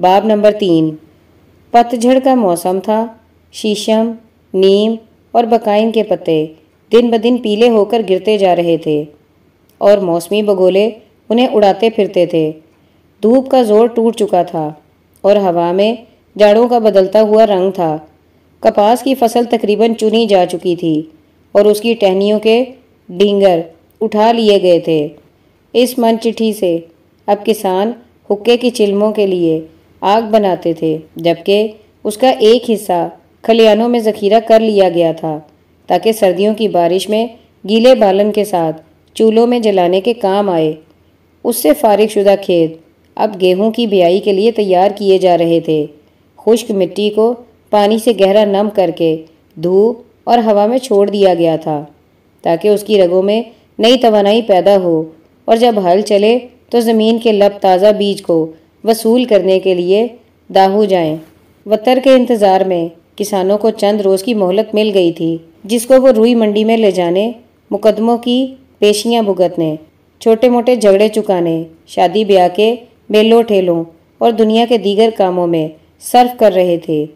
باب نمبر تین پتجھڑ کا موسم تھا شیشم نیم اور بکائن کے پتے دن بدن پیلے ہو کر گرتے جا رہے تھے اور موسمی بگولے انہیں اڑاتے پھرتے تھے دھوپ کا زور ٹوٹ چکا تھا اور ہوا میں جاڑوں کا بدلتا ہوا رنگ تھا کپاس کی فصل تقریباً چنی جا چکی تھی اور اس کی ٹہنیوں کے ڈینگر اٹھا لیے گئے تھے اس من چٹھی سے اب کسان حکے کی چلموں کے لیے آگ بناتے تھے، جبکہ اس کا ایک حصہ کھلیانوں میں ذخیرہ کر لیا گیا تھا، تاکہ سردیوں کی بارش میں گیلے بالن کے ساتھ چولہوں میں جلانے کے کام آئے۔ اس سے فارغ شدہ کھیت اب گیہوں کی بیائی کے لیے تیار کیے جا رہے تھے۔ خشک مٹی کو پانی سے گہرا نم کر کے دھوپ اور ہوا میں چھوڑ دیا گیا تھا، تاکہ اس کی رگوں میں نئی توانائی پیدا ہو اور جب ہل چلے تو زمین کے لب تازہ بیج کو وصول کرنے کے لیے داہو جائیں۔ وطر کے انتظار میں کسانوں کو چند روز کی مہلت مل گئی تھی، جس کو وہ روئی منڈی میں لے جانے، مقدموں کی پیشیاں بھگتنے، چھوٹے موٹے جھگڑے چکانے، شادی بیاہ کے میلوں ٹھیلوں اور دنیا کے دیگر کاموں میں صرف کر رہے تھے۔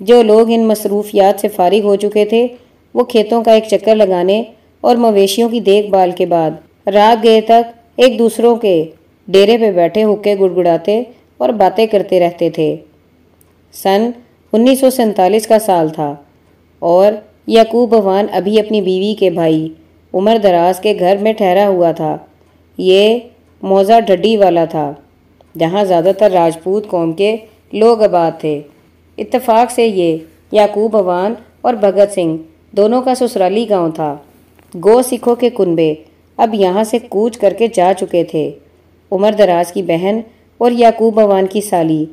جو لوگ ان مصروفیات سے فارغ ہو چکے تھے، وہ کھیتوں کا ایک چکر لگانے اور مویشیوں کی دیکھ بھال کے بعد رات گئے تک ایک دوسروں کے ڈیرے پہ بیٹھے ہوکے گڑگڑاتے اور باتیں کرتے رہتے تھے۔ سن انیس سو سینتالیس کا سال تھا اور یعقوب بوان ابھی اپنی بیوی کے بھائی عمر دراز کے گھر میں ٹھہرا ہوا تھا۔ یہ موزہ ڈڈی والا تھا، جہاں زیادہ تر راجپوت قوم کے لوگ آباد تھے۔ اتفاق سے یہ یعقوب بوان اور بھگت سنگھ دونوں کا سسرالی گاؤں تھا۔ گو سکھوں کے کنبے اب یہاں سے کوچ کر کے جا چکے تھے۔ عمر دراز کی بہن اور یعقوب بوان کی سالی،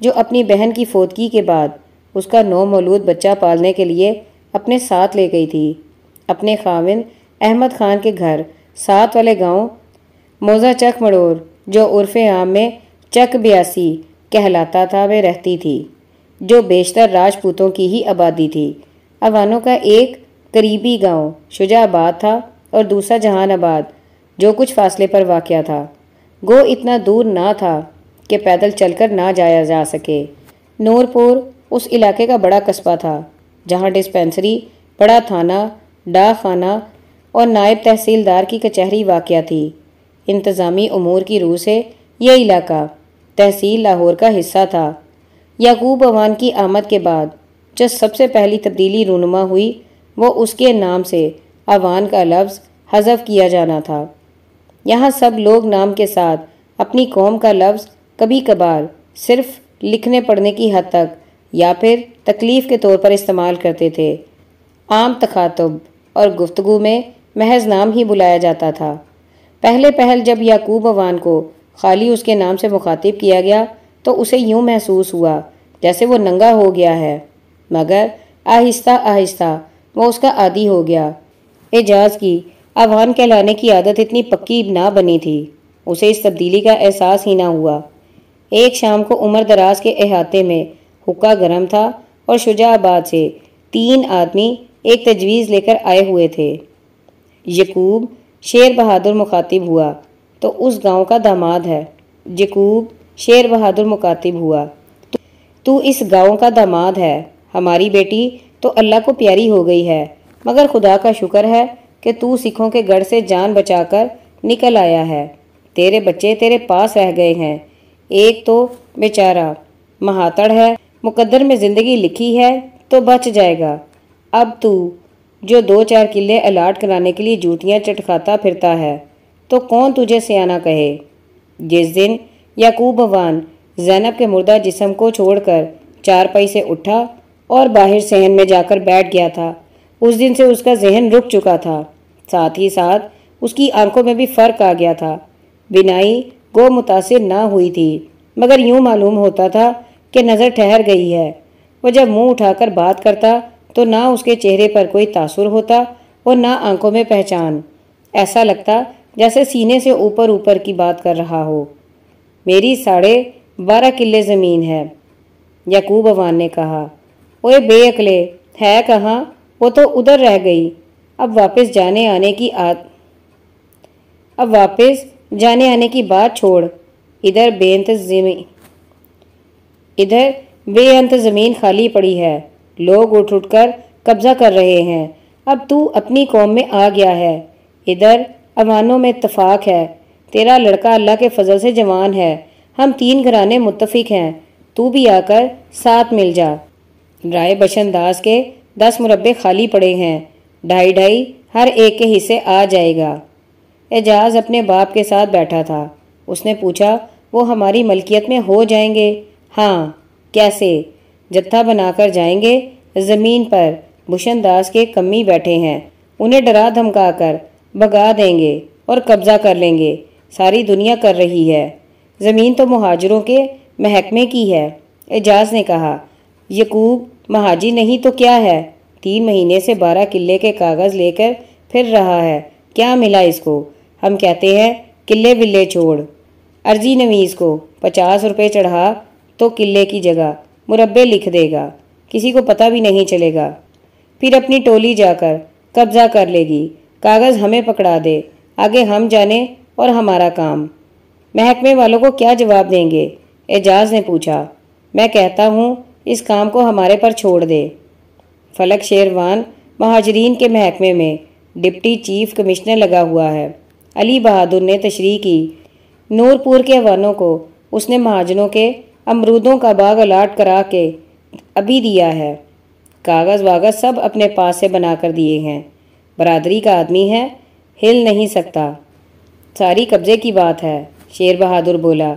جو اپنی بہن کی فوتگی کے بعد اس کا نو مولود بچہ پالنے کے لیے اپنے ساتھ لے گئی تھی۔ اپنے خاوند احمد خان کے گھر ساتھ والے گاؤں موزہ چک مڑور، جو عرف عام میں چک بیاسی کہلاتا تھا وہ رہتی تھی، جو بیشتر راجپوتوں کی ہی آبادی تھی۔ اوانوں کا ایک قریبی گاؤں شجا آباد تھا اور دوسرا جہان آباد، جو کچھ فاصلے پر واقع تھا۔ گو اتنا دور نہ تھا کہ پیدل چل کر نہ جایا جا سکے۔ نور پور اس علاقے کا بڑا قصبہ تھا، جہاں ڈسپینسری، بڑا تھانہ، ڈاک خانہ اور نائب تحصیلدار کی کچہری واقع تھی۔ انتظامی امور کی روح سے یہ علاقہ تحصیل لاہور کا حصہ تھا۔ یعقوب عوان کی آمد کے بعد جو سب سے پہلی تبدیلی رونما ہوئی، وہ اس کے نام سے عوان کا لفظ حذف کیا جانا تھا۔ یہاں سب لوگ نام کے ساتھ اپنی قوم کا لفظ کبھی کبھار صرف لکھنے پڑھنے کی حد تک یا پھر تکلیف کے طور پر استعمال کرتے تھے۔ عام تخاتب اور گفتگو میں محض نام ہی بلایا جاتا تھا۔ پہلے پہل جب یعقوب عوان کو خالی اس کے نام سے مخاطب کیا گیا تو اسے یوں محسوس ہوا جیسے وہ ننگا ہو گیا ہے، مگر آہستہ آہستہ وہ اس کا عادی ہو گیا۔ اعجاز کی عوان کہلانے کی عادت اتنی پکی نہ بنی تھی۔ اسے اس تبدیلی کا احساس ہی نہ ہوا۔ ایک شام کو عمر دراز کے احاطے میں حکا گرم تھا اور شجاع آباد سے تین آدمی ایک تجویز لے کر آئے ہوئے تھے۔ یقوب شیر بہادر مخاطب ہوا۔ تو اس گاؤں کا داماد ہے۔ یقوب شیر بہادر مکاتب ہوا۔ تو اس گاؤں کا داماد ہے۔ ہماری بیٹی تو اللہ کو پیاری ہو گئی ہے، مگر خدا کا شکر ہے کہ تو سکھوں کے گڑھ سے جان بچا کر نکل آیا ہے۔ تیرے بچے تیرے پاس رہ گئے ہیں۔ ایک تو بیچارہ مہاتڑ ہے، مقدر میں زندگی لکھی ہے تو بچ جائے گا۔ اب تو جو دو چار قلعے الاٹ کرانے کے لیے جوتیاں چٹکھاتا پھرتا ہے، تو کون تجھے سیانا کہے؟ جس دن یعقوب وان زینب کے مردہ جسم کو چھوڑ کر چار پائی سے اٹھا اور باہر سہن میں جا کر بیٹھ گیا تھا۔ اس دن سے اس کا ذہن رک چکا تھا۔ ساتھ ہی ساتھ اس کی آنکھوں میں بھی فرق آ گیا تھا۔ بینائی گو متاثر نہ ہوئی تھی، مگر یوں معلوم ہوتا تھا کہ نظر ٹھہر گئی ہے۔ وہ جب منہ اٹھا کر بات کرتا تو نہ اس کے چہرے پر کوئی تاثر ہوتا اور نہ آنکھوں میں پہچان۔ ایسا لگتا جیسے سینے سے اوپر اوپر کی بات کر رہا ہو۔ میری ساڑھے بارہ قلعے زمین ہے، یعقوب عوان نے کہا۔ اوے بے اکلے ہے کہاں؟ وہ تو ادھر رہ گئی۔ اب واپس جانے آنے کی آت اب واپس جانے آنے کی بات چھوڑ۔ ادھر بے انتظمی ادھر بے انت زمین خالی پڑی ہے۔ لوگ اٹھ اٹھ کر قبضہ کر رہے ہیں۔ اب تو اپنی قوم میں آ گیا ہے۔ ادھر اوانوں میں اتفاق ہے۔ تیرا لڑکا اللہ کے فضل سے جوان ہے۔ ہم تین گھرانے متفق ہیں۔ تو بھی آ کر ساتھ مل جا۔ رائے بشن داس کے دس مربے خالی پڑے ہیں۔ ڈھائی ڈھائی ہر ایک کے حصے آ جائے گا۔ اعجاز اپنے باپ کے ساتھ بیٹھا تھا۔ اس نے پوچھا، وہ ہماری ملکیت میں ہو جائیں گے؟ ہاں کیسے؟ جتھا بنا کر جائیں گے، زمین پر بھوشن داس کے کمی بیٹھے ہیں۔ انہیں ڈرا دھمکا کر بگا دیں گے اور قبضہ کر لیں گے۔ ساری دنیا کر رہی ہے۔ زمین تو مہاجروں کے محکمے کی ہے۔ اعجاز نے کہا یقوب مہاجی نہیں تو کیا ہے؟ تین مہینے سے بارہ قلعے کے کاغذ لے کر پھر رہا ہے۔ کیا ملا اس کو؟ ہم کہتے ہیں، قلعے ولے چھوڑ۔ عرضی نویز کو، پچاس روپے چڑھا تو قلعے کی جگہ مربے لکھ دے گا۔ کسی کو پتہ بھی نہیں چلے گا۔ پھر اپنی ٹولی جا کر قبضہ کر لے گی۔ کاغذ ہمیں پکڑا دے۔ آگے ہم جانے اور ہمارا کام۔ محکمے والوں کو کیا جواب دیں گے؟ اعجاز نے پوچھا۔ میں کہتا ہوں اس کام کو ہمارے پر چھوڑ دے۔ فلک شیروان، مہاجرین کے محکمے میں ڈپٹی چیف کمشنر لگا ہوا ہے۔ علی بہادر نے تشریح کی۔ نور پور کے عوانوں کو اس نے مہاجروں کے امرودوں کا باغ الاٹ کرا کے ابھی دیا ہے۔ کاغذ واغذ سب اپنے پاس سے بنا کر دیے ہیں۔ برادری کا آدمی ہے، ہل نہیں سکتا۔ ساری قبضے کی بات ہے، شیر بہادر بولا۔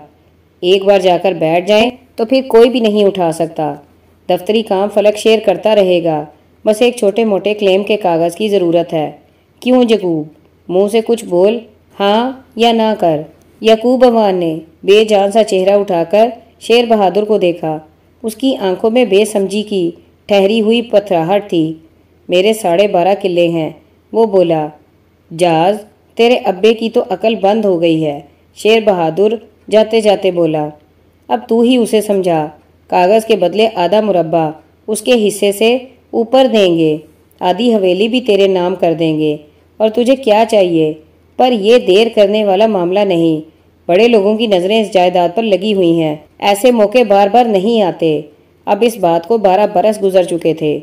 ایک بار جا کر بیٹھ جائیں۔ تو پھر کوئی بھی نہیں اٹھا سکتا۔ دفتری کام فلک شیر کرتا رہے گا۔ بس ایک چھوٹے موٹے کلیم کے کاغذ کی ضرورت ہے۔ کیوں یقوب؟ منہ سے کچھ بول ہاں یا نہ کر۔ یقوب اوان نے بے جان سا چہرہ اٹھا کر شیر بہادر کو دیکھا۔ اس کی آنکھوں میں بے سمجھی کی ٹھہری ہوئی پتھراہٹ تھی۔ میرے ساڑھے بارہ قلعے ہیں۔ وہ بولا، جاز، تیرے ابے کی تو عقل بند ہو گئی ہے۔ شیر بہادر جاتے جاتے بولا اب تو ہی اسے سمجھا۔ کاغذ کے بدلے آدھا مربع اس کے حصے سے اوپر دیں گے۔ آدھی حویلی بھی تیرے نام کر دیں گے۔ اور تجھے کیا چاہیے؟ پر یہ دیر کرنے والا معاملہ نہیں۔ بڑے لوگوں کی نظریں اس جائیداد پر لگی ہوئی ہیں۔ ایسے موقع بار بار نہیں آتے۔ اب اس بات کو بارہ برس گزر چکے تھے۔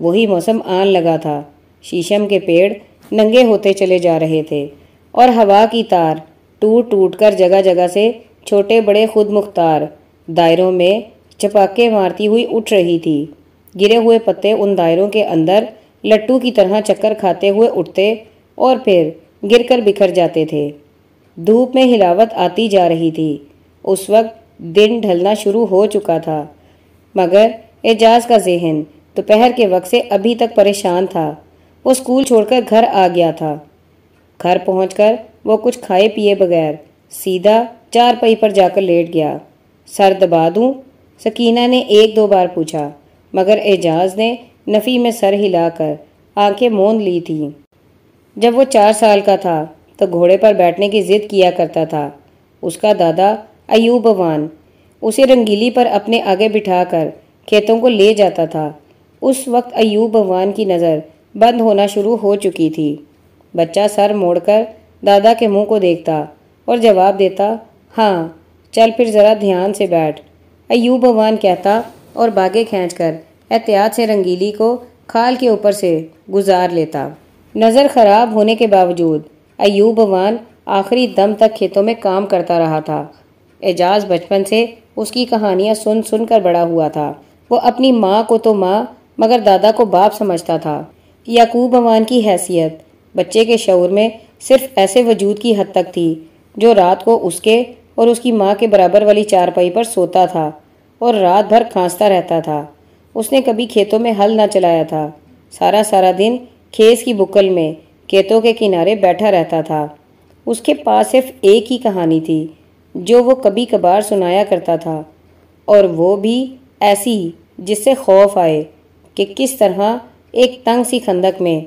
وہی موسم آن لگا تھا۔ شیشم کے پیڑ ننگے ہوتے چلے جا رہے تھے۔ اور ہوا کی تار ٹوٹ ٹوٹ کر جگہ جگہ سے چھوٹے بڑے خود مختار دائروں میں چپاکے مارتی ہوئی اٹھ رہی تھی۔ گرے ہوئے پتے ان دائروں کے اندر لٹو کی طرح چکر کھاتے ہوئے اٹھتے اور پھر گر کر بکھر جاتے تھے۔ دھوپ میں ہلاوت آتی جا رہی تھی۔ اس وقت دن ڈھلنا شروع ہو چکا تھا۔ مگر اعجاز کا ذہن دوپہر کے وقت سے ابھی تک پریشان تھا۔ وہ اسکول چھوڑ کر گھر آ گیا تھا۔ گھر پہنچ کر وہ کچھ کھائے پیے بغیر سیدھا چار پئی پر جا کر لیٹ گیا۔ سر دبا دوں؟ سکینہ نے ایک دو بار پوچھا، مگر اعجاز نے نفی میں سر ہلا کر آنکھیں موند لی تھیں۔ جب وہ چار سال کا تھا تو گھوڑے پر بیٹھنے کی ضد کیا کرتا تھا۔ اس کا دادا ایوب وان، اسے رنگیلی پر اپنے آگے بٹھا کر کھیتوں کو لے جاتا تھا۔ اس وقت ایوب وان کی نظر بند ہونا شروع ہو چکی تھی۔ بچہ سر موڑ کر دادا کے منہ کو دیکھتا اور جواب دیتا ہاں چل پھر ذرا دھیان سے بیٹھ۔ ایوب وان کہتا، اور باغے کھینچ کر احتیاط سے رنگیلی کو کھال کے اوپر سے گزار لیتا۔ نظر خراب ہونے کے باوجود ایوب وان آخری دم تک کھیتوں میں کام کرتا رہا تھا۔ اعجاز بچپن سے اس کی کہانیاں سن سن کر بڑا ہوا تھا۔ وہ اپنی ماں کو تو ماں، مگر دادا کو باپ سمجھتا تھا۔ یعقوب امان کی حیثیت بچے کے شعور میں صرف ایسے وجود کی حد تک تھی جو رات کو اس کے اور اس کی ماں کے برابر والی چارپائی پر سوتا تھا اور رات بھر کھانستا رہتا تھا۔ اس نے کبھی کھیتوں میں ہل نہ چلایا تھا۔ سارا سارا دن کھیس کی بکل میں کھیتوں کے کنارے بیٹھا رہتا تھا۔ اس کے پاس صرف ایک ہی کہانی تھی جو وہ کبھی کبھار سنایا کرتا تھا۔ اور وہ بھی ایسی جس سے خوف آئے کہ کس طرح ایک تنگ سی خندق میں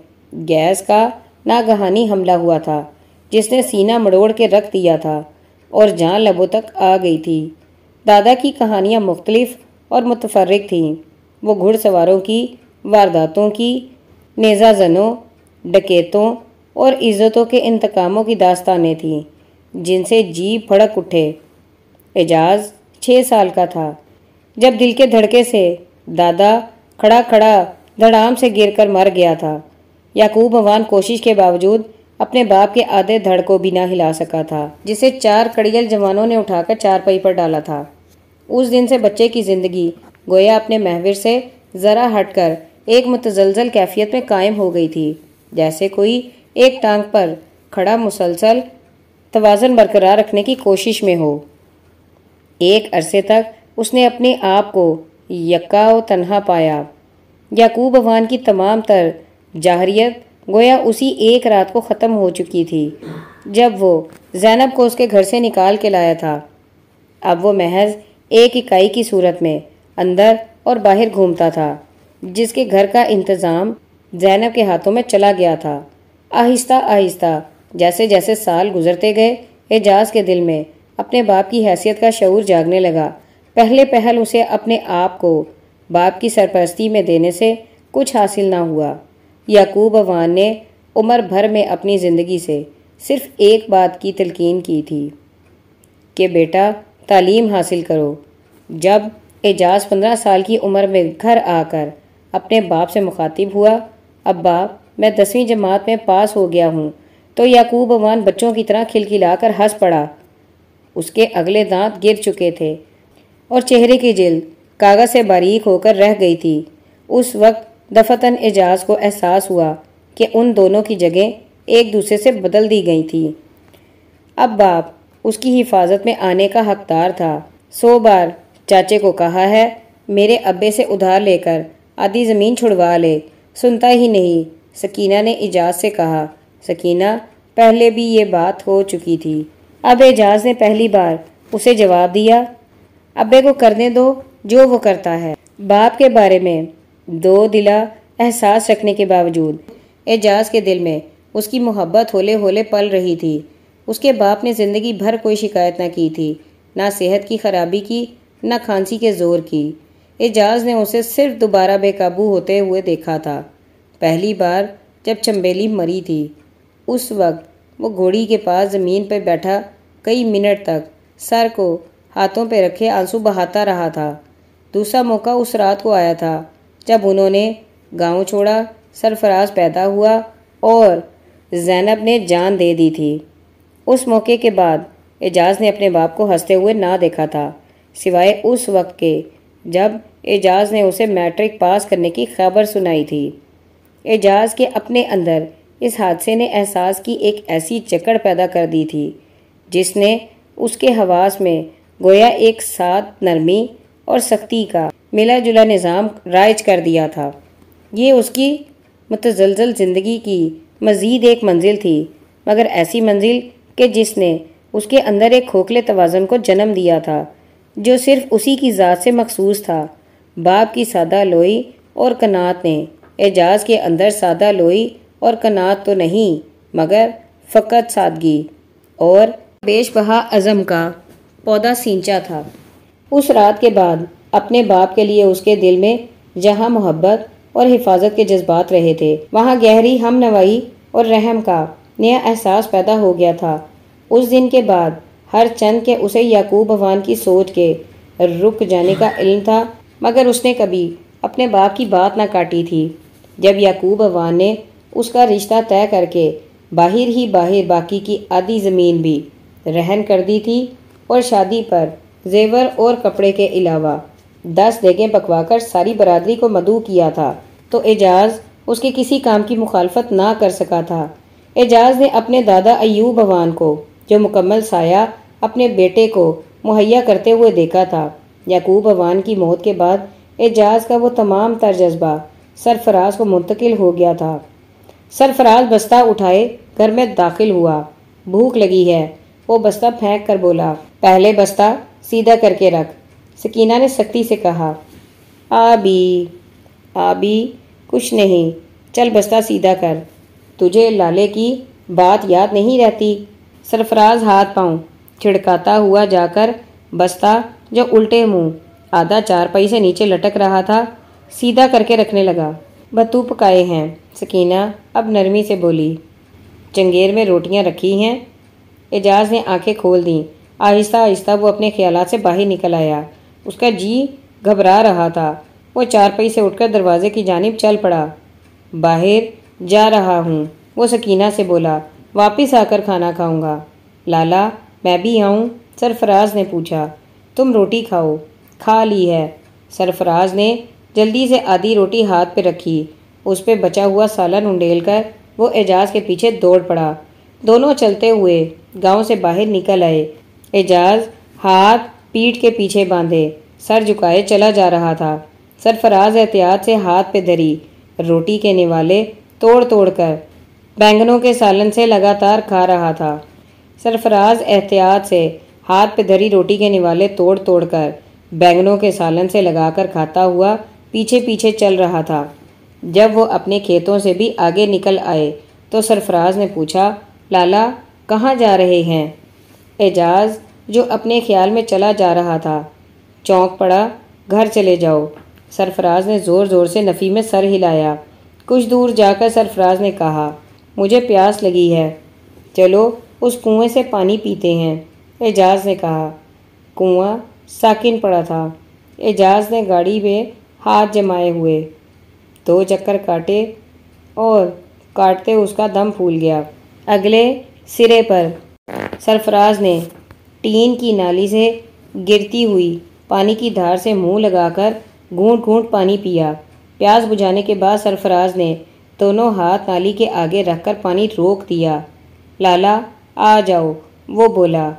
گیس کا ناگہانی حملہ ہوا تھا، جس نے سینہ مڑوڑ کے رکھ دیا تھا۔ اور جان لبوں تک آ گئی تھی۔ دادا کی کہانیاں مختلف اور متفرق تھیں۔ وہ گھڑ سواروں کی، وارداتوں کی نیزہ زنوں ڈکیتوں اور عزتوں کے انتقاموں کی داستانیں تھیں، جن سے جی پھڑک اٹھے۔ اعجاز چھ سال کا تھا۔ جب دل کے دھڑکے سے دادا کھڑا کھڑا دھڑام سے گر کر مر گیا تھا، یعقوب اوان کوشش کے باوجود اپنے باپ کے آدھے دھڑ کو بھی نہ ہلا سکا تھا، جسے چار کڑیل جوانوں نے اٹھا کر چار پئی پر ڈالا تھا۔ اس دن سے بچے کی زندگی گویا اپنے محور سے ذرا ہٹ کر ایک متزلزل کیفیت میں قائم ہو گئی تھی، جیسے کوئی ایک ٹانگ پر کھڑا مسلسل توازن برقرار رکھنے کی کوشش میں ہو۔ ایک عرصے تک اس نے اپنے آپ کو یکا و تنہا پایا۔ یعقوب اوان کی تمام تر جاہریت گویا اسی ایک رات کو ختم ہو چکی تھی۔ جب وہ زینب کو اس کے گھر سے نکال کے لایا تھا، اب وہ محض ایک اکائی کی صورت میں اندر اور باہر گھومتا تھا، جس کے گھر کا انتظام زینب کے ہاتھوں میں چلا گیا تھا۔ آہستہ آہستہ، جیسے جیسے سال گزرتے گئے، اعجاز کے دل میں اپنے باپ کی حیثیت کا شعور جاگنے لگا۔ پہلے پہل اسے اپنے آپ کو باپ کی سرپرستی میں دینے سے کچھ حاصل نہ ہوا۔ یعقوب اوان نے عمر بھر میں اپنی زندگی سے صرف ایک بات کی تلقین کی تھی کہ بیٹا تعلیم حاصل کرو۔ جب اعجاز پندرہ سال کی عمر میں گھر آ کر اپنے باپ سے مخاطب ہوا، ابا، میں دسویں جماعت میں پاس ہو گیا ہوں، تو یعقوب اوان بچوں کی طرح کھلکھلا کر ہنس پڑا۔ اس کے اگلے دانت گر چکے تھے اور چہرے کی جلد کاغذ سے باریک ہو کر رہ گئی تھی۔ اس وقت دفتن اعجاز کو احساس ہوا کہ ان دونوں کی جگہ ایک دوسرے سے بدل دی گئی تھی اب باپ اس کی حفاظت میں آنے کا حقدار تھا۔ سو بار چاچے کو کہا ہے، میرے ابے سے ادھار لے کر آدھی زمین چھڑوا لے۔ سنتا ہی نہیں، سکینہ نے اجاز سے کہا، سکینہ، پہلے بھی یہ بات ہو چکی تھی۔ اب اعجاز نے پہلی بار اسے جواب دیا، ابے کو کرنے دو، جو وہ کرتا ہے۔ باپ کے بارے میں دو دلا احساس رکھنے کے باوجود، اعجاز کے دل میں اس کی محبت ہولے ہولے پل رہی تھی۔ اس کے باپ نے زندگی بھر کوئی شکایت نہ کی تھی، نہ صحت کی خرابی کی، نہ کھانسی کے زور کی۔ اعجاز نے اسے صرف دوبارہ بے قابو ہوتے ہوئے دیکھا تھا۔ پہلی بار جب چمبیلی مری تھی، اس وقت وہ گھوڑی کے پاس زمین پہ بیٹھا، کئی منٹ تک سر کو ہاتھوں پہ رکھے آنسو بہاتا رہا تھا۔ دوسرا موقع اس رات کو آیا تھا۔ جب انہوں نے گاؤں چھوڑا، سرفراز پیدا ہوا اور زینب نے جان دے دی تھی۔ اس موقع کے بعد اعجاز نے اپنے باپ کو ہنستے ہوئے نہ دیکھا تھا، سوائے اس وقت کے جب اعجاز نے اسے میٹرک پاس کرنے کی خبر سنائی تھی۔ اعجاز کے اپنے اندر اس حادثے نے احساس کی ایک ایسی چکڑ پیدا کر دی تھی، جس نے اس کے حواس میں گویا ایک ساتھ نرمی اور سختی کا ملا جلا نظام رائج کر دیا تھا۔ یہ اس کی متزلزل زندگی کی مزید ایک منزل تھی، مگر ایسی منزل کہ جس نے اس کے اندر ایک کھوکھلے توازن کو جنم دیا تھا، جو صرف اسی کی ذات سے مخصوص تھا۔ باپ کی سادہ لوئی اور کنات نے اعجاز کے اندر سادہ لوئی اور کنات تو نہیں، مگر فقط سادگی اور بیش بہا عزم کا پودا سینچا تھا۔ اس رات کے بعد اپنے باپ کے لیے اس کے دل میں جہاں محبت اور حفاظت کے جذبات رہے تھے۔ وہاں گہری ہم نوائی اور رحم کا نیا احساس پیدا ہو گیا تھا۔ اس دن کے بعد ہر چند کے اسے یعقوب اوان کی سوچ کے رک جانے کا علم تھا، مگر اس نے کبھی اپنے باپ کی بات نہ کاٹی تھی۔ جب یعقوب اوان نے اس کا رشتہ طے کر کے باہر ہی باہر باقی کی آدھی زمین بھی رہن کر دی تھی اور شادی پر زیور اور کپڑے کے علاوہ دس دیگیں پکوا کر ساری برادری کو مدعو کیا تھا، تو اعجاز اس کے کسی کام کی مخالفت نہ کر سکا تھا۔ اعجاز نے اپنے دادا ایوب اوان کو، جو مکمل سایہ اپنے بیٹے کو مہیا کرتے ہوئے دیکھا تھا، یعقوب اوان کی موت کے بعد اعجاز کا وہ تمام تر جذبہ سرفراز کو منتقل ہو گیا تھا۔ سرفراز بستہ اٹھائے گھر میں داخل ہوا۔ بھوک لگی ہے، وہ بستہ پھینک کر بولا، پہلے بستہ سیدھا کر کے رکھ۔ سکینہ نے سختی سے کہا، آبی آبی، کچھ نہیں، چل بستہ سیدھا کر۔ تجھے لالے کی بات یاد نہیں رہتی؟ سرفراز ہاتھ پاؤں، چھڑکاتا ہوا جا کر بستہ جو الٹے منہ، آدھا چار پائی سے نیچے لٹک رہا تھا، سیدھا کر کے رکھنے لگا۔ بتو پکائے ہیں، سکینہ اب نرمی سے بولی۔ چنگیر میں روٹیاں رکھی ہیں؟ اعجاز نے آنکھیں کھول دیں۔ آہستہ آہستہ وہ اپنے خیالات سے باہر نکل آیا۔ اس کا جی گھبرا رہا تھا۔ وہ چار پئی سے اٹھ کر دروازے کی جانب چل پڑا۔ باہر جا رہا ہوں، وہ سکینہ سے بولا، واپس آ کر کھانا کھاؤں گا۔ لالا، میں بھی آؤں؟ سرفراز نے پوچھا۔ تم روٹی کھاؤ۔ کھا لی ہے۔ سرفراز نے جلدی سے آدھی روٹی ہاتھ پہ رکھی۔ اس پہ بچا ہوا سالن انڈیل کر وہ اعجاز کے پیچھے دوڑ پڑا۔ دونوں چلتے ہوئے گاؤں سے باہر نکل آئے۔ اعجاز ہاتھ پیٹ کے پیچھے باندھے، سر جھکائے چلا جا رہا تھا۔ سرفراز احتیاط سے ہاتھ پہ دھری، روٹی کے نوالے توڑ توڑ کر بینگنوں کے سالن سے لگاتار کھا رہا تھا۔ سرفراز احتیاط سے ہاتھ پہ دھری روٹی کے نوالے توڑ توڑ کر بینگنوں کے سالن سے لگا کر کھاتا ہوا پیچھے پیچھے چل رہا تھا۔ جب وہ اپنے کھیتوں سے بھی آگے نکل آئے تو سرفراز نے پوچھا، لالا، کہاں جا رہے ہیں؟ اعجاز جو اپنے خیال میں چلا جا رہا تھا۔ چونک پڑا، گھر چلے جاؤ۔ سرفراز نے زور زور سے نفی میں سر ہلایا۔ کچھ دور جا کر سرفراز نے کہا، مجھے پیاس لگی ہے۔ چلو، اس کنویں سے پانی پیتے ہیں اعجاز نے کہا۔ کنواں ساکن پڑا تھا۔ اعجاز نے گاڑی میں ہاتھ جمائے ہوئے دو چکر کاٹے اور کاٹتے اس کا دم پھول گیا۔ اگلے سرے پر سرفراز نے ٹین کی نالی سے گرتی ہوئی، پانی کی دھار سے منہ لگا کر گھونٹ گھونٹ پانی پیا۔ پیاس بجھانے کے بعد سرفراز نے دونوں ہاتھ نالی کے آگے رکھ کر پانی روک دیا۔ لالا، آ جاؤ، وہ بولا۔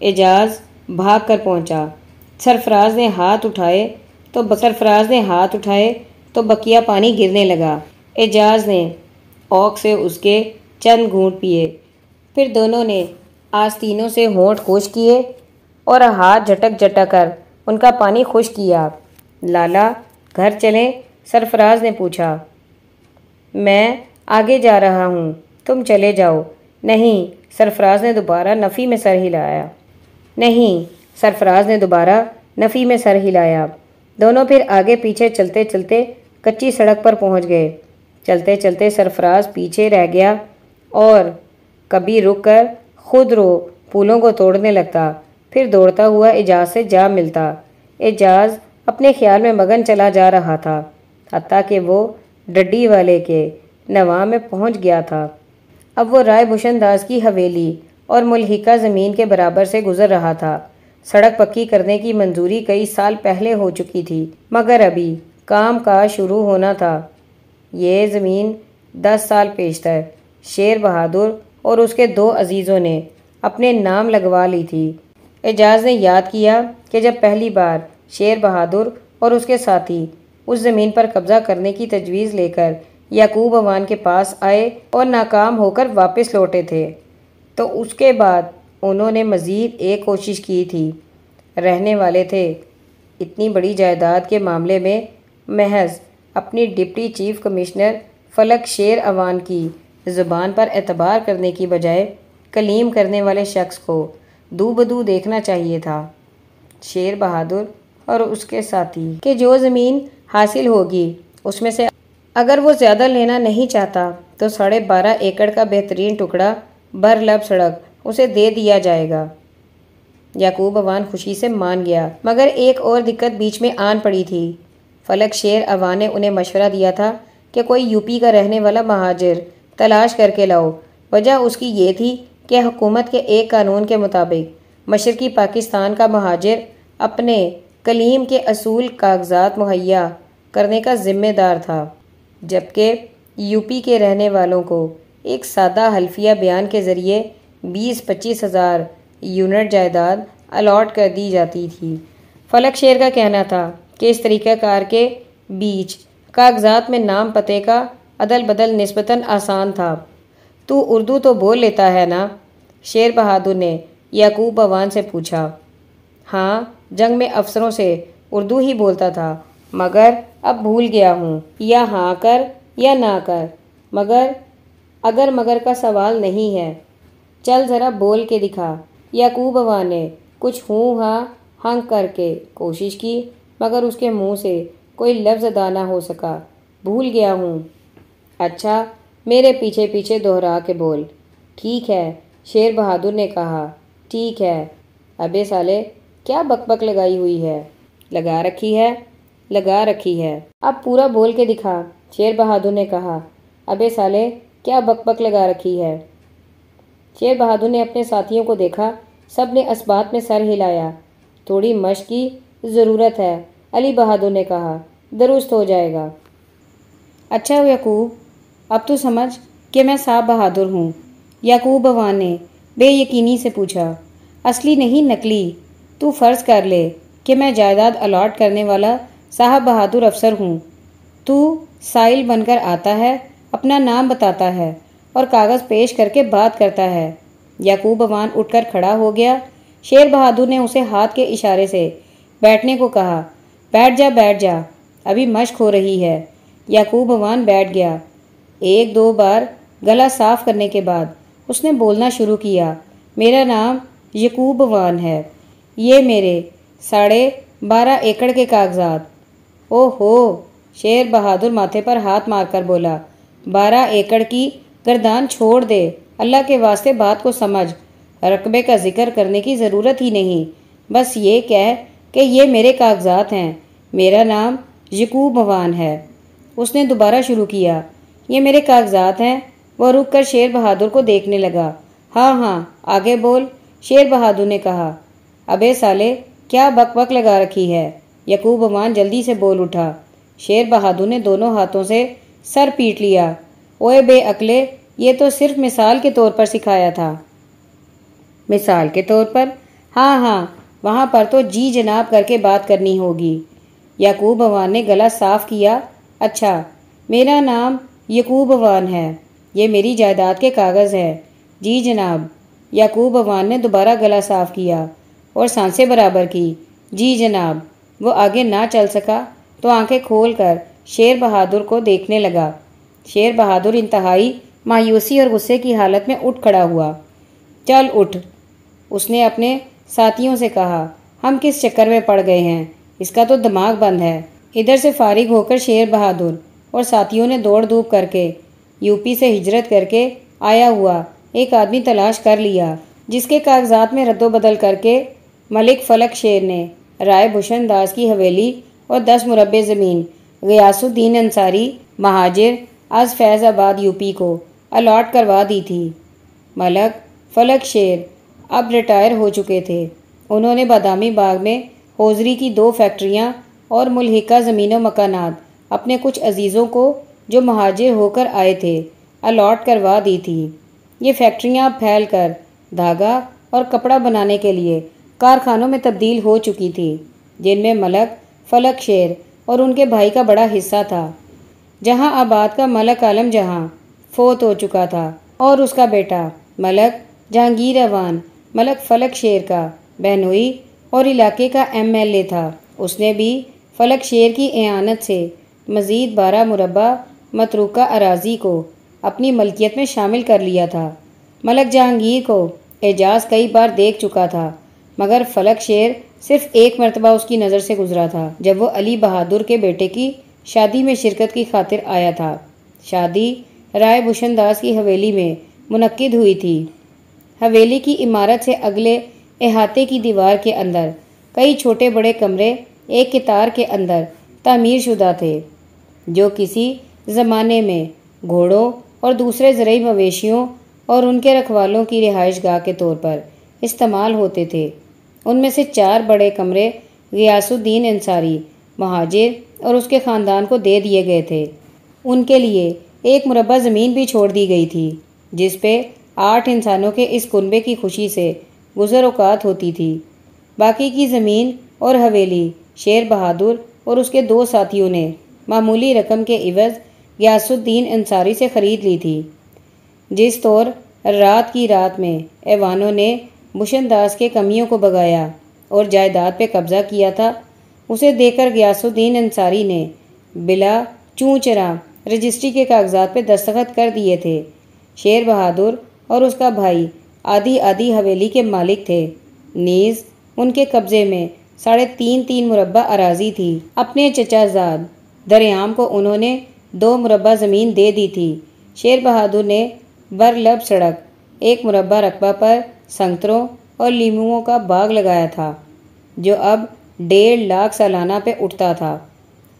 اعجاز بھاگ کر پہنچا۔ سرفراز نے ہاتھ اٹھائے تو سرفراز نے ہاتھ اٹھائے تو بکیا پانی گرنے لگا۔ اعجاز نے اوک سے اس کے چند گھونٹ پیے۔ پھر دونوں نے آستینوں سے ہونٹ خوش کیے اور ہاتھ جھٹک جھٹک کر ان کا پانی خوش کیا۔ لالا، گھر چلیں، سرفراز نے پوچھا۔ میں آگے جا رہا ہوں، تم چلے جاؤ۔ نہیں، سرفراز نے دوبارہ نفی میں سر ہلایا۔ نہیں، سرفراز نے دوبارہ نفی میں سر ہلایا۔ دونوں پھر آگے پیچھے چلتے چلتے کچی سڑک پر پہنچ گئے۔ چلتے چلتے سرفراز پیچھے رہ گیا اور کبھی رک کر خود رو پھولوں کو توڑنے لگتا، پھر دوڑتا ہوا اعجاز سے جا ملتا۔ اعجاز اپنے خیال میں مگن چلا جا رہا تھا، حتیٰ کہ وہ ڈڈی والے کے نواں میں پہنچ گیا تھا۔ اب وہ رائے بھوشن داس کی حویلی اور ملحقہ زمین کے برابر سے گزر رہا تھا۔ سڑک پکی کرنے کی منظوری کئی سال پہلے ہو چکی تھی، مگر ابھی کام کا شروع ہونا تھا۔ یہ زمین دس سال پیشتر شیر بہادر اور اس کے دو عزیزوں نے اپنے نام لگوا لی تھی۔ اعجاز نے یاد کیا کہ جب پہلی بار شیر بہادر اور اس کے ساتھی اس زمین پر قبضہ کرنے کی تجویز لے کر یعقوب اوان کے پاس آئے اور ناکام ہو کر واپس لوٹے تھے، تو اس کے بعد انہوں نے مزید ایک کوشش کی تھی۔ رہنے والے تھے۔ اتنی بڑی جائیداد کے معاملے میں محض اپنی ڈپٹی چیف کمشنر فلک شیر اوان کی زبان پر اعتبار کرنے کی بجائے کلیم کرنے والے شخص کو دو بدو دیکھنا چاہیے تھا۔ شیر بہادر اور اس کے ساتھی۔ کہ جو زمین حاصل ہوگی، اس میں سے اگر وہ زیادہ لینا نہیں چاہتا، تو ساڑھے بارہ ایکڑ کا بہترین ٹکڑا بر لب سڑک اسے دے دیا جائے گا۔ یعقوب اوان خوشی سے مان گیا، مگر ایک اور دقت بیچ میں آن پڑی تھی۔ فلک شیر اوان نے انہیں مشورہ دیا تھا کہ کوئی یو پی کا رہنے والا مہاجر تلاش کر کے لاؤ۔ وجہ اس کی یہ تھی کہ حکومت کے ایک قانون کے مطابق مشرقی پاکستان کا مہاجر اپنے کلیم کے اصول کاغذات مہیا کرنے کا ذمہ دار تھا، جبکہ یو پی کے رہنے والوں کو ایک سادہ حلفیہ بیان کے ذریعے بیس پچیس ہزار یونٹ جائیداد الاٹ کر دی جاتی تھی۔ فلک شیر کا کہنا تھا کہ اس طریقہ کار کے بیچ کاغذات میں نام پتے کا عدل بدل نسبتاً آسان تھا۔ تو اردو تو بول لیتا ہے نا؟ شیر بہادر نے یعقوب اوان سے پوچھا۔ ہاں جنگ میں افسروں سے اردو ہی بولتا تھا، مگر اب بھول گیا ہوں، یا ہاں کر یا نہ کر۔ مگر اگر مگر کا سوال نہیں ہے۔ چل ذرا بول کے دکھا۔ یعقوب اوا نے کچھ ہوں ہاں ہنگ کر کے کوشش کی، مگر اس کے منہ سے کوئی لفظ ادا نہ ہو سکا۔ بھول گیا ہوں۔ اچھا میرے پیچھے پیچھے دوہرا کے بول۔ ٹھیک ہے، شیر بہادر نے کہا۔ ٹھیک ہے۔ ابے سالے، کیا بک بک لگائی ہوئی ہے؟ لگا رکھی ہے؟ لگا رکھی ہے۔ اب پورا بول کے دکھا۔ شیر بہادر نے کہا۔ ابے سالے، کیا بک بک لگا رکھی ہے؟ شیر بہادر نے اپنے ساتھیوں کو دیکھا۔ سب نے اس بات میں سر ہلایا۔ تھوڑی مشق کی ضرورت ہے، علی بہادر نے کہا۔ درست ہو جائے گا۔ اچھا یعقوب۔ اب تو سمجھ کہ میں صاحب بہادر ہوں۔ یعقوب بوان نے بے یقینی سے پوچھا، اصلی نہیں نکلی تو فرض کر لے کہ میں جائیداد الاٹ کرنے والا صاحب بہادر افسر ہوں۔ تو سائل بن کر آتا ہے، اپنا نام بتاتا ہے اور کاغذ پیش کر کے بات کرتا ہے۔ یعقوب بوان اٹھ کر کھڑا ہو گیا۔ شیر بہادر نے اسے ہاتھ کے اشارے سے بیٹھنے کو کہا، بیٹھ جا بیٹھ جا، ابھی مشق ہو رہی ہے۔ یعقوب بوان بیٹھ گیا۔ ایک دو بار گلا صاف کرنے کے بعد اس نے بولنا شروع کیا، میرا نام یقوب وان ہے، یہ میرے ساڑھے بارہ ایکڑ کے کاغذات۔ او ہو شیر بہادر ماتھے پر ہاتھ مار کر بولا، بارہ ایکڑ کی گردان چھوڑ دے، اللہ کے واسطے بات کو سمجھ۔ رقبے کا ذکر کرنے کی ضرورت ہی نہیں، بس یہ کہہ کہ یہ میرے کاغذات ہیں۔ میرا نام یقوب وان ہے اس نے دوبارہ شروع کیا یہ میرے کاغذات ہیں۔ وہ رک کر شیر بہادر کو دیکھنے لگا۔ ہاں ہاں آگے بول۔ شیر بہادر نے کہا، ابے سالے کیا بک بک لگا رکھی ہے؟ یقوب امان جلدی سے بول اٹھا۔ شیر بہادر نے دونوں ہاتھوں سے سر پیٹ لیا۔ اوے بے اکلے یہ تو صرف مثال کے طور پر سکھایا تھا۔ مثال کے طور پر؟ ہاں ہاں وہاں پر تو جی جناب کر کے بات کرنی ہوگی۔ یعقوب اوان نے گلا صاف کیا۔ اچھا میرا نام یقوب اوان ہے۔ یہ میری جائیداد کے کاغذ ہے۔ جی جناب یعقوب اوان نے دوبارہ گلا صاف کیا اور سانسیں برابر کی۔ جی جناب، وہ آگے نہ چل سکا تو آنکھیں کھول کر شیر بہادر کو دیکھنے لگا۔ شیر بہادر انتہائی مایوسی اور غصے کی حالت میں اٹھ کھڑا ہوا۔ چل اٹھ، اس نے اپنے ساتھیوں سے کہا۔ ہم کس چکر میں پڑ گئے ہیں؟ اس کا تو دماغ بند ہے۔ ادھر سے فارغ ہو کر شیر بہادر اور ساتھیوں نے دوڑ دھوپ کر کے یو پی سے ہجرت کر کے آیا ہوا، ایک آدمی تلاش کر لیا، جس کے کاغذات میں رد و بدل کر کے ملک فلک شیر نے رائے بھوشن داس کی حویلی اور دس مربع زمین غیاس الدین انصاری، مہاجر از فیض آباد یو پی کو الاٹ کروا دی تھی۔ ملک فلک شیر اب ریٹائر ہو چکے تھے۔ انہوں نے بادامی باغ میں ہوزری کی دو فیکٹریاں اور ملحقہ زمین و مکانات اپنے کچھ عزیزوں کو جو مہاجر ہو کر آئے تھے، الاٹ کروا دی تھی۔ یہ فیکٹریاں پھیل کر دھاگا اور کپڑا بنانے کے لیے کارخانوں میں تبدیل ہو چکی تھی، جن میں ملک، فلک شیر اور ان کے بھائی کا بڑا حصہ تھا۔ جہاں آباد کا ملک عالم جہاں فوت ہو چکا تھا، اور اس کا بیٹا ملک جہانگیر اوان ملک فلک شیر کا بہنوئی اور علاقے کا ایم ایل اے تھا۔ اس نے بھی فلک شیر کی اعانت سے مزید بارہ مربع متروکہ اراضی کو اپنی ملکیت میں شامل کر لیا تھا۔ ملک جہانگیر کو اعجاز کئی بار دیکھ چکا تھا، مگر فلک شیر صرف ایک مرتبہ اس کی نظر سے گزرا تھا، جب وہ علی بہادر کے بیٹے کی شادی میں شرکت کی خاطر آیا تھا۔ شادی رائے بھوشن داس کی حویلی میں منعقد ہوئی تھی۔ حویلی کی عمارت سے اگلے احاطے کی دیوار کے اندر، کئی چھوٹے بڑے کمرے ایک کتار کے اندر تعمیر شدہ تھے۔ جو کسی زمانے میں گھوڑوں اور دوسرے زرعی مویشیوں اور ان کے رکھوالوں کی رہائش گاہ کے طور پر استعمال ہوتے تھے۔ ان میں سے چار بڑے کمرے غیاس الدین انصاری، مہاجر اور اس کے خاندان کو دے دیے گئے تھے۔ ان کے لیے ایک مربع زمین بھی چھوڑ دی گئی تھی، جس پہ آٹھ انسانوں کے اس کنبے کی خوشی سے گزر اوقات ہوتی تھی۔ باقی کی زمین اور حویلی، شیر بہادر اور اس کے دو ساتھیوں نے معمولی رقم کے عوض غیاس الدین انصاری سے خرید لی تھی۔ جس طور رات کی رات میں ایوانوں نے بشن داس کے کمیوں کو بگایا اور جائیداد پہ قبضہ کیا تھا، اسے دیکھ کر غیاس الدین انصاری نے بلا چوں چرا رجسٹری کے کاغذات پہ دستخط کر دیے تھے۔ شیر بہادر اور اس کا بھائی آدھی آدھی حویلی کے مالک تھے۔ نیز ان کے قبضے میں ساڑھے تین تین مربع اراضی تھی۔ اپنے چچا زاد دریام کو انہوں نے دو مربع زمین دے دی تھی۔ شیر بہادر نے بر لب سڑک، ایک مربع رقبہ پر سنگتروں اور لیموؤں کا باغ لگایا تھا، جو اب ڈیڑھ لاکھ سالانہ پہ اٹھتا تھا۔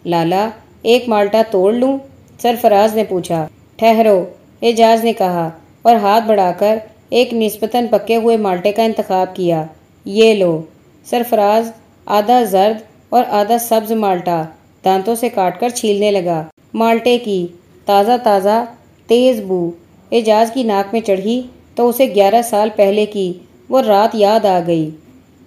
لالا، ایک مالٹا توڑ لوں؟ سرفراز نے پوچھا۔ ٹھہرو، اعجاز نے کہا اور ہاتھ بڑھا کر ایک نسبتاً پکے ہوئے مالٹے کا انتخاب کیا۔ یہ لو، سرفراز، آدھا زرد اور آدھا سبز مالٹا۔ دانتوں سے کاٹ کر چھیلنے لگا۔ مالٹے کی تازہ تازہ تیز بو۔ اعجاز کی ناک میں چڑھی تو اسے گیارہ سال پہلے کی وہ رات یاد آ گئی۔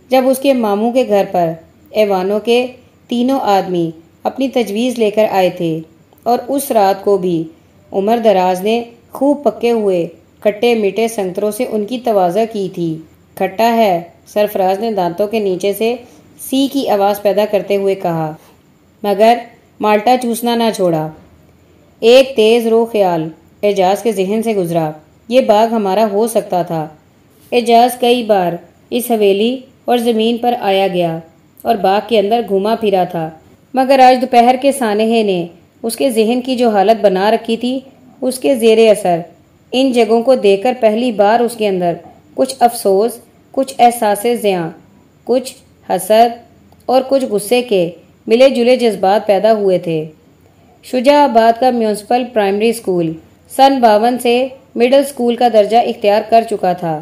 جب اس کے ماموں کے گھر پر ایوانوں کے تینوں آدمی اپنی تجویز لے کر آئے تھے اور اس رات کو بھی عمر دراز نے خوب پکے ہوئے کھٹے میٹھے سنگتروں سے ان کی توازہ کی تھی۔ کھٹا ہے، سرفراز نے دانتوں کے نیچے سے سی کی آواز پیدا کرتے ہوئے کہا۔ مگر مالٹا چوسنا نہ چھوڑا۔ ایک تیز رو خیال اعجاز کے ذہن سے گزرا۔ یہ باغ ہمارا ہو سکتا تھا۔ اعجاز کئی بار اس حویلی اور زمین پر آیا گیا اور باغ کے اندر گھوما پھرا تھا۔ مگر آج دوپہر کے سانحے نے اس کے ذہن کی جو حالت بنا رکھی تھی، اس کے زیر اثر۔ ان جگہوں کو دیکھ کر پہلی بار اس کے اندر کچھ افسوس، کچھ احساس زیاں، کچھ حسد اور کچھ غصے کے ملے جلے جذبات پیدا ہوئے تھے۔ شجاع آباد کا میونسپل پرائمری اسکول سن باون سے مڈل اسکول کا درجہ اختیار کر چکا تھا۔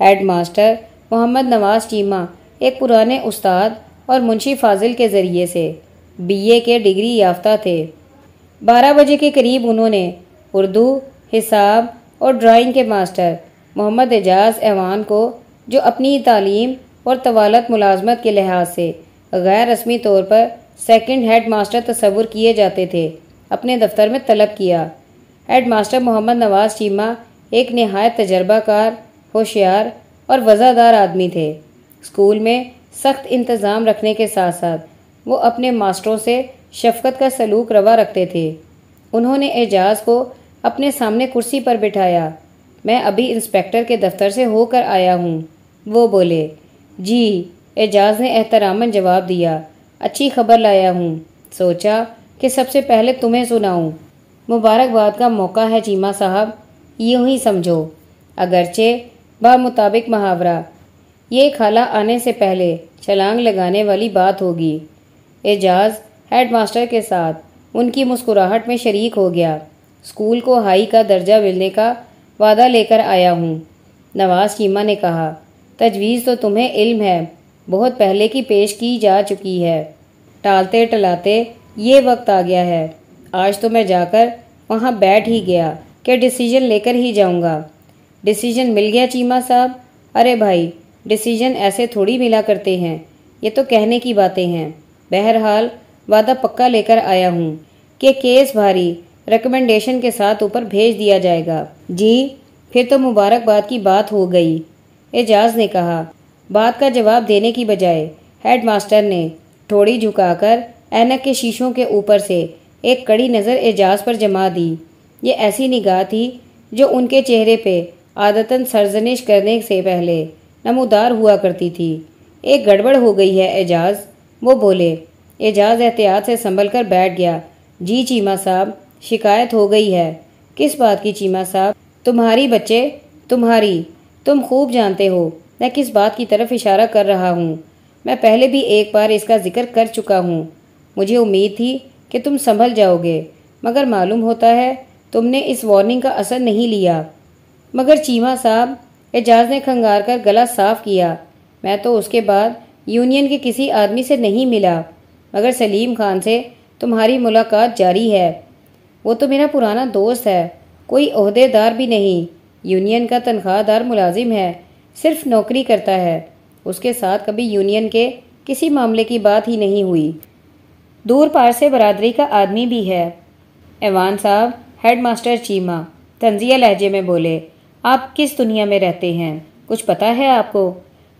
ہیڈ ماسٹر محمد نواز چیمہ، ایک پرانے استاد اور منشی فاضل کے ذریعے سے بی اے کے ڈگری یافتہ تھے۔ بارہ بجے کے قریب انہوں نے اردو، حساب اور ڈرائنگ کے ماسٹر محمد اعجاز ایوان کو، جو اپنی تعلیم اور طوالت ملازمت کے لحاظ سے غیر رسمی طور پر سیکنڈ ہیڈ ماسٹر تصور کیے جاتے تھے۔ اپنے دفتر میں طلب کیا۔ ہیڈ ماسٹر محمد نواز چیمہ ایک نہایت تجربہ کار ہوشیار اور وزہ دار آدمی تھے۔ اسکول میں سخت انتظام رکھنے کے ساتھ ساتھ وہ اپنے ماسٹروں سے شفقت کا سلوک روا رکھتے تھے۔ انہوں نے اعجاز کو اپنے سامنے کرسی پر بٹھایا۔ میں ابھی انسپیکٹر کے دفتر سے ہو کر آیا ہوں۔ وہ بولے جی اعجاز نے احتراماً جواب دیا، اچھی خبر لایا ہوں۔ سوچا کہ سب سے پہلے تمہیں سناؤں۔ مبارکباد کا موقع ہے چیمہ صاحب، یوں ہی سمجھو۔ اگرچہ مطابق محاورہ، یہ خالہ آنے سے پہلے چھلانگ لگانے والی بات ہوگی۔ اعجاز ہیڈ ماسٹر کے ساتھ ان کی مسکراہٹ میں شریک ہو گیا۔ اسکول کو ہائی کا درجہ ملنے کا وعدہ لے کر آیا ہوں۔ نواز چیمہ نے کہا، تجویز تو تمہیں علم ہے بہت پہلے کی پیش کی جا چکی ہے۔ ٹالتے ٹلاتے یہ وقت آ گیا ہے۔ آج تو میں جا کر وہاں بیٹھ ہی گیا کہ ڈسیجن لے کر ہی جاؤں گا۔ ڈسیجن مل گیا چیمہ صاحب۔ ارے بھائی ڈسیجن ایسے تھوڑی ملا کرتے ہیں۔ یہ تو کہنے کی باتیں ہیں۔ بہرحال وعدہ پکا لے کر آیا ہوں کہ کیس بھاری ریکمنڈیشن کے ساتھ اوپر بھیج دیا جائے گا۔ جی پھر تو مبارکباد کی بات ہو گئی۔ اعجاز نے کہا بات کا جواب دینے کی بجائے ہیڈ ماسٹر نے تھوڑی جھکا کر اینک کے شیشوں کے اوپر سے ایک کڑی نظر اعجاز پر جما دی۔ یہ ایسی نگاہ تھی جو ان کے چہرے پہ عادتاً سرزنش کرنے سے پہلے نمودار ہوا کرتی تھی۔ ایک گڑبڑ ہو گئی ہے اعجاز۔ وہ بولے، اعجاز احتیاط سے سنبھل کر بیٹھ گیا۔ جی چیمہ صاحب، شکایت ہو گئی ہے۔ کس بات کی چیمہ صاحب؟ تمہاری بچے، تمہاری، تم خوب جانتے ہو۔ میں کس بات کی طرف اشارہ کر رہا ہوں؟ میں پہلے بھی ایک بار اس کا ذکر کر چکا ہوں۔ مجھے امید تھی کہ تم سنبھل جاؤ گے، مگر معلوم ہوتا ہے تم نے اس وارننگ کا اثر نہیں لیا۔ مگر چیمہ صاحب، اعجاز نے کھنگار کر گلا صاف کیا۔ میں تو اس کے بعد یونین کے کسی آدمی سے نہیں ملا، مگر سلیم خان سے تمہاری ملاقات جاری ہے۔ وہ تو میرا پرانا دوست ہے، کوئی عہدے دار بھی نہیں۔ یونین کا تنخواہ دار ملازم ہے۔ صرف نوکری کرتا ہے۔ اس کے ساتھ کبھی یونین کے کسی معاملے کی بات ہی نہیں ہوئی۔ دور پار سے برادری کا آدمی بھی ہے۔ ایوان صاحب، ہیڈ ماسٹر چیمہ تنزیہ لہجے میں بولے، آپ کس دنیا میں رہتے ہیں؟ کچھ پتا ہے آپ کو؟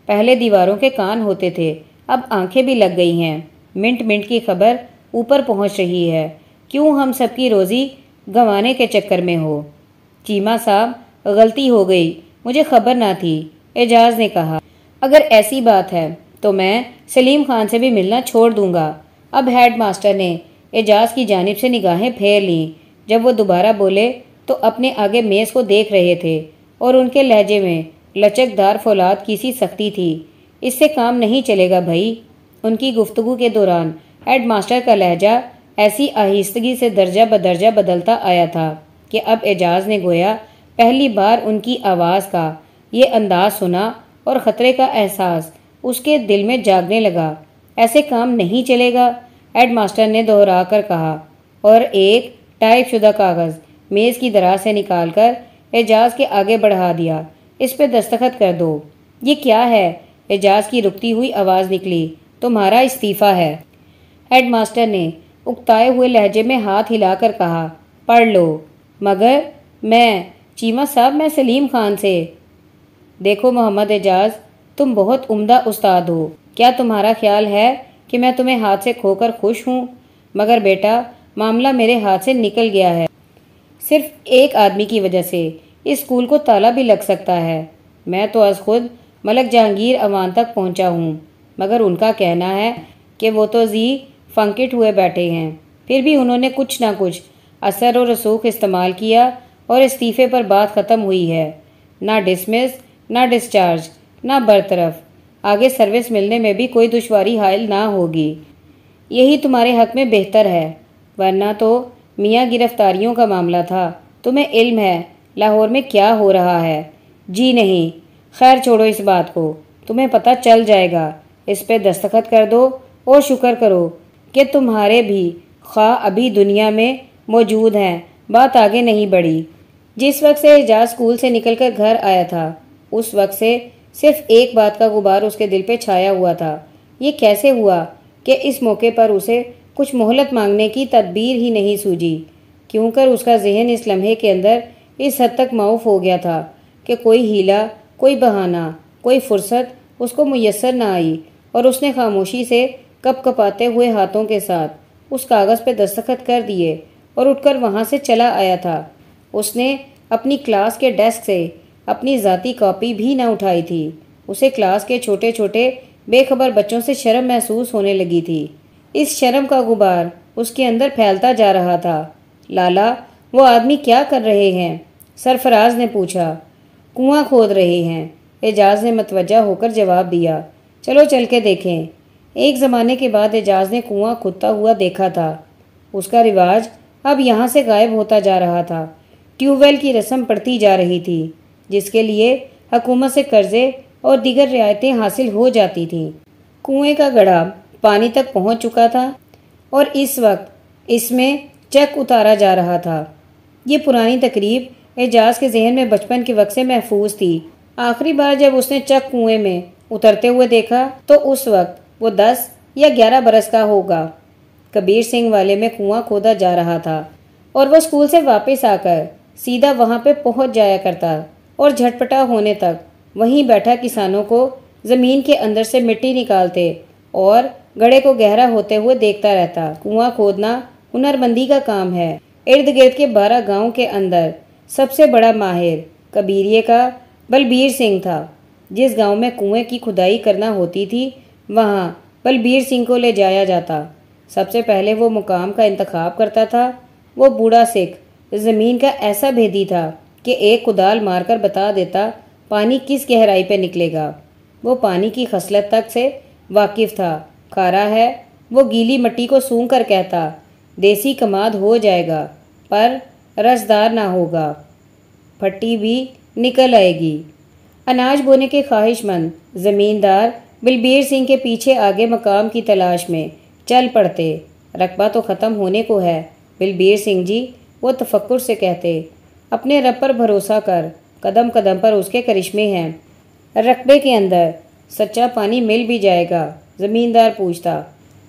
پہلے دیواروں کے کان ہوتے تھے، اب آنکھیں بھی لگ گئی ہیں۔ منٹ منٹ کی خبر اوپر پہنچ رہی ہے۔ کیوں ہم سب کی روزی گنوانے کے چکر میں ہو؟ چیما صاحب، غلطی ہو گئی۔ مجھے خبر نہ تھی۔ اعجاز نے کہا، اگر ایسی بات ہے تو میں سلیم خان سے بھی ملنا چھوڑ دوں گا۔ اب ہیڈ ماسٹر نے اعجاز کی جانب سے نگاہیں پھیر لیں۔ جب وہ دوبارہ بولے تو اپنے آگے میز کو دیکھ رہے تھے اور ان کے لہجے میں لچک دار فولاد کی سی سختی تھی۔ اس سے کام نہیں چلے گا بھائی۔ ان کی گفتگو کے دوران ہیڈ ماسٹر کا لہجہ ایسی آہستگی سے درجہ بدرجہ بدلتا آیا تھا کہ اب اعجاز نے گویا پہلی بار ان کی آواز کا یہ انداز سنا اور خطرے کا احساس اس کے دل میں جاگنے لگا۔ ایسے کام نہیں چلے گا، ہیڈ ماسٹر نے دہرا کر کہا۔ اور ایک ٹائپ شدہ کاغذ میز کی دراز سے نکال کر اعجاز کے آگے بڑھا دیا۔ اس پہ دستخط کر دو۔ یہ کیا ہے؟ اعجاز کی رکتی ہوئی آواز نکلی۔ تمہارا استعفیٰ ہے۔ ہیڈ ماسٹر نے اکتائے ہوئے لہجے میں ہاتھ ہلا کر کہا۔ پڑھ لو۔ مگر میں چیمہ صاحب، میں سلیم خان سے۔ دیکھو محمد اعجاز، تم بہت عمدہ استاد ہو۔ کیا تمہارا خیال ہے کہ میں تمہیں ہاتھ سے کھو کر خوش ہوں؟ مگر بیٹا، معاملہ میرے ہاتھ سے نکل گیا ہے۔ صرف ایک آدمی کی وجہ سے اس اسکول کو تالا بھی لگ سکتا ہے۔ میں تو از خود ملک جہانگیر اوان تک پہنچا ہوں، مگر ان کا کہنا ہے کہ وہ تو زی فنکٹ ہوئے بیٹھے ہیں۔ پھر بھی انہوں نے کچھ نہ کچھ اثر و رسوخ استعمال کیا اور استعفے پر بات ختم ہوئی ہے۔ نہ ڈسمس نہ ڈسچارج نہ برطرف۔ آگے سروس ملنے میں بھی کوئی دشواری حائل نہ ہوگی۔ یہی تمہارے حق میں بہتر ہے۔ ورنہ تو میاں گرفتاریوں کا معاملہ تھا۔ تمہیں علم ہے۔ لاہور میں کیا ہو رہا ہے؟ جی نہیں۔ خیر چھوڑو اس بات کو۔ تمہیں پتہ چل جائے گا۔ اس پہ دستخط کر دو اور شکر کرو کہ تمہارے بھی خواہ ابھی دنیا میں موجود ہیں۔ بات آگے نہیں بڑھی۔ جس وقت سے اعجاز اسکول سے نکل کر گھر آیا تھا اس وقت سے صرف ایک بات کا غبار اس کے دل پہ چھایا ہوا تھا۔ یہ کیسے ہوا کہ اس موقع پر اسے کچھ مہلت مانگنے کی تدبیر ہی نہیں سوجی؟ کیوں کر اس کا ذہن اس لمحے کے اندر اس حد تک معاف ہو گیا تھا کہ کوئی ہیلا، کوئی بہانہ، کوئی فرصت اس کو میسر نہ آئی اور اس نے خاموشی سے کپ کپاتے ہوئے ہاتھوں کے ساتھ اس کاغذ پہ دستخط کر دیے اور اٹھ کر وہاں سے چلا آیا تھا۔ اس نے اپنی کلاس کے ڈیسک سے اپنی ذاتی کاپی بھی نہ اٹھائی تھی۔ اسے کلاس کے چھوٹے چھوٹے بے خبر بچوں سے شرم محسوس ہونے لگی تھی۔ اس شرم کا غبار اس کے اندر پھیلتا جا رہا تھا۔ لالا، وہ آدمی کیا کر رہے ہیں؟ سرفراز نے پوچھا۔ کنواں کھود رہے ہیں۔ اعجاز نے متوجہ ہو کر جواب دیا۔ چلو چل کے دیکھیں۔ ایک زمانے کے بعد اعجاز نے کنواں کھودتا ہوا دیکھا تھا۔ اس کا رواج اب یہاں سے غائب ہوتا جا رہا تھا۔ ٹیوب ویل کی رسم پڑتی جا رہی تھی۔ جس کے لیے حکومت سے قرضے اور دیگر رعایتیں حاصل ہو جاتی تھیں۔ کنویں کا گڑھا پانی تک پہنچ چکا تھا اور اس وقت اس میں چک اتارا جا رہا تھا۔ یہ پرانی تقریب اعجاز کے ذہن میں بچپن کے وقت سے محفوظ تھی۔ آخری بار جب اس نے چک کنویں میں اترتے ہوئے دیکھا تو اس وقت وہ دس یا گیارہ برس کا ہوگا۔ کبیر سنگھ والے میں کنواں کھودا جا رہا تھا اور وہ اسکول سے واپس آ کر سیدھا وہاں پہ پہنچ جایا کرتا۔ اور جھٹپٹا ہونے تک۔ وہیں بیٹھا کسانوں کو زمین کے اندر سے مٹی نکالتے اور گڑے کو گہرا ہوتے ہوئے دیکھتا رہتا۔ کنواں کھودنا ہنر مندی کا کام ہے۔ ارد گرد کے بارہ گاؤں کے اندر سب سے بڑا ماہر کبیریے کا بلبیر سنگھ تھا۔ جس گاؤں میں کنویں کی کھدائی کرنا ہوتی تھی، وہاں بلبیر سنگھ کو لے جایا جاتا۔ سب سے پہلے وہ مقام کا انتخاب کرتا تھا۔ وہ بوڑھا سکھ زمین کا ایسا بھیدی تھا۔ کہ ایک کدال مار کر بتا دیتا، پانی کس گہرائی پہ نکلے گا؟ وہ پانی کی خصلت تک سے واقف تھا کھارا ہے، وہ گیلی مٹی کو سونگ کر کہتا، دیسی کماد ہو جائے گا، پر رسدار نہ ہوگا۔ پھٹی بھی نکل آئے گی۔ اناج بونے کے خواہش مند، زمیندار بلبیر سنگھ کے پیچھے آگے مقام کی تلاش میں چل پڑتے۔ رقبہ تو ختم ہونے کو ہے، بلبیر سنگھ جی وہ تفکر سے کہتے اپنے رب پر بھروسہ کر، قدم قدم پر اس کے کرشمے ہیں۔ رقبے کے اندر سچا پانی مل بھی جائے گا، زمیندار پوچھتا۔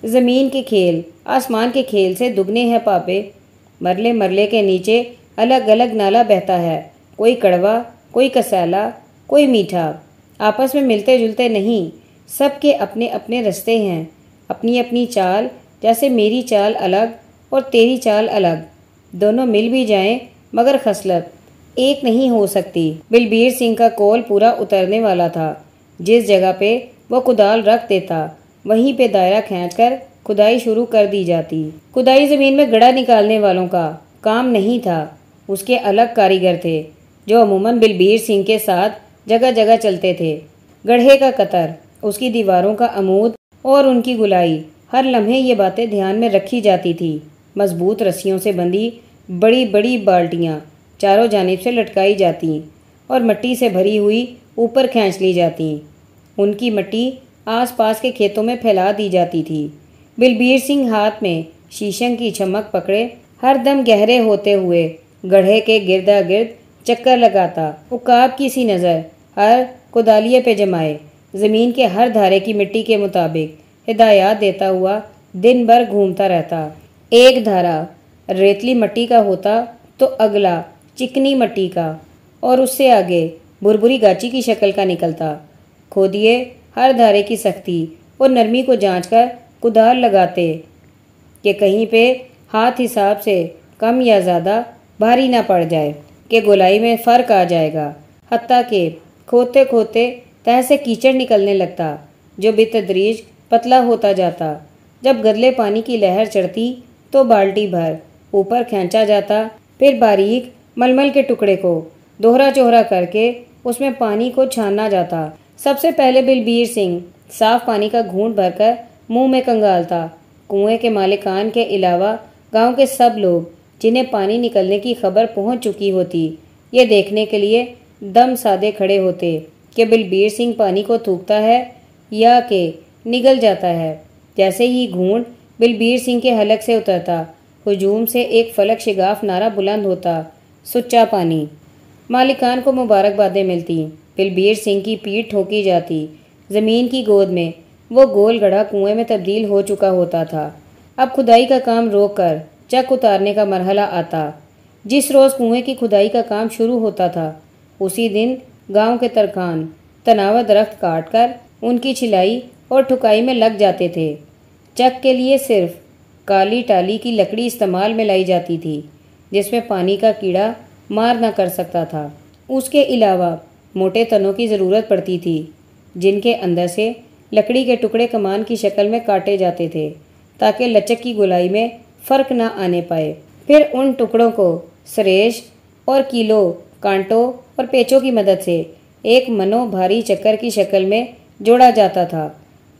زمین کے کھیل، آسمان کے کھیل سے دگنے ہیں پاپے۔ مرلے مرلے کے نیچے الگ الگ نالا بہتا ہے۔ کوئی کڑوا، کوئی کسیلا کوئی میٹھا۔ آپس میں ملتے جلتے نہیں، سب کے اپنے اپنے رستے ہیں۔ اپنی اپنی چال، جیسے میری چال الگ اور تیری چال الگ۔ دونوں مل بھی جائیں مگر خصلت ایک نہیں ہو سکتی۔ بلبیر سنگھ کا کول پورا اترنے والا تھا۔ جس جگہ پہ وہ کدال رکھ دیتا، وہیں پہ دائرہ کھینچ کر کھدائی شروع کر دی جاتی۔ کھدائی زمین میں گڑا نکالنے والوں کا کام نہیں تھا۔ اس کے الگ کاریگر تھے، جو عموماً بلبیر سنگھ کے ساتھ جگہ جگہ چلتے تھے۔ گڑھے کا قطر، اس کی دیواروں کا عمود اور ان کی گلائی، ہر لمحے یہ باتیں دھیان میں رکھی جاتی تھی۔ مضبوط رسیوں سے بندھی بڑی بڑی بالٹیاں چاروں جانب سے لٹکائی جاتی اور مٹی سے بھری ہوئی اوپر کھینچ لی جاتی ان کی مٹی آس پاس کے کھیتوں میں پھیلا دی جاتی تھی۔ بلبیر سنگھ ہاتھ میں شیشم کی چمک پکڑے، ہر دم گہرے ہوتے ہوئے گڑھے کے گردا گرد چکر لگاتا۔ اکاب کی سی نظر ہر کدالیے پہ جمائے۔ زمین کے ہر دھارے کی مٹی کے مطابق ہدایات دیتا ہوا دن بھر گھومتا رہتا۔ ایک دھارا ریتلی مٹی کا ہوتا تو اگلا چکنی مٹی کا، اور اس سے آگے بربری گاچی کی شکل کا نکلتا۔ کھودیے ہر دھارے کی سختی اور نرمی کو جانچ کر کدال لگاتے کہ کہیں پہ ہاتھ حساب سے کم یا زیادہ بھاری نہ پڑ جائے، کہ گولائی میں فرق آ جائے گا۔ حتیٰ کہ کھوتے کھوتے تہ سے کیچڑ نکلنے لگتا، جو بتدریج پتلا ہوتا جاتا۔ جب گدلے پانی کی لہر چڑھتی تو بالٹی بھر۔ اوپر کھینچا جاتا، پھر باریک ململ کے ٹکڑے کو دوہرا چوہرا کر کے اس میں پانی کو چھاننا جاتا۔ سب سے پہلے بلبیر سنگھ صاف پانی کا گھونٹ بھر کر منہ میں کنگالتا۔ کنویں کے مالکان کے علاوہ گاؤں کے سب لوگ جنہیں پانی نکلنے کی خبر پہنچ چکی ہوتی، یہ دیکھنے کے لیے دم سادے کھڑے ہوتے کہ بلبیر سنگھ پانی کو تھوکتا ہے یا کہ نگل جاتا ہے۔ جیسے ہی گھونٹ بلبیر سنگھ کے حلق سے اترتا ہجوم سے ایک فلک شگاف نعرہ بلند ہوتا، سچا پانی۔ مالکان کو مبارکبادیں ملتی بلبیر سنگھ کی پیٹھ ٹھوکی جاتی، زمین کی گود میں وہ گول گڑھا کنویں میں تبدیل ہو چکا ہوتا تھا۔ اب کھدائی کا کام روک کر چک اتارنے کا مرحلہ آتا۔ جس روز کنویں کی کھدائی کا کام شروع ہوتا تھا، اسی دن گاؤں کے ترخان تناوا درخت کاٹ کر ان کی چھلائی اور ٹھکائی میں لگ جاتے تھے۔ چک کے لیے صرف کالی ٹالی کی لکڑی استعمال میں لائی جاتی تھی، جس میں پانی کا کیڑا مار نہ کر سکتا تھا۔ اس کے علاوہ موٹے تنوں کی ضرورت پڑتی تھی، جن کے اندر سے لکڑی کے ٹکڑے کمان کی شکل میں کاٹے جاتے تھے، تاکہ لچک کی گولائی میں فرق نہ آنے پائے۔ پھر ان ٹکڑوں کو سریش اور کیلو، کانٹوں اور پیچوں کی مدد سے ایک منو بھاری چکر کی شکل میں جوڑا جاتا تھا۔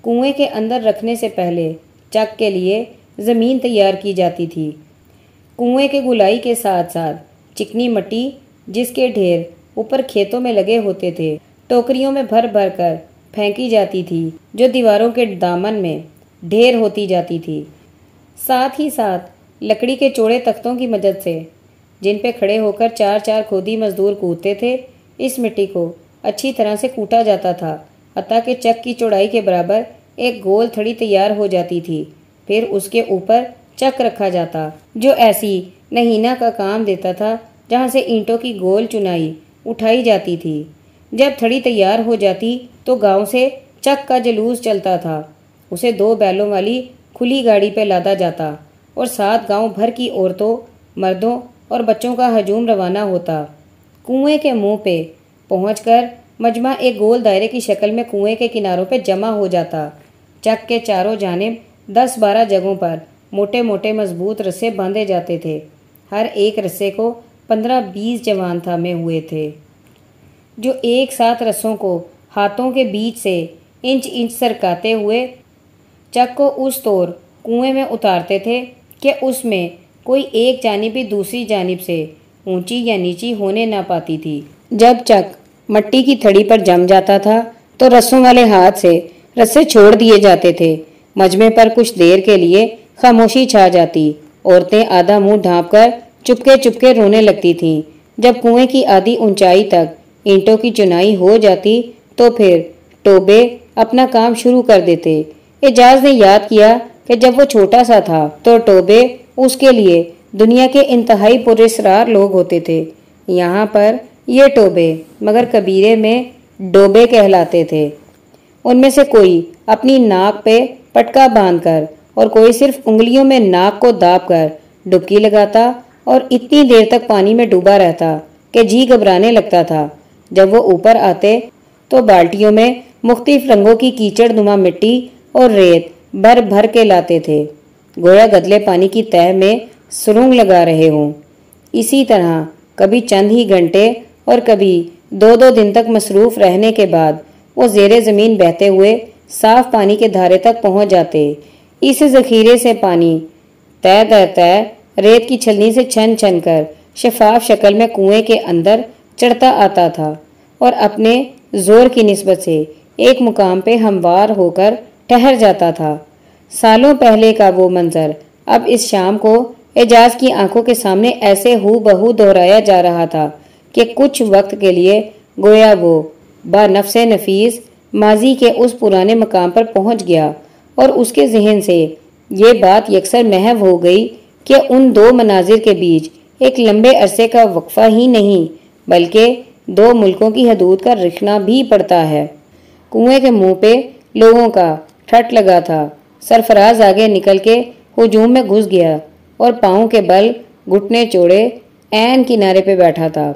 کنویں کے اندر رکھنے سے پہلے چک کے لیے زمین تیار کی جاتی تھی۔ کنویں کے گلائی کے ساتھ ساتھ چکنی مٹی، جس کے ڈھیر اوپر کھیتوں میں لگے ہوتے تھے، ٹوکریوں میں بھر بھر کر پھینکی جاتی تھی، جو دیواروں کے دامن میں ڈھیر ہوتی جاتی تھی۔ ساتھ ہی ساتھ لکڑی کے چوڑے تختوں کی مدد سے، جن پہ کھڑے ہو کر چار چار کھودی مزدور کودتے تھے، اس مٹی کو اچھی طرح سے کوٹا جاتا تھا، حتیٰ کہ چک کی چوڑائی کے برابر ایک گول تھڑی تیار ہو جاتی تھی۔ پھر اس کے اوپر چک رکھا جاتا، جو ایسی نہینا کا کام دیتا تھا جہاں سے اینٹوں کی گول چنائی اٹھائی جاتی تھی۔ جب تھڑی تیار ہو جاتی تو گاؤں سے چک کا جلوس چلتا تھا۔ اسے دو بیلوں والی کھلی گاڑی پہ لادا جاتا اور سات گاؤں بھر کی عورتوں، مردوں اور بچوں کا ہجوم روانہ ہوتا۔ کنویں کے منہ پہ پہنچ کر مجمع ایک گول دائرے کی شکل میں کنویں کے کناروں پہ جمع ہو جاتا۔ چک کے چاروں جانب دس بارہ جگہوں پر موٹے موٹے مضبوط رسے باندھے جاتے تھے۔ ہر ایک رسے کو پندرہ بیس جوان تھامے ہوئے تھے۔ جو ایک ساتھ رسوں کو ہاتھوں کے بیچ سے انچ انچ سرکاتے ہوئے چک کو اس طور کنویں میں اتارتے تھے کہ اس میں کوئی ایک جانب بھی دوسری جانب سے اونچی یا نیچی ہونے نہ پاتی تھی۔ جب چک مٹی کی تھڑی پر جم جاتا تھا تو رسوں والے ہاتھ سے رسے چھوڑ دیے جاتے تھے۔ مجمے پر کچھ دیر کے لیے خاموشی چھا جاتی۔ عورتیں آدھا منہ ڈھانپ کر چپکے چپکے رونے لگتی تھیں۔ جب کنویں کی آدھی اونچائی تک اینٹوں کی چنائی ہو جاتی تو پھر ٹوبے اپنا کام شروع کر دیتے۔ اعجاز نے یاد کیا کہ جب وہ چھوٹا سا تھا تو ٹوبے اس کے لیے دنیا کے انتہائی پرسرار لوگ ہوتے تھے۔ یہاں پر یہ ٹوبے مگر کبیرے میں ڈوبے کہلاتے تھے۔ ان میں سے کوئی اپنی ناک پہ پٹکا باندھ کر اور کوئی صرف انگلیوں میں ناک کو داب کر ڈبکی لگاتا اور اتنی دیر تک پانی میں ڈوبا رہتا کہ جی گھبرانے لگتا تھا۔ جب وہ اوپر آتے تو بالٹیوں میں مختلف رنگوں کی کیچڑ نما مٹی اور ریت بھر بھر کے لاتے تھے۔ گویا گدلے پانی کی تہ میں سرنگ لگا رہے ہوں۔ اسی طرح کبھی چند ہی گھنٹے اور کبھی دو دو دن تک مصروف رہنے کے بعد وہ زیر زمین بہتے ہوئے صاف پانی کے دھارے تک پہنچ جاتے۔ اس ذخیرے سے پانی طے در طے ریت کی چھلنی سے چھن چھن کر شفاف شکل میں کنویں کے اندر چڑھتا آتا تھا اور اپنے زور کی نسبت سے ایک مقام پہ ہموار ہو کر ٹہر جاتا تھا۔ سالوں پہلے کا وہ منظر اب اس شام کو اعجاز کی آنکھوں کے سامنے ایسے ہو بہو دہرایا جا رہا تھا کہ کچھ وقت کے لیے گویا وہ با نفس نفیس ماضی کے اس پرانے مقام پر پہنچ گیا اور اس کے ذہن سے یہ بات یکسر محو ہو گئی کہ ان دو مناظر کے بیچ ایک لمبے عرصے کا وقفہ ہی نہیں، بلکہ دو ملکوں کی حدود کا رکھنا بھی پڑتا ہے۔ کنویں کے منہ پہ لوگوں کا ٹھٹ لگا تھا، سرفراز آگے نکل کے ہجوم میں گھس گیا اور پاؤں کے بل گھٹنے چوڑے این کنارے پہ بیٹھا تھا۔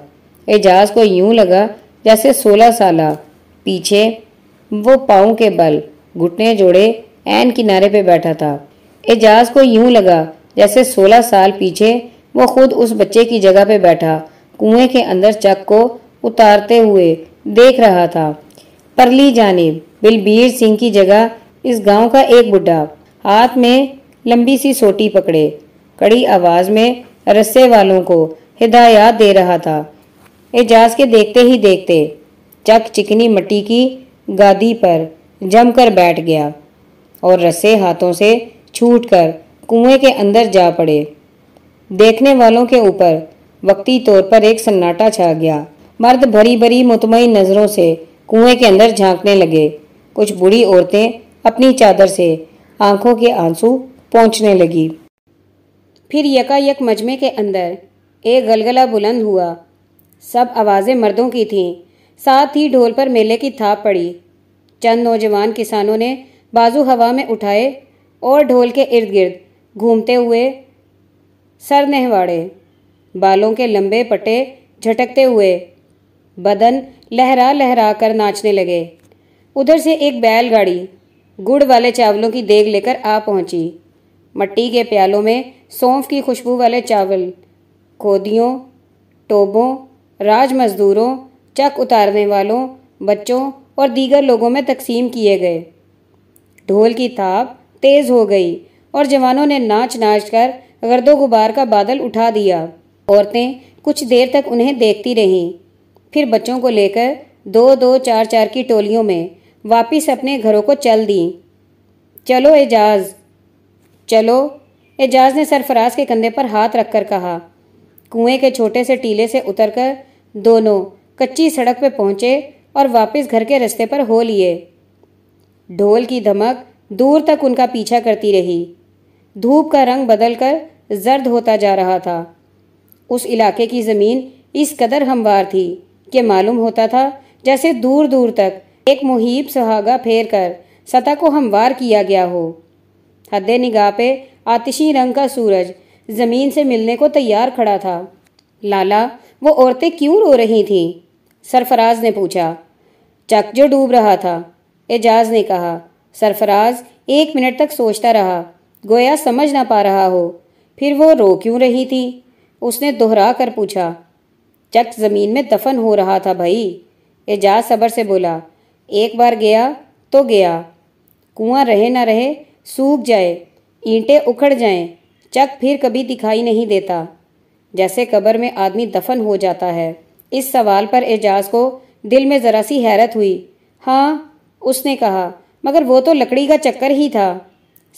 اعجاز کو یوں لگا جیسے سولہ سالہ پیچھے وہ پاؤں کے بل، گھٹنے جوڑے این کنارے پہ بیٹھا تھا۔ اعجاز کو یوں لگا جیسے سولہ سال پیچھے وہ خود اس بچے کی جگہ پہ بیٹھا، کنویں کے اندر چک کو اتارتے ہوئے دیکھ رہا تھا۔ پرلی جانب، بلبیر سنگھ کی جگہ، اس گاؤں کا ایک بڈھا۔ ہاتھ میں لمبی سی سوٹی پکڑے۔ کڑی آواز میں رسے والوں کو ہدایات دے رہا تھا۔ اعجاز کے دیکھتے ہی دیکھتے چک چکنی مٹی کی گادی پر جم کر بیٹھ گیا اور رسے ہاتھوں سے چھوٹ کر کنویں کے اندر جا پڑے۔ دیکھنے والوں کے اوپر وقتی طور پر ایک سناٹا چھا گیا۔ مرد بھری بھری مطمئن نظروں سے کنویں کے اندر جھانکنے لگے۔ کچھ بڑی عورتیں اپنی چادر سے آنکھوں کے آنسو پہنچنے لگی۔ پھر یکا یک مجمے کے اندر ایک گلگلہ بلند ہوا۔ سب آوازیں مردوں کی تھیں۔ ساتھ ہی ڈھول پر میلے کی تھاپ پڑی۔ چند نوجوان کسانوں نے بازو ہوا میں اٹھائے اور ڈھول کے ارد گرد گھومتے ہوئے سر نہواڑے۔ بالوں کے لمبے پٹے جھٹکتے ہوئے بدن لہرا لہرا کر ناچنے لگے۔ ادھر سے ایک بیل گاڑی گڑ والے چاولوں کی دیگ لے کر آ پہنچی۔ مٹی کے پیالوں میں سونف کی خوشبو والے چاول، کھودیوں، ٹوبوں، راج مزدوروں چک اتارنے والوں، بچوں اور دیگر لوگوں میں تقسیم کیے گئے۔ ڈھول کی تھاپ تیز ہو گئی اور جوانوں نے ناچ ناچ کر غرد و غبار کا بادل اٹھا دیا۔ عورتیں کچھ دیر تک انہیں دیکھتی رہیں۔ پھر بچوں کو لے کر دو دو چار چار کی ٹولیوں میں واپس اپنے گھروں کو چل دیں۔ چلو اعجاز۔ چلو۔ اعجاز نے سرفراز کے کندھے پر ہاتھ رکھ کر کہا۔ کنویں کے چھوٹے سے ٹیلے سے اتر کر دونوں کچی سڑک پہ پہنچے اور واپس گھر کے رستے پر ہو لیے۔ ڈھول کی دھمک دور تک ان کا پیچھا کرتی رہی۔ دھوپ کا رنگ بدل کر زرد ہوتا جا رہا تھا۔ اس علاقے کی زمین اس قدر ہموار تھی کہ معلوم ہوتا تھا جیسے دور دور تک ایک محیب سہاگا پھیر کر سطح کو ہموار کیا گیا ہو۔ حد نگاہ پہ آتشی رنگ کا سورج زمین سے ملنے کو تیار کھڑا تھا۔ لالا، وہ عورتیں کیوں رو رہی تھیں؟ سرفراز نے پوچھا، چک جو ڈوب رہا تھا۔ اعجاز نے کہا، سرفراز ایک منٹ تک سوچتا رہا، گویا سمجھ نہ پا رہا ہو۔ پھر وہ رو کیوں رہی تھی؟ اس نے دہرا کر پوچھا، چک زمین میں دفن ہو رہا تھا بھائی؟ اعجاز صبر سے بولا، ایک بار گیا تو گیا۔ کنواں رہے نہ رہے، سوکھ جائے، اینٹیں اکھڑ جائیں۔ چک پھر کبھی دکھائی نہیں دیتا، جیسے قبر میں آدمی دفن ہو جاتا ہے۔ اس سوال پر اعجاز کو دل میں ذرا سی حیرت ہوئی۔ ہاں اس نے کہا، مگر وہ تو لکڑی کا چکر ہی تھا۔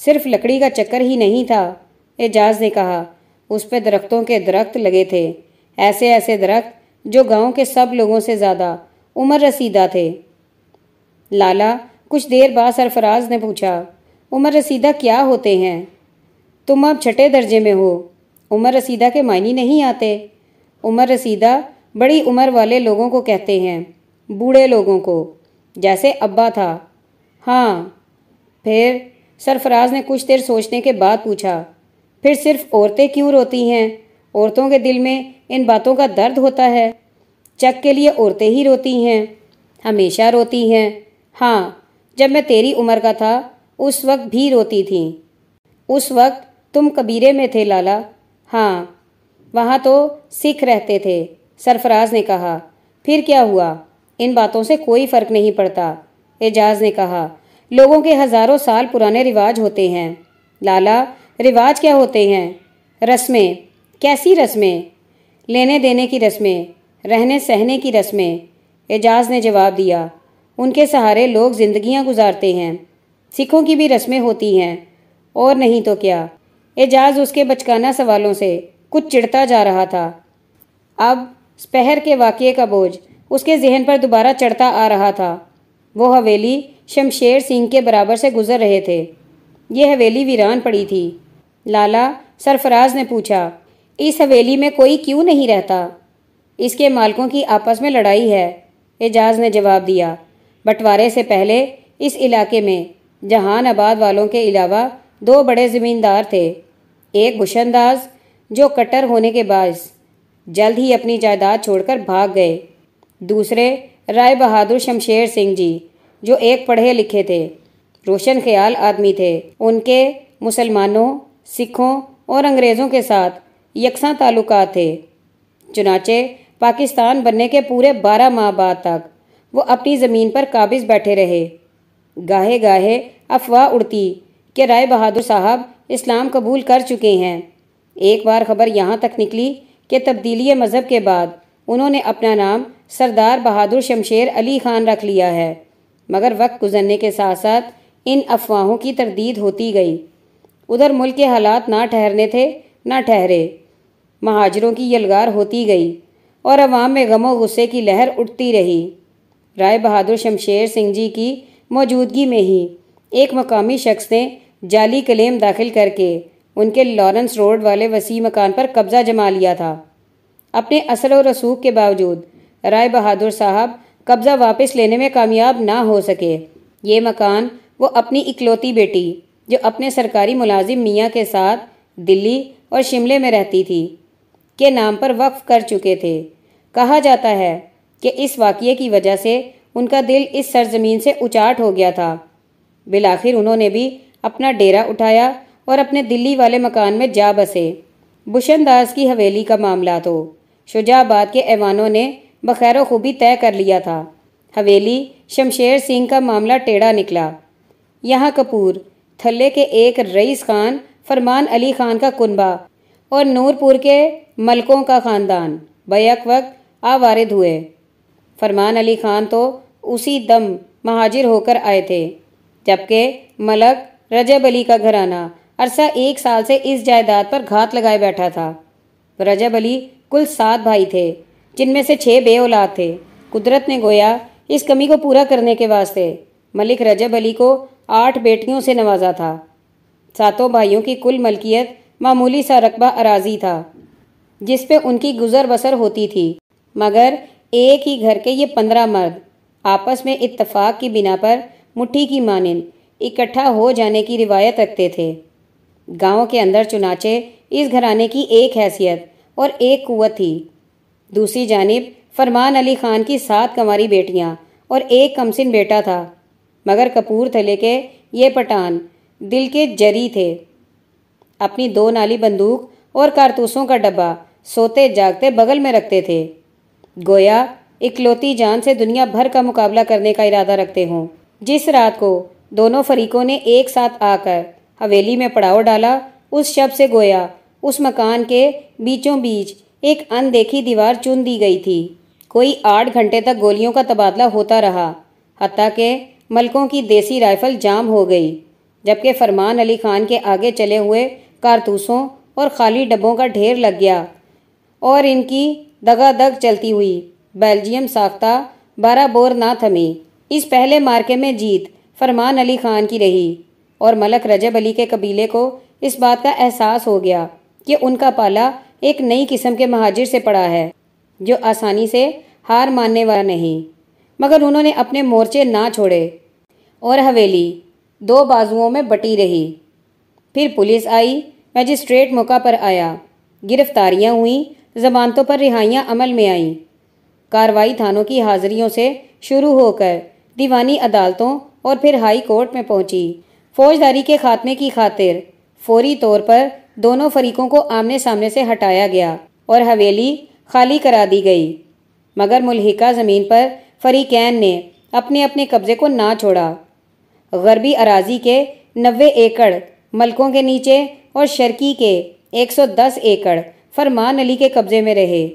صرف لکڑی کا چکر ہی نہیں تھا۔ اعجاز نے کہا، اس پہ درختوں کے درخت لگے تھے۔ ایسے ایسے درخت جو گاؤں کے سب لوگوں سے زیادہ عمر رسیدہ تھے۔ لالا، کچھ دیر بعد سرفراز نے پوچھا، عمر رسیدہ کیا ہوتے ہیں؟ تم اب چھٹے درجے میں ہو، عمر رسیدہ کے معنی نہیں آتے۔ عمر رسیدہ بڑی عمر والے لوگوں کو کہتے ہیں، بوڑھے لوگوں کو۔ جیسے ابا تھا۔ ہاں پھر سرفراز نے کچھ دیر سوچنے کے بعد پوچھا، پھر صرف عورتیں کیوں روتی ہیں؟ عورتوں کے دل میں ان باتوں کا درد ہوتا ہے۔ چک کے لیے عورتیں ہی روتی ہیں، ہمیشہ روتی ہیں۔ ہاں جب میں تیری عمر کا تھا، اس وقت بھی روتی تھیں۔ اس وقت تم کبیرے میں تھے، لالا۔ ہاں وہاں تو سکھ رہتے تھے۔ سرفراز نے کہا، پھر کیا ہوا؟ ان باتوں سے کوئی فرق نہیں پڑتا۔ اعجاز نے کہا، لوگوں کے ہزاروں سال پرانے رواج ہوتے ہیں۔ لالا، رواج کیا ہوتے ہیں؟ رسمیں۔ کیسی رسمیں؟ لینے دینے کی رسمیں۔ رہنے سہنے کی رسمیں۔ اعجاز نے جواب دیا، ان کے سہارے لوگ زندگیاں گزارتے ہیں۔ سکھوں کی بھی رسمیں ہوتی ہیں۔ اور نہیں تو کیا؟ اعجاز اس کے بچکانہ سوالوں سے کچھ چڑھتا جا رہا تھا۔ اب سپہر کے واقعے کا بوجھ اس کے ذہن پر دوبارہ چڑھتا آ رہا تھا۔ وہ حویلی شمشیر سنگھ کے برابر سے گزر رہے تھے۔ یہ حویلی ویران پڑی تھی۔ لالا، سرفراز نے پوچھا، اس حویلی میں کوئی کیوں نہیں رہتا؟ اس کے مالکوں کی آپس میں لڑائی ہے۔ اعجاز نے جواب دیا، بٹوارے سے پہلے اس علاقے میں جہان آباد والوں کے علاوہ دو بڑے زمیندار تھے۔ ایک بشنداز جو کٹر ہونے کے باعث جلد ہی اپنی جائیداد چھوڑ کر بھاگ گئے۔ دوسرے، رائے بہادر شمشیر سنگھ جی جو ایک پڑھے لکھے تھے۔ روشن خیال آدمی تھے۔ ان کے مسلمانوں، سکھوں اور انگریزوں کے ساتھ یکساں تعلقات تھے۔ چنانچہ، پاکستان بننے کے پورے بارہ ماہ بعد تک وہ اپنی زمین پر قابض بیٹھے رہے۔ گاہے گاہے افواہ اڑتی کہ رائے بہادر صاحب اسلام قبول کر چکے ہیں۔ ایک بار خبر یہاں تک نکلی کہ تبدیلی مذہب کے بعد انہوں نے اپنا نام سردار بہادر شمشیر علی خان رکھ لیا ہے۔ مگر وقت گزرنے کے ساتھ ساتھ ان افواہوں کی تردید ہوتی گئی۔ ادھر ملک کے حالات نہ ٹھہرنے تھے، نہ ٹھہرے۔ مہاجروں کی یلگار ہوتی گئی اور عوام میں غم و غصے کی لہر اٹھتی رہی۔ رائے بہادر شمشیر سنگھ جی کی موجودگی میں ہی ایک مقامی شخص نے جعلی کلیم داخل کر کے ان کے لارنس روڈ والے وسیع مکان پر قبضہ جما لیا تھا۔ اپنے اصل و رسوخ کے باوجود، رائے بہادر صاحب قبضہ واپس لینے میں کامیاب نہ ہو سکے۔ یہ مکان وہ اپنی اکلوتی بیٹی، جو اپنے سرکاری ملازم میاں کے ساتھ دلی اور شملے میں رہتی تھی، کے نام پر وقف کر چکے تھے۔ کہا جاتا ہے کہ اس واقعے کی وجہ سے ان کا دل اس سرزمین سے اچاٹ ہو گیا تھا۔ بالآخر انہوں نے بھی اپنا ڈیرا اٹھایا اور اپنے دلی والے مکان میں جا بسے۔ بشن داس کی حویلی کا معاملہ تو۔ شجاع آباد کے ایوانوں نے بخیر و خوبی طے کر لیا تھا۔ حویلی شمشیر سنگھ کا معاملہ ٹیڑھا نکلا۔ یہاں کپور، تھلے کے ایک رئیس خان فرمان علی خان کا کنبہ اور نور پور کے ملکوں کا خاندان بیک وقت آوارد ہوئے۔ فرمان علی خان تو اسی دم مہاجر ہو کر آئے تھے، جبکہ ملک رجب علی کا گھرانہ عرصہ ایک سال سے اس جائیداد پر گھات لگائے بیٹھا تھا۔ رجب علی کل سات بھائی تھے، جن میں سے چھ بے اولاد تھے۔ قدرت نے گویا اس کمی کو پورا کرنے کے واسطے ملک رجب علی کو آٹھ بیٹیوں سے نوازا تھا۔ ساتوں بھائیوں کی کل ملکیت معمولی سا رقبہ اراضی تھا، جس پہ ان کی گزر بسر ہوتی تھی۔ مگر ایک ہی گھر کے یہ پندرہ مرد آپس میں اتفاق کی بنا پر مٹھی کی مانند اکٹھا ہو جانے کی روایت رکھتے تھے۔ گاؤں کے اندر چنانچہ اس گھرانے کی ایک حیثیت اور ایک قوت تھی۔ دوسری جانب، فرمان علی خان کی سات کماری بیٹیاں اور ایک کمسن بیٹا تھا۔ مگر کپور تھلے کے یہ پٹان دل کے جری تھے۔ اپنی دو نالی بندوق اور کارتوسوں کا ڈبہ سوتے جاگتے بغل میں رکھتے تھے۔ گویا اکلوتی جان سے دنیا بھر کا مقابلہ کرنے کا ارادہ رکھتے ہوں۔ جس رات کو دونوں فریقوں نے ایک ساتھ آ کر حویلی میں پڑاؤ ڈالا، اس شب سے گویا، اس مکان کے بیچوں بیچ ایک ان دیکھی دیوار چن دی گئی تھی۔ کوئی آٹھ گھنٹے تک گولیوں کا تبادلہ ہوتا رہا، حتیٰ کہ ملکوں کی دیسی رائفل جام ہو گئی، جبکہ فرمان علی خان کے آگے چلے ہوئے کارتوسوں اور خالی ڈبوں کا ڈھیر لگ گیا۔ اور ان کی دگا دگ چلتی ہوئی، بیلجیم ساختہ بارہ بور نہ تھمی۔ اس پہلے مارکے میں جیت فرمان علی خان کی رہی۔ اور ملک رجب علی کے قبیلے کو اس بات کا احساس ہو گیا کہ ان کا پالا ایک نئی قسم کے مہاجر سے پڑا ہے، جو آسانی سے ہار ماننے والا نہیں۔ مگر انہوں نے اپنے مورچے نہ چھوڑے اور حویلی دو بازوؤں میں بٹی رہی۔ پھر پولیس آئی میجسٹریٹ موقع پر آیا۔ گرفتاریاں ہوئیں، ضمانتوں پر رہائیاں عمل میں آئیں۔ کاروائی تھانوں کی حاضریوں سے شروع ہو کر دیوانی عدالتوں اور پھر ہائی کورٹ میں پہنچی۔ فوجداری کے خاتمے کی خاطر فوری طور پر دونوں فریقوں کو آمنے سامنے سے ہٹایا گیا اور حویلی خالی کرا دی گئی۔ مگر ملحقہ زمین پر فریقین نے اپنے اپنے قبضے کو نہ چھوڑا۔ غربی اراضی کے نوے ایکڑ ملکوں کے نیچے اور شرکی کے ایک سو دس ایکڑ فرمان علی کے قبضے میں رہے۔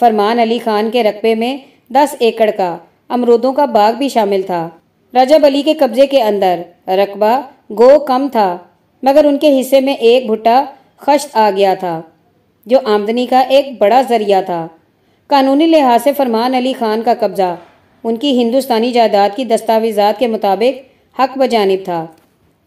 فرمان علی خان کے رقبے میں دس ایکڑ کا امرودوں کا باغ بھی شامل تھا۔ رجب علی کے قبضے کے اندر۔ رقبہ گو کم تھا، مگر ان کے حصے میں ایک بھٹا خشت آ گیا تھا، جو آمدنی کا ایک بڑا ذریعہ تھا۔ قانونی لحاظ سے فرمان علی خان کا قبضہ، ان کی ہندوستانی جائیداد کی دستاویزات کے مطابق حق بجانب تھا۔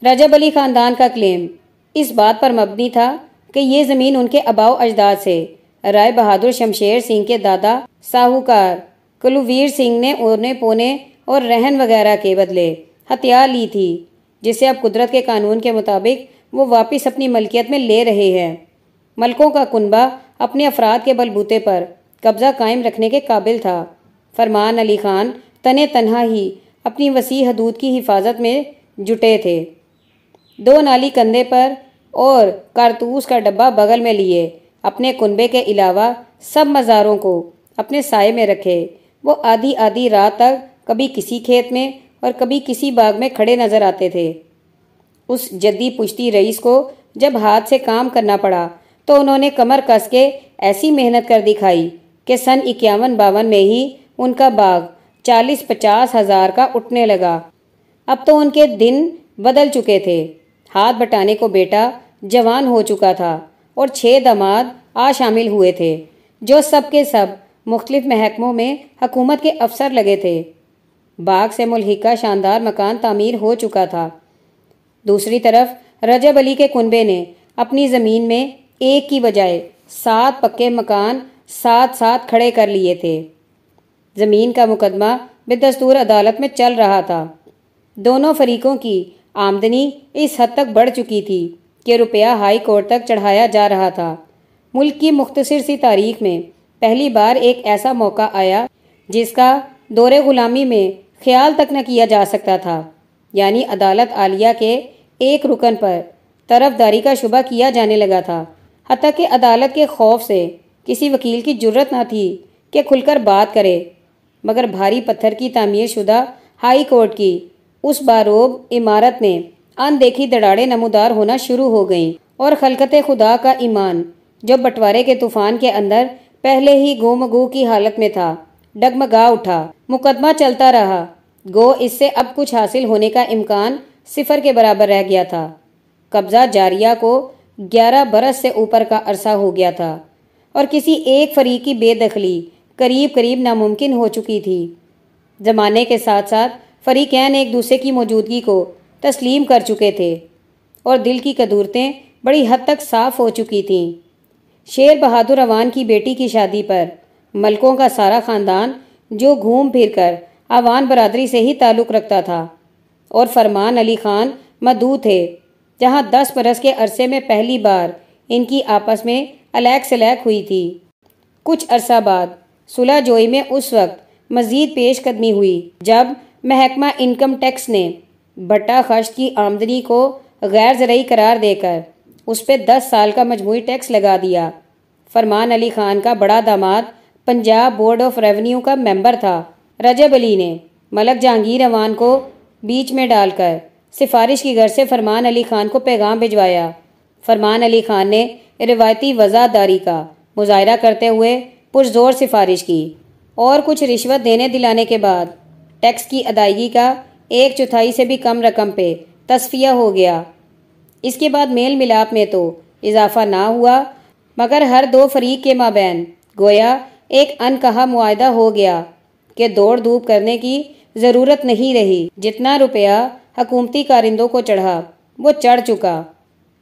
رجب علی خاندان کا کلیم۔ اس بات پر مبنی تھا کہ یہ زمین ان کے اباؤ اجداد سے، رائے بہادر شمشیر سنگھ کے دادا ساہوکار کلوویر سنگھ نے اونے پونے اور رہن وغیرہ کے بدلے ہتھیار لی تھی، جسے اب قدرت کے قانون کے مطابق وہ واپس اپنی ملکیت میں لے رہے ہیں۔ ملکوں کا کنبہ اپنے افراد کے بلبوتے پر قبضہ قائم رکھنے کے قابل تھا۔ فرمان علی خان تن تنہا ہی اپنی وسیع حدود کی حفاظت میں جٹے تھے۔ دو نالی کندھے پر اور کارتوس کا ڈبہ بغل میں لیے اپنے کنبے کے علاوہ سب مزاروں کو اپنے سائے میں رکھے۔ وہ آدھی آدھی رات تک کبھی کسی کھیت میں اور کبھی کسی باغ میں کھڑے نظر آتے تھے۔ اس جدی پشتی رئیس کو جب ہاتھ سے کام کرنا پڑا تو انہوں نے کمر کس کے ایسی محنت کر دکھائی کہ سن اکیاون باون میں ہی ان کا باغ چالیس پچاس ہزار کا اٹھنے لگا۔ اب تو ان کے دن بدل چکے تھے۔ ہاتھ بٹانے کو بیٹا جوان ہو چکا تھا اور چھ دماد آ شامل ہوئے تھے، جو سب کے سب مختلف محکموں میں حکومت کے افسر لگے تھے۔ باغ سے ملحقہ شاندار مکان تعمیر ہو چکا تھا۔ دوسری طرف رجب علی کے کنبے نے اپنی زمین میں ایک کی بجائے سات پکے مکان ساتھ ساتھ کھڑے کر لیے تھے۔ زمین کا مقدمہ بدستور عدالت میں چل رہا تھا۔ دونوں فریقوں کی آمدنی اس حد تک بڑھ چکی تھی کہ روپیہ ہائی کورٹ تک چڑھایا جا رہا تھا۔ ملک کی مختصر سی تاریخ میں پہلی بار ایک ایسا موقع آیا جس کا دور غلامی میں خیال تک نہ کیا جا سکتا تھا۔ یعنی عدالت عالیہ کے ایک رکن پر طرف داری کا شبہ کیا جانے لگا تھا۔ حتیٰ کہ عدالت کے خوف سے کسی وکیل کی جرت نہ تھی کہ کھل کر بات کرے۔ مگر بھاری پتھر کی تعمیر شدہ ہائی کورٹ کی اس باروب عمارت نے ان دیکھی دڑاڑے نمودار ہونا شروع ہو گئیں اور خلقت خدا کا ایمان جو بٹوارے کے طوفان کے اندر پہلے ہی گو مگو کی حالت میں تھا۔ ڈگمگا اٹھا۔ مقدمہ چلتا رہا۔ گو، اس سے اب کچھ حاصل ہونے کا امکان صفر کے برابر رہ گیا تھا۔ قبضہ جاریہ کو گیارہ برس سے اوپر کا عرصہ ہو گیا تھا اور کسی ایک فریق کی بے دخلی قریب قریب ناممکن ہو چکی تھی۔ زمانے کے ساتھ ساتھ فریقین ایک دوسرے کی موجودگی کو تسلیم کر چکے تھے اور دل کی قدورتیں بڑی حد تک صاف ہو چکی تھیں۔ شیر بہادر اوان کی بیٹی کی شادی پر ملکوں کا سارا خاندان جو گھوم پھر کر اوان برادری سے ہی تعلق رکھتا تھا۔ اور فرمان علی خان مدو تھے، جہاں دس برس کے عرصے میں پہلی بار ان کی آپس میں الیک سلیک ہوئی تھی۔ کچھ عرصہ بعد صلح جوئی میں اس وقت مزید پیش قدمی ہوئی، جب محکمہ انکم ٹیکس نے بٹا خشت کی آمدنی کو غیر زرعی قرار دے کر اس پہ دس سال کا مجموعی ٹیکس لگا دیا۔ فرمان علی خان کا بڑا داماد پنجاب بورڈ آف ریونیو کا ممبر تھا۔ رجب علی نے ملک جہانگیر اوان کو بیچ میں ڈال کر سفارش کی غرض سے فرمان علی خان کو پیغام بھجوایا۔ فرمان علی خان نے روایتی وضاحت کا مظاہرہ کرتے ہوئے پرزور سفارش کی اور کچھ رشوت دینے دلانے کے بعد ٹیکس کی ادائیگی کا ایک چوتھائی سے بھی کم رقم پہ تصفیہ ہو گیا۔ اس کے بعد میل ملاپ میں تو اضافہ نہ ہوا، مگر ہر دو فریق کے مابین گویا ایک ان کہا معاہدہ ہو گیا کہ دوڑ دھوپ کرنے کی ضرورت نہیں رہی۔ جتنا روپیہ حکومتی کارندوں کو چڑھا، وہ چڑھ چکا۔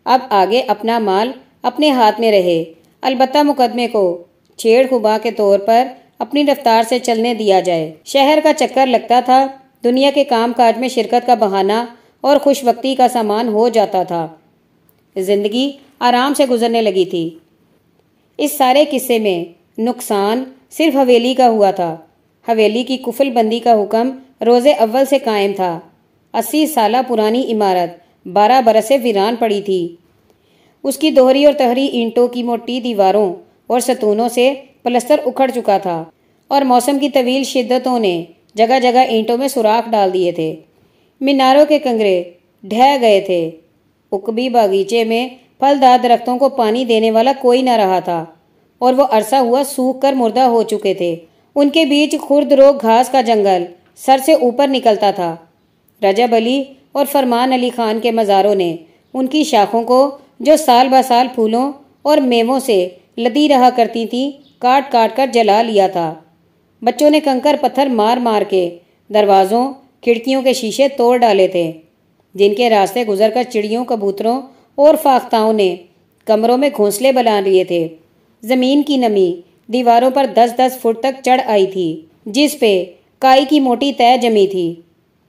اب آگے اپنا مال اپنے ہاتھ میں رہے۔ البتہ مقدمے کو چھیڑ خبا کے طور پر اپنی رفتار سے چلنے دیا جائے۔ شہر کا چکر لگتا تھا، دنیا کے کام کاج میں شرکت کا بہانہ اور خوش وقتی کا سامان ہو جاتا تھا۔ زندگی آرام سے گزرنے لگی تھی۔ اس سارے قصے میں نقصان صرف حویلی کا ہوا تھا۔ حویلی کی کفل بندی کا حکم روز اول سے قائم تھا۔ اسی سالہ پرانی عمارت بارہ برس سے ویران پڑی تھی۔ اس کی دوہری اور تہری اینٹوں کی موٹی دیواروں اور ستونوں سے پلستر اکھڑ چکا تھا اور موسم کی طویل شدتوں نے جگہ جگہ اینٹوں میں سوراخ ڈال دیے تھے۔ میناروں کے کنگرے ڈھہ گئے تھے۔ اکبی باغیچے میں پھلدار درختوں کو پانی دینے والا کوئی نہ رہا تھا۔ اور وہ عرصہ ہوا سوکھ کر مردہ ہو چکے تھے۔ ان کے بیچ خرد روگ گھاس کا جنگل سر سے اوپر نکلتا تھا۔ رجب علی اور فرمان علی خان کے مزاروں نے ان کی شاخوں کو جو سال بہ سال پھولوں اور میووں سے لدی رہا کرتی تھی، کاٹ کاٹ کر جلا لیا تھا۔ بچوں نے کنکر پتھر مار مار کے دروازوں، کھڑکیوں کے شیشے توڑ ڈالے تھے۔ جن کے راستے گزر کر چڑیوں، کبوتروں اور فاختاؤں نے کمروں میں گھونسلے بنا لیے تھے۔ زمین کی نمی دیواروں پر دس دس فٹ تک چڑھ آئی تھی، جس پہ کائی کی موٹی طے جمی تھی۔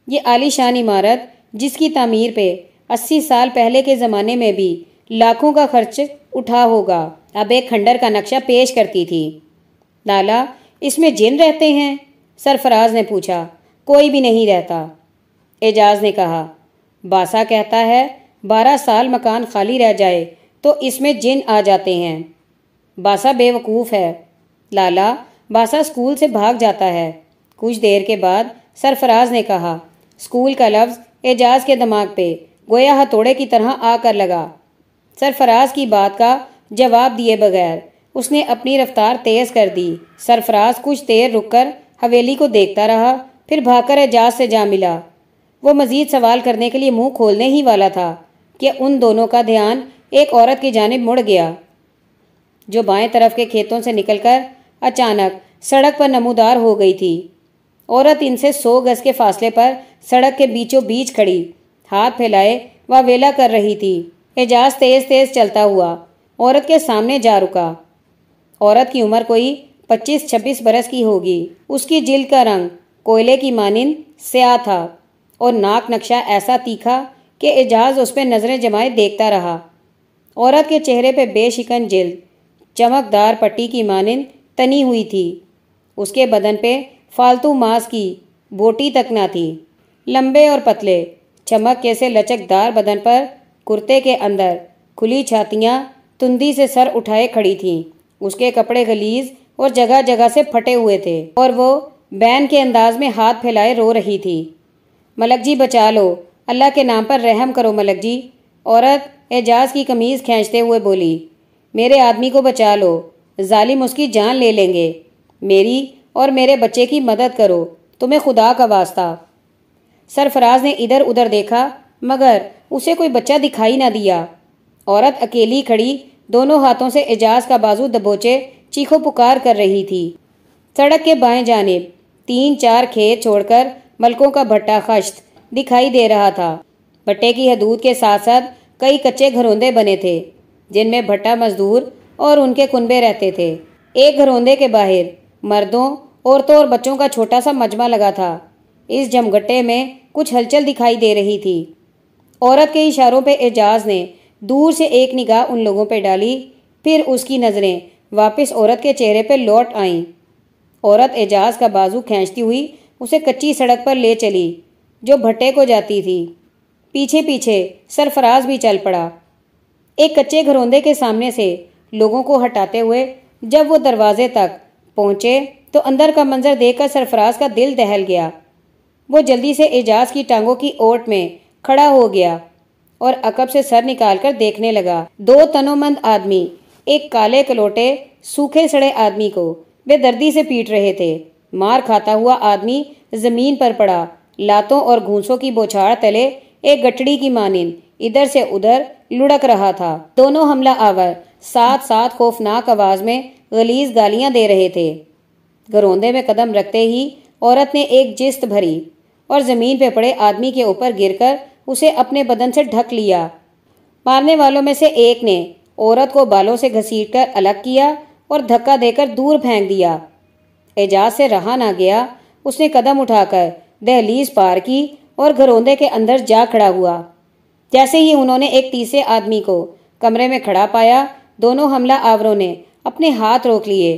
یہ عالی شان عمارت، جس کی تعمیر پہ اسی سال پہلے کے زمانے میں بھی لاکھوں کا خرچ اٹھا ہوگا، اب ایک کھنڈر کا نقشہ پیش کرتی تھی۔ لالا، اس میں جن رہتے ہیں؟ سرفراز نے پوچھا۔ کوئی بھی نہیں رہتا۔ اعجاز نے کہا۔ باسا کہتا ہے، بارہ سال مکان خالی رہ جائے تو اس میں جن آ جاتے ہیں۔ باسا بے وقوف ہے۔ لالا، باسا اسکول سے بھاگ جاتا ہے۔ کچھ دیر کے بعد سرفراز نے کہا اسکول کا لفظ اعجاز کے دماغ پہ، گویا ہتھوڑے کی طرح آ کر لگا۔ سرفراز کی بات کا جواب دیے بغیر، اس نے اپنی رفتار تیز کر دی۔ سرفراز کچھ دیر رک کر حویلی کو دیکھتا رہا، پھر بھاگ کر اعجاز سے جا ملا۔ وہ مزید سوال کرنے کے لیے منہ کھولنے ہی والا تھا کہ ان دونوں کا دھیان ایک عورت کی جانب مڑ گیا۔ جو بائیں طرف کے کھیتوں سے نکل کر اچانک سڑک پر نمودار ہو گئی تھی۔ عورت ان سے سو گز کے فاصلے پر سڑک کے بیچوں بیچ کھڑی، ہاتھ پھیلائے وہ ویلا کر رہی تھی۔ اعجاز تیز تیز چلتا ہوا عورت کے سامنے جا رکا۔ عورت کی عمر کوئی پچیس چھبیس برس کی ہوگی۔ اس کی جلد کا رنگ کوئلے کی مانند سیاہ تھا اور ناک نقشہ ایسا تیکھا کہ اعجاز اس پہ نظریں جمائے دیکھتا رہا۔ عورت کے چہرے پہ بے شکن جلد چمکدار پٹی کی مانند تنی ہوئی تھی۔ اس کے بدن پہ فالتو ماس کی بوٹی تک نہ تھی۔ لمبے اور پتلے، چمک کیسے لچکدار بدن پر کرتے کے اندر کھلی چھاتیاں تندی سے سر اٹھائے کھڑی تھیں۔ اس کے کپڑے گلیز اور جگہ جگہ سے پھٹے ہوئے تھے اور وہ بین کے انداز میں ہاتھ پھیلائے رو رہی تھی۔ ملک جی بچا لو۔ اللہ کے نام پر رحم کرو ملک جی۔ عورت اعجاز کی کمیز کھینچتے ہوئے بولی میرے آدمی کو بچا لو۔ ظالم اس کی جان لے لیں گے۔ میری اور میرے بچے کی مدد کرو۔ تمہیں خدا کا واسطہ۔ سرفراز نے ادھر ادھر دیکھا، مگر اسے کوئی بچہ دکھائی نہ دیا۔ عورت اکیلی کھڑی دونوں ہاتھوں سے اعجاز کا بازو دبوچے چیخو پکار کر رہی تھی۔ سڑک کے بائیں جانب تین چار کھیت چھوڑ کر ملکوں کا بھٹا خشت دکھائی دے رہا تھا۔ بھٹے کی حدود کے ساتھ ساتھ کئی کچے گھروندے بنے تھے۔ جن میں بھٹا مزدور اور ان کے کنبے رہتے تھے۔ ایک گھروندے کے باہر مردوں عورتوں اور بچوں کا چھوٹا سا مجمع لگا تھا۔ اس جمگٹے میں کچھ ہلچل دکھائی دے رہی تھی۔ عورت کے اشاروں پہ اعجاز نے دور سے ایک نگاہ ان لوگوں پہ ڈالی۔ پھر اس کی نظریں واپس عورت کے چہرے پہ لوٹ آئیں۔ عورت اعجاز کا بازو کھینچتی ہوئی اسے کچی سڑک پر لے چلی، جو بھٹے کو جاتی تھی۔ پیچھے پیچھے سرفراز بھی چل پڑا۔ ایک کچے گھروندے کے سامنے سے لوگوں کو ہٹاتے ہوئے جب وہ دروازے تک پہنچے تو اندر کا منظر دیکھ کر سرفراز کا دل دہل گیا۔ وہ جلدی سے اعجاز کی ٹانگوں کی اوٹ میں کھڑا ہو گیا اور عقب سے سر نکال کر دیکھنے لگا۔ دو تنو مند آدمی، ایک کالے کلوٹے سوکھے سڑے آدمی کو بے دردی سے پیٹ رہے تھے۔ مار کھاتا ہوا آدمی زمین پر پڑا، لاتوں اور گھونسوں کی بوچھاڑ تلے ایک گٹڑی کی مانند ادھر سے ادھر لڑک رہا تھا۔ دونوں حملہ آور ساتھ ساتھ خوفناک آواز میں غلیز گالیاں دے رہے تھے۔ گروندے میں قدم رکھتے ہی عورت نے ایک جست بھری اور زمین پہ پڑے آدمی کے اوپر گر کر اسے اپنے بدن سے ڈھک لیا۔ مارنے والوں میں سے ایک نے عورت کو بالوں سے گھسیٹ کر الگ کیا اور دھکا دے کر دور پھینک دیا۔ اعجاز سے رہا نہ گیا، اس نے قدم اٹھا کر دہلیز پار کی اور گھروندے کے اندر جا کھڑا ہوا۔ جیسے ہی انہوں نے ایک تیسرے آدمی کو کمرے میں کھڑا پایا، دونوں حملہ آوروں نے اپنے ہاتھ روک لیے۔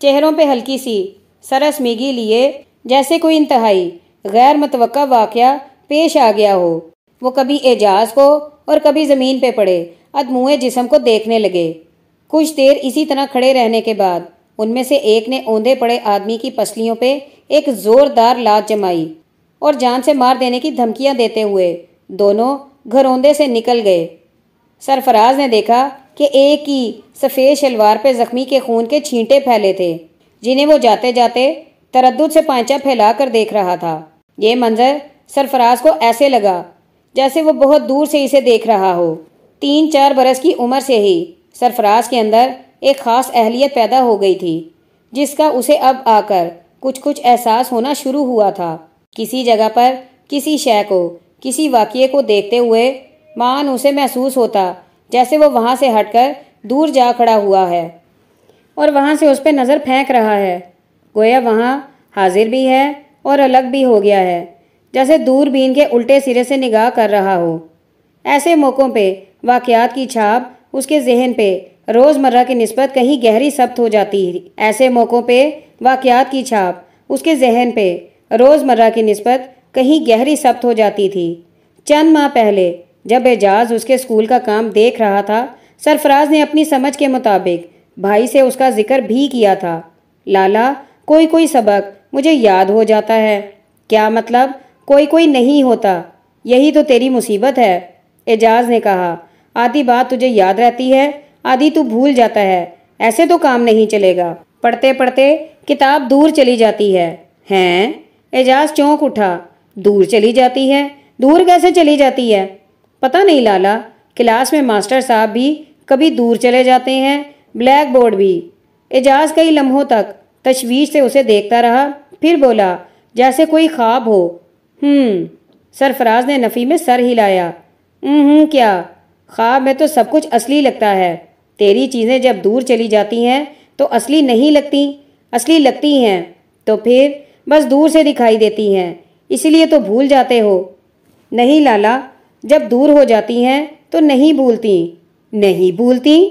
چہروں پہ ہلکی سی سرس میگی لیے، جیسے کوئی انتہائی غیر متوقع واقعہ پیش آ گیا ہو۔ وہ کبھی اعجاز کو اور کبھی زمین پہ پڑے ادموئے جسم کو دیکھنے لگے۔ کچھ دیر اسی طرح کھڑے رہنے کے بعد ان میں سے ایک نے اوندے پڑے آدمی کی پسلیوں پہ ایک زوردار لات جمائی اور جان سے مار دینے کی دھمکیاں دیتے ہوئے دونوں گھروندے سے نکل گئے۔ سرفراز نے دیکھا کہ ایک ہی سفید شلوار پہ زخمی کے خون کے چھینٹے پھیلے تھے، جنہیں وہ جاتے جاتے تردد سے پانچا پھیلا کر دیکھ رہا تھا۔ یہ منظر سرفراز کو ایسے لگا جیسے وہ بہت دور سے اسے دیکھ رہا ہو۔ تین چار برس کی عمر سے ہی سرفراز کے اندر ایک خاص اہلیت پیدا ہو گئی تھی، جس کا اسے اب آ کر کچھ کچھ احساس ہونا شروع ہوا تھا۔ کسی جگہ پر، کسی شے کو کسی واقعے کو دیکھتے ہوئے مان اسے محسوس ہوتا، جیسے وہ وہاں سے ہٹ کر دور جا کھڑا ہوا ہے۔ اور وہاں سے اس پہ نظر پھینک رہا ہے۔ گویا وہاں حاضر بھی ہے اور الگ بھی ہو گیا ہے، جیسے دور بین کے الٹے سرے سے نگاہ کر رہا ہو۔ ایسے موقعوں پہ، واقعات کی چھاپ اس کے ذہن پہ روز مرہ کی نسبت کہیں گہری ثبت ہو جاتی ایسے موقعوں پہ، واقعات کی چھاپ اس کے ذہن پہ روز مرہ کی نسبت کہیں گہری ثبت ہو جاتی تھی۔ چند ماہ پہلے جب اعجاز اس کے اسکول کا کام دیکھ رہا تھا، سرفراز نے اپنی سمجھ کے مطابق بھائی سے اس کا ذکر بھی کیا تھا۔ لالا، کوئی کوئی سبق مجھے یاد ہو جاتا ہے۔ کیا مطلب؟ کوئی کوئی نہیں ہوتا۔ یہی تو تیری مصیبت ہے۔ اعجاز نے کہا، آدھی بات تجھے یاد رہتی ہے، آدھی تو بھول جاتا ہے۔ ایسے تو کام نہیں چلے گا۔ پڑھتے پڑھتے کتاب دور چلی جاتی ہے۔ ہیں؟ اعجاز چونک اٹھا۔ دور چلی جاتی ہے۔ دور کیسے چلی جاتی ہے؟ پتہ نہیں لالا، کلاس میں ماسٹر صاحب بھی کبھی دور چلے جاتے ہیں، بلیک بورڈ بھی۔ اعجاز کئی لمحوں تک تشویش سے اسے دیکھتا رہا، پھر بولا، جیسے کوئی خواب ہو۔ ہم سرفراز نے نفی میں سر ہلایا۔ ہوں کیا؟ خواب میں تو سب کچھ اصلی لگتا ہے۔ تیری چیزیں جب دور چلی جاتی ہیں تو اصلی نہیں لگتی، اصلی لگتی ہیں۔ تو پھر بس دور سے دکھائی دیتی ہیں۔ اسی لیے تو بھول جاتے ہو۔ نہیں لالا، جب دور ہو جاتی ہیں تو نہیں بھولتی۔ نہیں بھولتی؟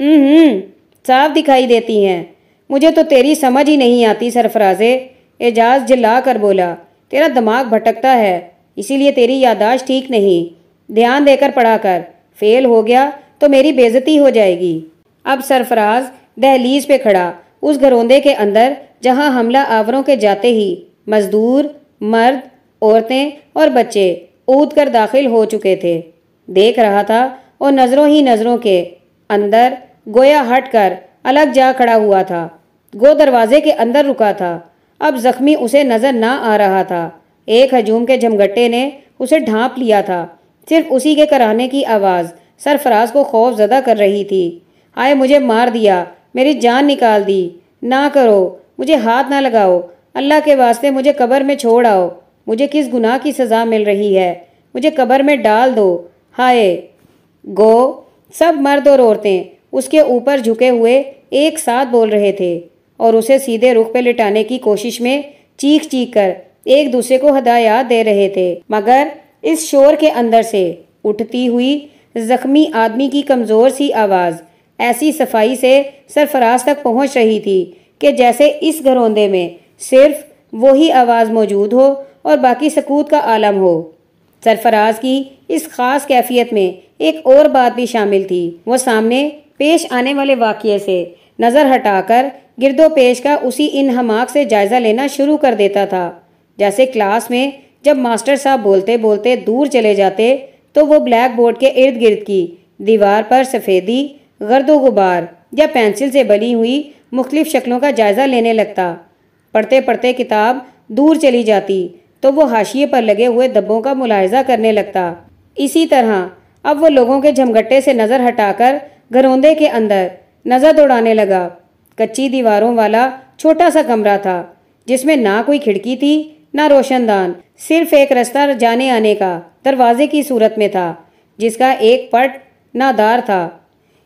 ہوں صاف دکھائی دیتی ہیں۔ مجھے تو تیری سمجھ ہی نہیں آتی سرفرازے۔ اعجاز جلا کر بولا، تیرا دماغ بھٹکتا ہے، اسی لیے تیری یاداشت ٹھیک نہیں۔ دھیان دے کر پڑھا کر، فیل ہو گیا تو میری بےزتی ہو جائے گی۔ اب سرفراز دہلیز پہ کھڑا، اس گھروندے کے اندر جہاں حملہ آوروں کے جاتے ہی مزدور مرد، عورتیں اور بچے اود کر داخل ہو چکے تھے۔ دیکھ رہا تھا اور نظروں ہی نظروں کے اندر گویا ہٹ کر الگ جا کھڑا ہوا تھا۔ گو دروازے کے اندر رکا تھا۔ اب زخمی اسے نظر نہ آ رہا تھا۔ ایک ہجوم کے جھمگٹے نے اسے ڈھانپ لیا تھا۔ صرف اسی کے کرانے کی آواز سرفراز کو خوف زدہ کر رہی تھی۔ آئے مجھے مار دیا، میری جان نکال دی۔ نہ کرو، مجھے ہاتھ نہ لگاؤ۔ اللہ کے واسطے مجھے قبر میں چھوڑ آؤ۔ مجھے کس گناہ کی سزا مل رہی ہے؟ مجھے قبر میں ڈال دو۔ ہائے۔ گو۔ سب مرد اور عورتیں اس کے اوپر جھکے ہوئے ایک ساتھ بول رہے تھے اور اسے سیدھے رخ پہ لٹانے کی کوشش میں چیخ چیخ کر ایک دوسرے کو ہدایات دے رہے تھے۔ مگر اس شور کے اندر سے اٹھتی ہوئی زخمی آدمی کی کمزور سی آواز ایسی صفائی سے سرفراز تک پہنچ رہی تھی کہ جیسے اس گھروندے میں صرف وہی آواز موجود ہو اور باقی سکوت کا عالم ہو۔ سرفراز کی اس خاص کیفیت میں ایک اور بات بھی شامل تھی۔ وہ سامنے پیش آنے والے واقعے سے نظر ہٹا کر گرد و پیش کا اسی ان سے جائزہ لینا شروع کر دیتا تھا۔ جیسے کلاس میں جب ماسٹر صاحب بولتے بولتے دور چلے جاتے تو وہ بلیک بورڈ کے ارد گرد کی دیوار پر سفیدی غرد و غبار یا پینسل سے بنی ہوئی مختلف شکلوں کا جائزہ لینے لگتا۔ پڑھتے پڑھتے کتاب دور چلی جاتی، تو وہ حاشیے پر لگے ہوئے دبوں کا ملاحظہ کرنے لگتا۔ اسی طرح، اب وہ لوگوں کے جھمگٹے سے نظر ہٹا کر گھروندے کے اندر نظر دوڑانے لگا۔ کچی دیواروں والا چھوٹا سا کمرہ تھا، جس میں نہ کوئی کھڑکی تھی، نہ روشن دان، صرف ایک رستہ جانے آنے کا دروازے کی صورت میں تھا، جس کا ایک پٹ نادار تھا۔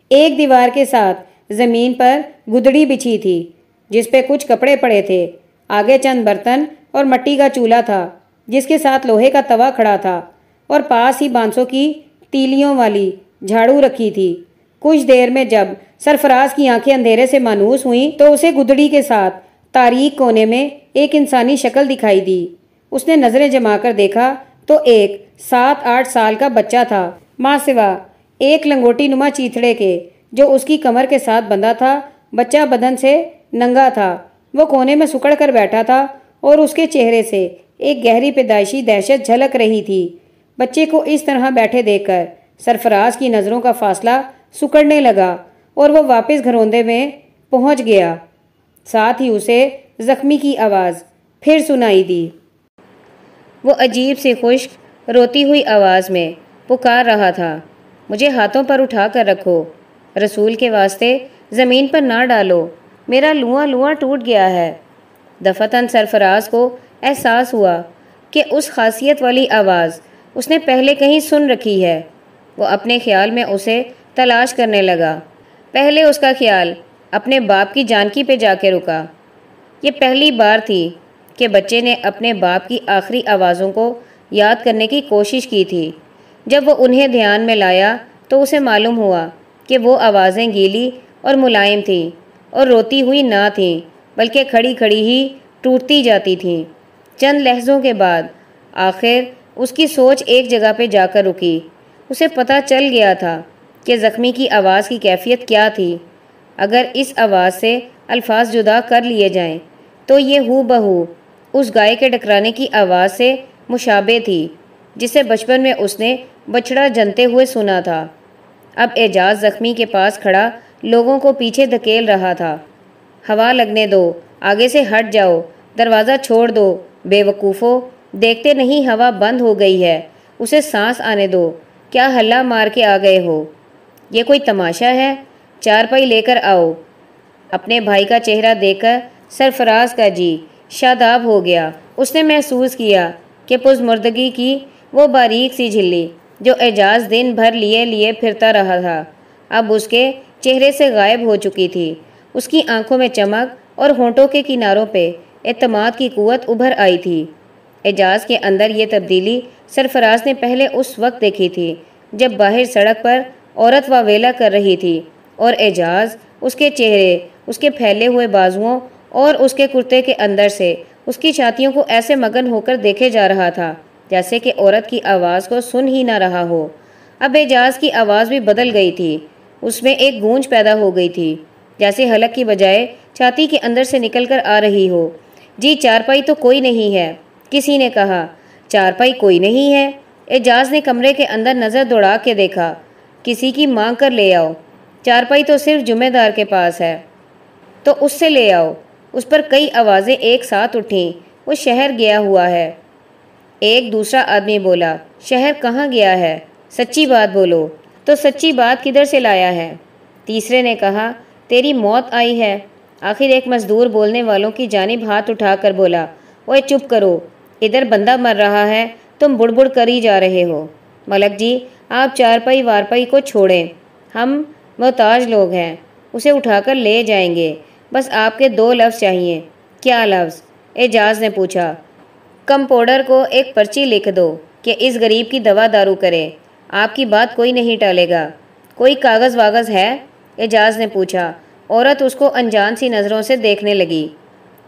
ایک دیوار کے ساتھ زمین پر گدڑی بچھی تھی۔ جس پہ کچھ کپڑے پڑے تھے۔ آگے چند برتن اور مٹی کا چولہا تھا، جس کے ساتھ لوہے کا توا کھڑا تھا، اور پاس ہی بانسوں کی تیلیوں والی جھاڑو رکھی تھی۔ کچھ دیر میں جب سرفراز کی آنکھیں اندھیرے سے مانوس ہوئیں، تو اسے گدڑی کے ساتھ تاریخ کونے میں ایک انسانی شکل دکھائی دی۔ اس نے نظریں جما کر دیکھا تو ایک سات آٹھ سال کا بچہ تھا۔ ماں سوا، ایک لنگوٹی نما چیتڑے کے، جو اس کی کمر کے ساتھ بندھا تھا، بچہ بدن سے ننگا تھا۔ وہ کونے میں سکڑ کر بیٹھا تھا اور اس کے چہرے سے ایک گہری پیدائشی دہشت جھلک رہی تھی۔ بچے کو اس طرح بیٹھے دیکھ کر سرفراز کی نظروں کا فاصلہ سکڑنے لگا اور وہ واپس گھروندے میں پہنچ گیا۔ ساتھ ہی اسے زخمی کی آواز پھر سنائی دی۔ وہ عجیب سی خشک، روتی ہوئی آواز میں پکار رہا تھا۔ مجھے ہاتھوں پر اٹھا کر رکھو۔ رسول کے واسطے زمین پر نہ ڈالو۔ میرا لواں لواں ٹوٹ گیا ہے۔ دفتن سرفراز کو احساس ہوا کہ اس خاصیت والی آواز اس نے پہلے کہیں سن رکھی ہے۔ وہ اپنے خیال میں اسے تلاش کرنے لگا۔ پہلے اس کا خیال اپنے باپ کی جانکی پہ جا کے رکا۔ یہ پہلی بار تھی کہ بچے نے اپنے باپ کی آخری آوازوں کو یاد کرنے کی کوشش کی تھی۔ جب وہ انہیں دھیان میں لایا تو اسے معلوم ہوا کہ وہ آوازیں گیلی اور ملائم تھیں۔ اور روتی ہوئی نہ تھیں بلکہ کھڑی کھڑی ہی ٹوٹتی جاتی تھیں چند لہجوں کے بعد، آخر اس کی سوچ ایک جگہ پہ جا کر رکی۔ اسے پتہ چل گیا تھا کہ زخمی کی آواز کی کیفیت کیا تھی۔ اگر اس آواز سے الفاظ جدا کر لیے جائیں، تو یہ ہو بہو اس گائے کے ٹکرانے کی آواز سے مشابہ تھی، جسے بچپن میں اس نے بچڑا جنتے ہوئے سنا تھا۔ اب اعجاز زخمی کے پاس کھڑا لوگوں کو پیچھے دھکیل رہا تھا۔ ہوا لگنے دو، آگے سے ہٹ جاؤ، دروازہ چھوڑ دو، بے وقوفو، دیکھتے نہیں ہوا بند ہو گئی ہے، اسے سانس آنے دو۔ کیا ہلا مار کے آ گئے ہو؟ یہ کوئی تماشا ہے؟ چار پائی لے کر آؤ۔ اپنے بھائی کا چہرہ دیکھ کر سرفراز کا جی شاداب ہو گیا۔ اس نے محسوس کیا کہ پز مردگی کی وہ باریک سی جھلی جو اعجاز دن بھر لیے لیے پھرتا رہا تھا۔ اب اس کے چہرے سے غائب ہو چکی تھی۔ اس کی آنکھوں میں چمک اور ہونٹوں کے کناروں پہ اعتماد کی قوت ابھر آئی تھی۔ اعجاز کے اندر یہ تبدیلی سرفراز نے پہلے اس وقت دیکھی تھی جب باہر سڑک پر عورت واویلا کر رہی تھی اور اعجاز اس کے چہرے، اس کے پھیلے ہوئے بازوؤں اور اس کے کرتے کے اندر سے اس کی چھاتیوں کو ایسے مگن ہو کر دیکھے جا رہا تھا جیسے کہ عورت کی آواز کو سن ہی نہ رہا ہو۔ اب اعجاز کی آواز بھی بدل گئی تھی۔ اس میں ایک گونج پیدا ہو گئی تھی۔ جیسے حلق کی بجائے چھاتی کے اندر سے نکل کر آ رہی ہو۔ جی چارپائی تو کوئی نہیں ہے۔ کسی نے کہا، چارپائی کوئی نہیں ہے۔ اعجاز نے کمرے کے اندر نظر دوڑا کے دیکھا۔ کسی کی مانگ کر لے آؤ۔ چارپائی تو صرف جمعہ دار کے پاس ہے۔ تو اس سے لے آؤ۔ اس پر کئی آوازیں ایک ساتھ اٹھیں۔ وہ شہر گیا ہوا ہے۔ ایک دوسرا آدمی بولا، شہر کہاں گیا ہے؟ سچی بات بولو۔ تو سچی بات کدھر سے لایا ہے؟ تیسرے نے کہا، تیری موت آئی ہے۔ آخر ایک مزدور بولنے والوں کی جانب ہاتھ اٹھا کر بولا وہ چپ کرو، ادھر بندہ مر رہا ہے، تم بڑ بڑ کر ہی جا رہے ہو۔ ملک جی آپ چار پائی وار پائی کو چھوڑیں۔ ہم محتاج لوگ ہیں، اسے اٹھا کر لے جائیں گے۔ بس آپ کے دو لفظ چاہیے۔ کیا لفظ؟ اعجاز نے پوچھا۔ کمپوڈر کو ایک پرچی لکھ دو کہ اس غریب کی دوا دارو کرے۔ آپ کی بات کوئی نہیں ٹالے گا۔ کوئی کاغذ واغذ ہے؟ اعجاز نے پوچھا۔ عورت اس کو انجان سی نظروں سے دیکھنے لگی۔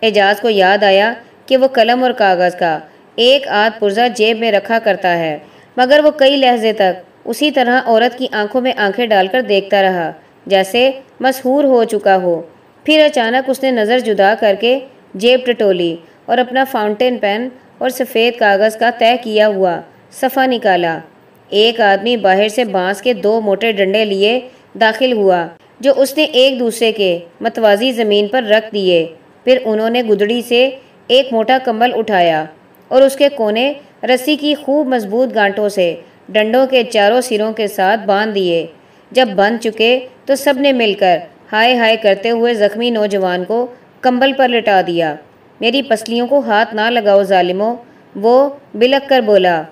اعجاز کو یاد آیا کہ وہ قلم اور کاغذ کا ایک آدھ پرزہ جیب میں رکھا کرتا ہے، مگر وہ کئی لہجے تک اسی طرح عورت کی آنکھوں میں آنکھیں ڈال کر دیکھتا رہا، جیسے مسحور ہو چکا ہو۔ پھر اچانک اس نے نظر جدا کر کے جیب ٹٹولی اور اپنا فاؤنٹین پین اور سفید کاغذ کا طے کیا ہوا، صفحہ نکالا۔ ایک آدمی باہر سے بانس کے دو موٹے ڈنڈے لیے داخل ہوا، جو اس نے ایک دوسرے کے متوازی زمین پر رکھ دیے۔ پھر انہوں نے گدڑی سے ایک موٹا کمبل اٹھایا اور اس کے کونے رسی کی خوب مضبوط گانٹوں سے ڈنڈوں کے چاروں سروں کے ساتھ باندھ دیے۔ جب بند چکے تو سب نے مل کر ہائے ہائے کرتے ہوئے زخمی نوجوان کو کمبل پر لٹا دیا۔ میری پسلیوں کو ہاتھ نہ لگاؤ ظالموں، وہ بلک کر بولا۔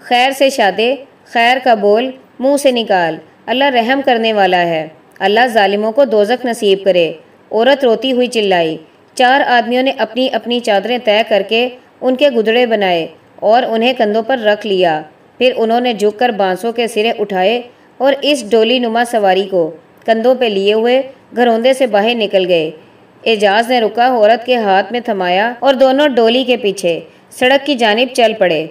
خیر سے شادے، خیر کا بول، منہ سے نکال، اللہ رحم کرنے والا ہے۔ اللہ ظالموں کو دوزک نصیب کرے۔ عورت روتی ہوئی چلائی۔ چار آدمیوں نے اپنی اپنی چادریں طے کر کے ان کے گدڑے بنائے اور انہیں کندھوں پر رکھ لیا۔ پھر انہوں نے جھک کر بانسوں کے سرے اٹھائے اور اس ڈولی نما سواری کو کندھوں پہ لیے ہوئے گھروندے سے باہر نکل گئے۔ اعجاز نے رکا، عورت کے ہاتھ میں تھمایا اور دونوں ڈولی کے پیچھے سڑک کی جانب چل پڑے۔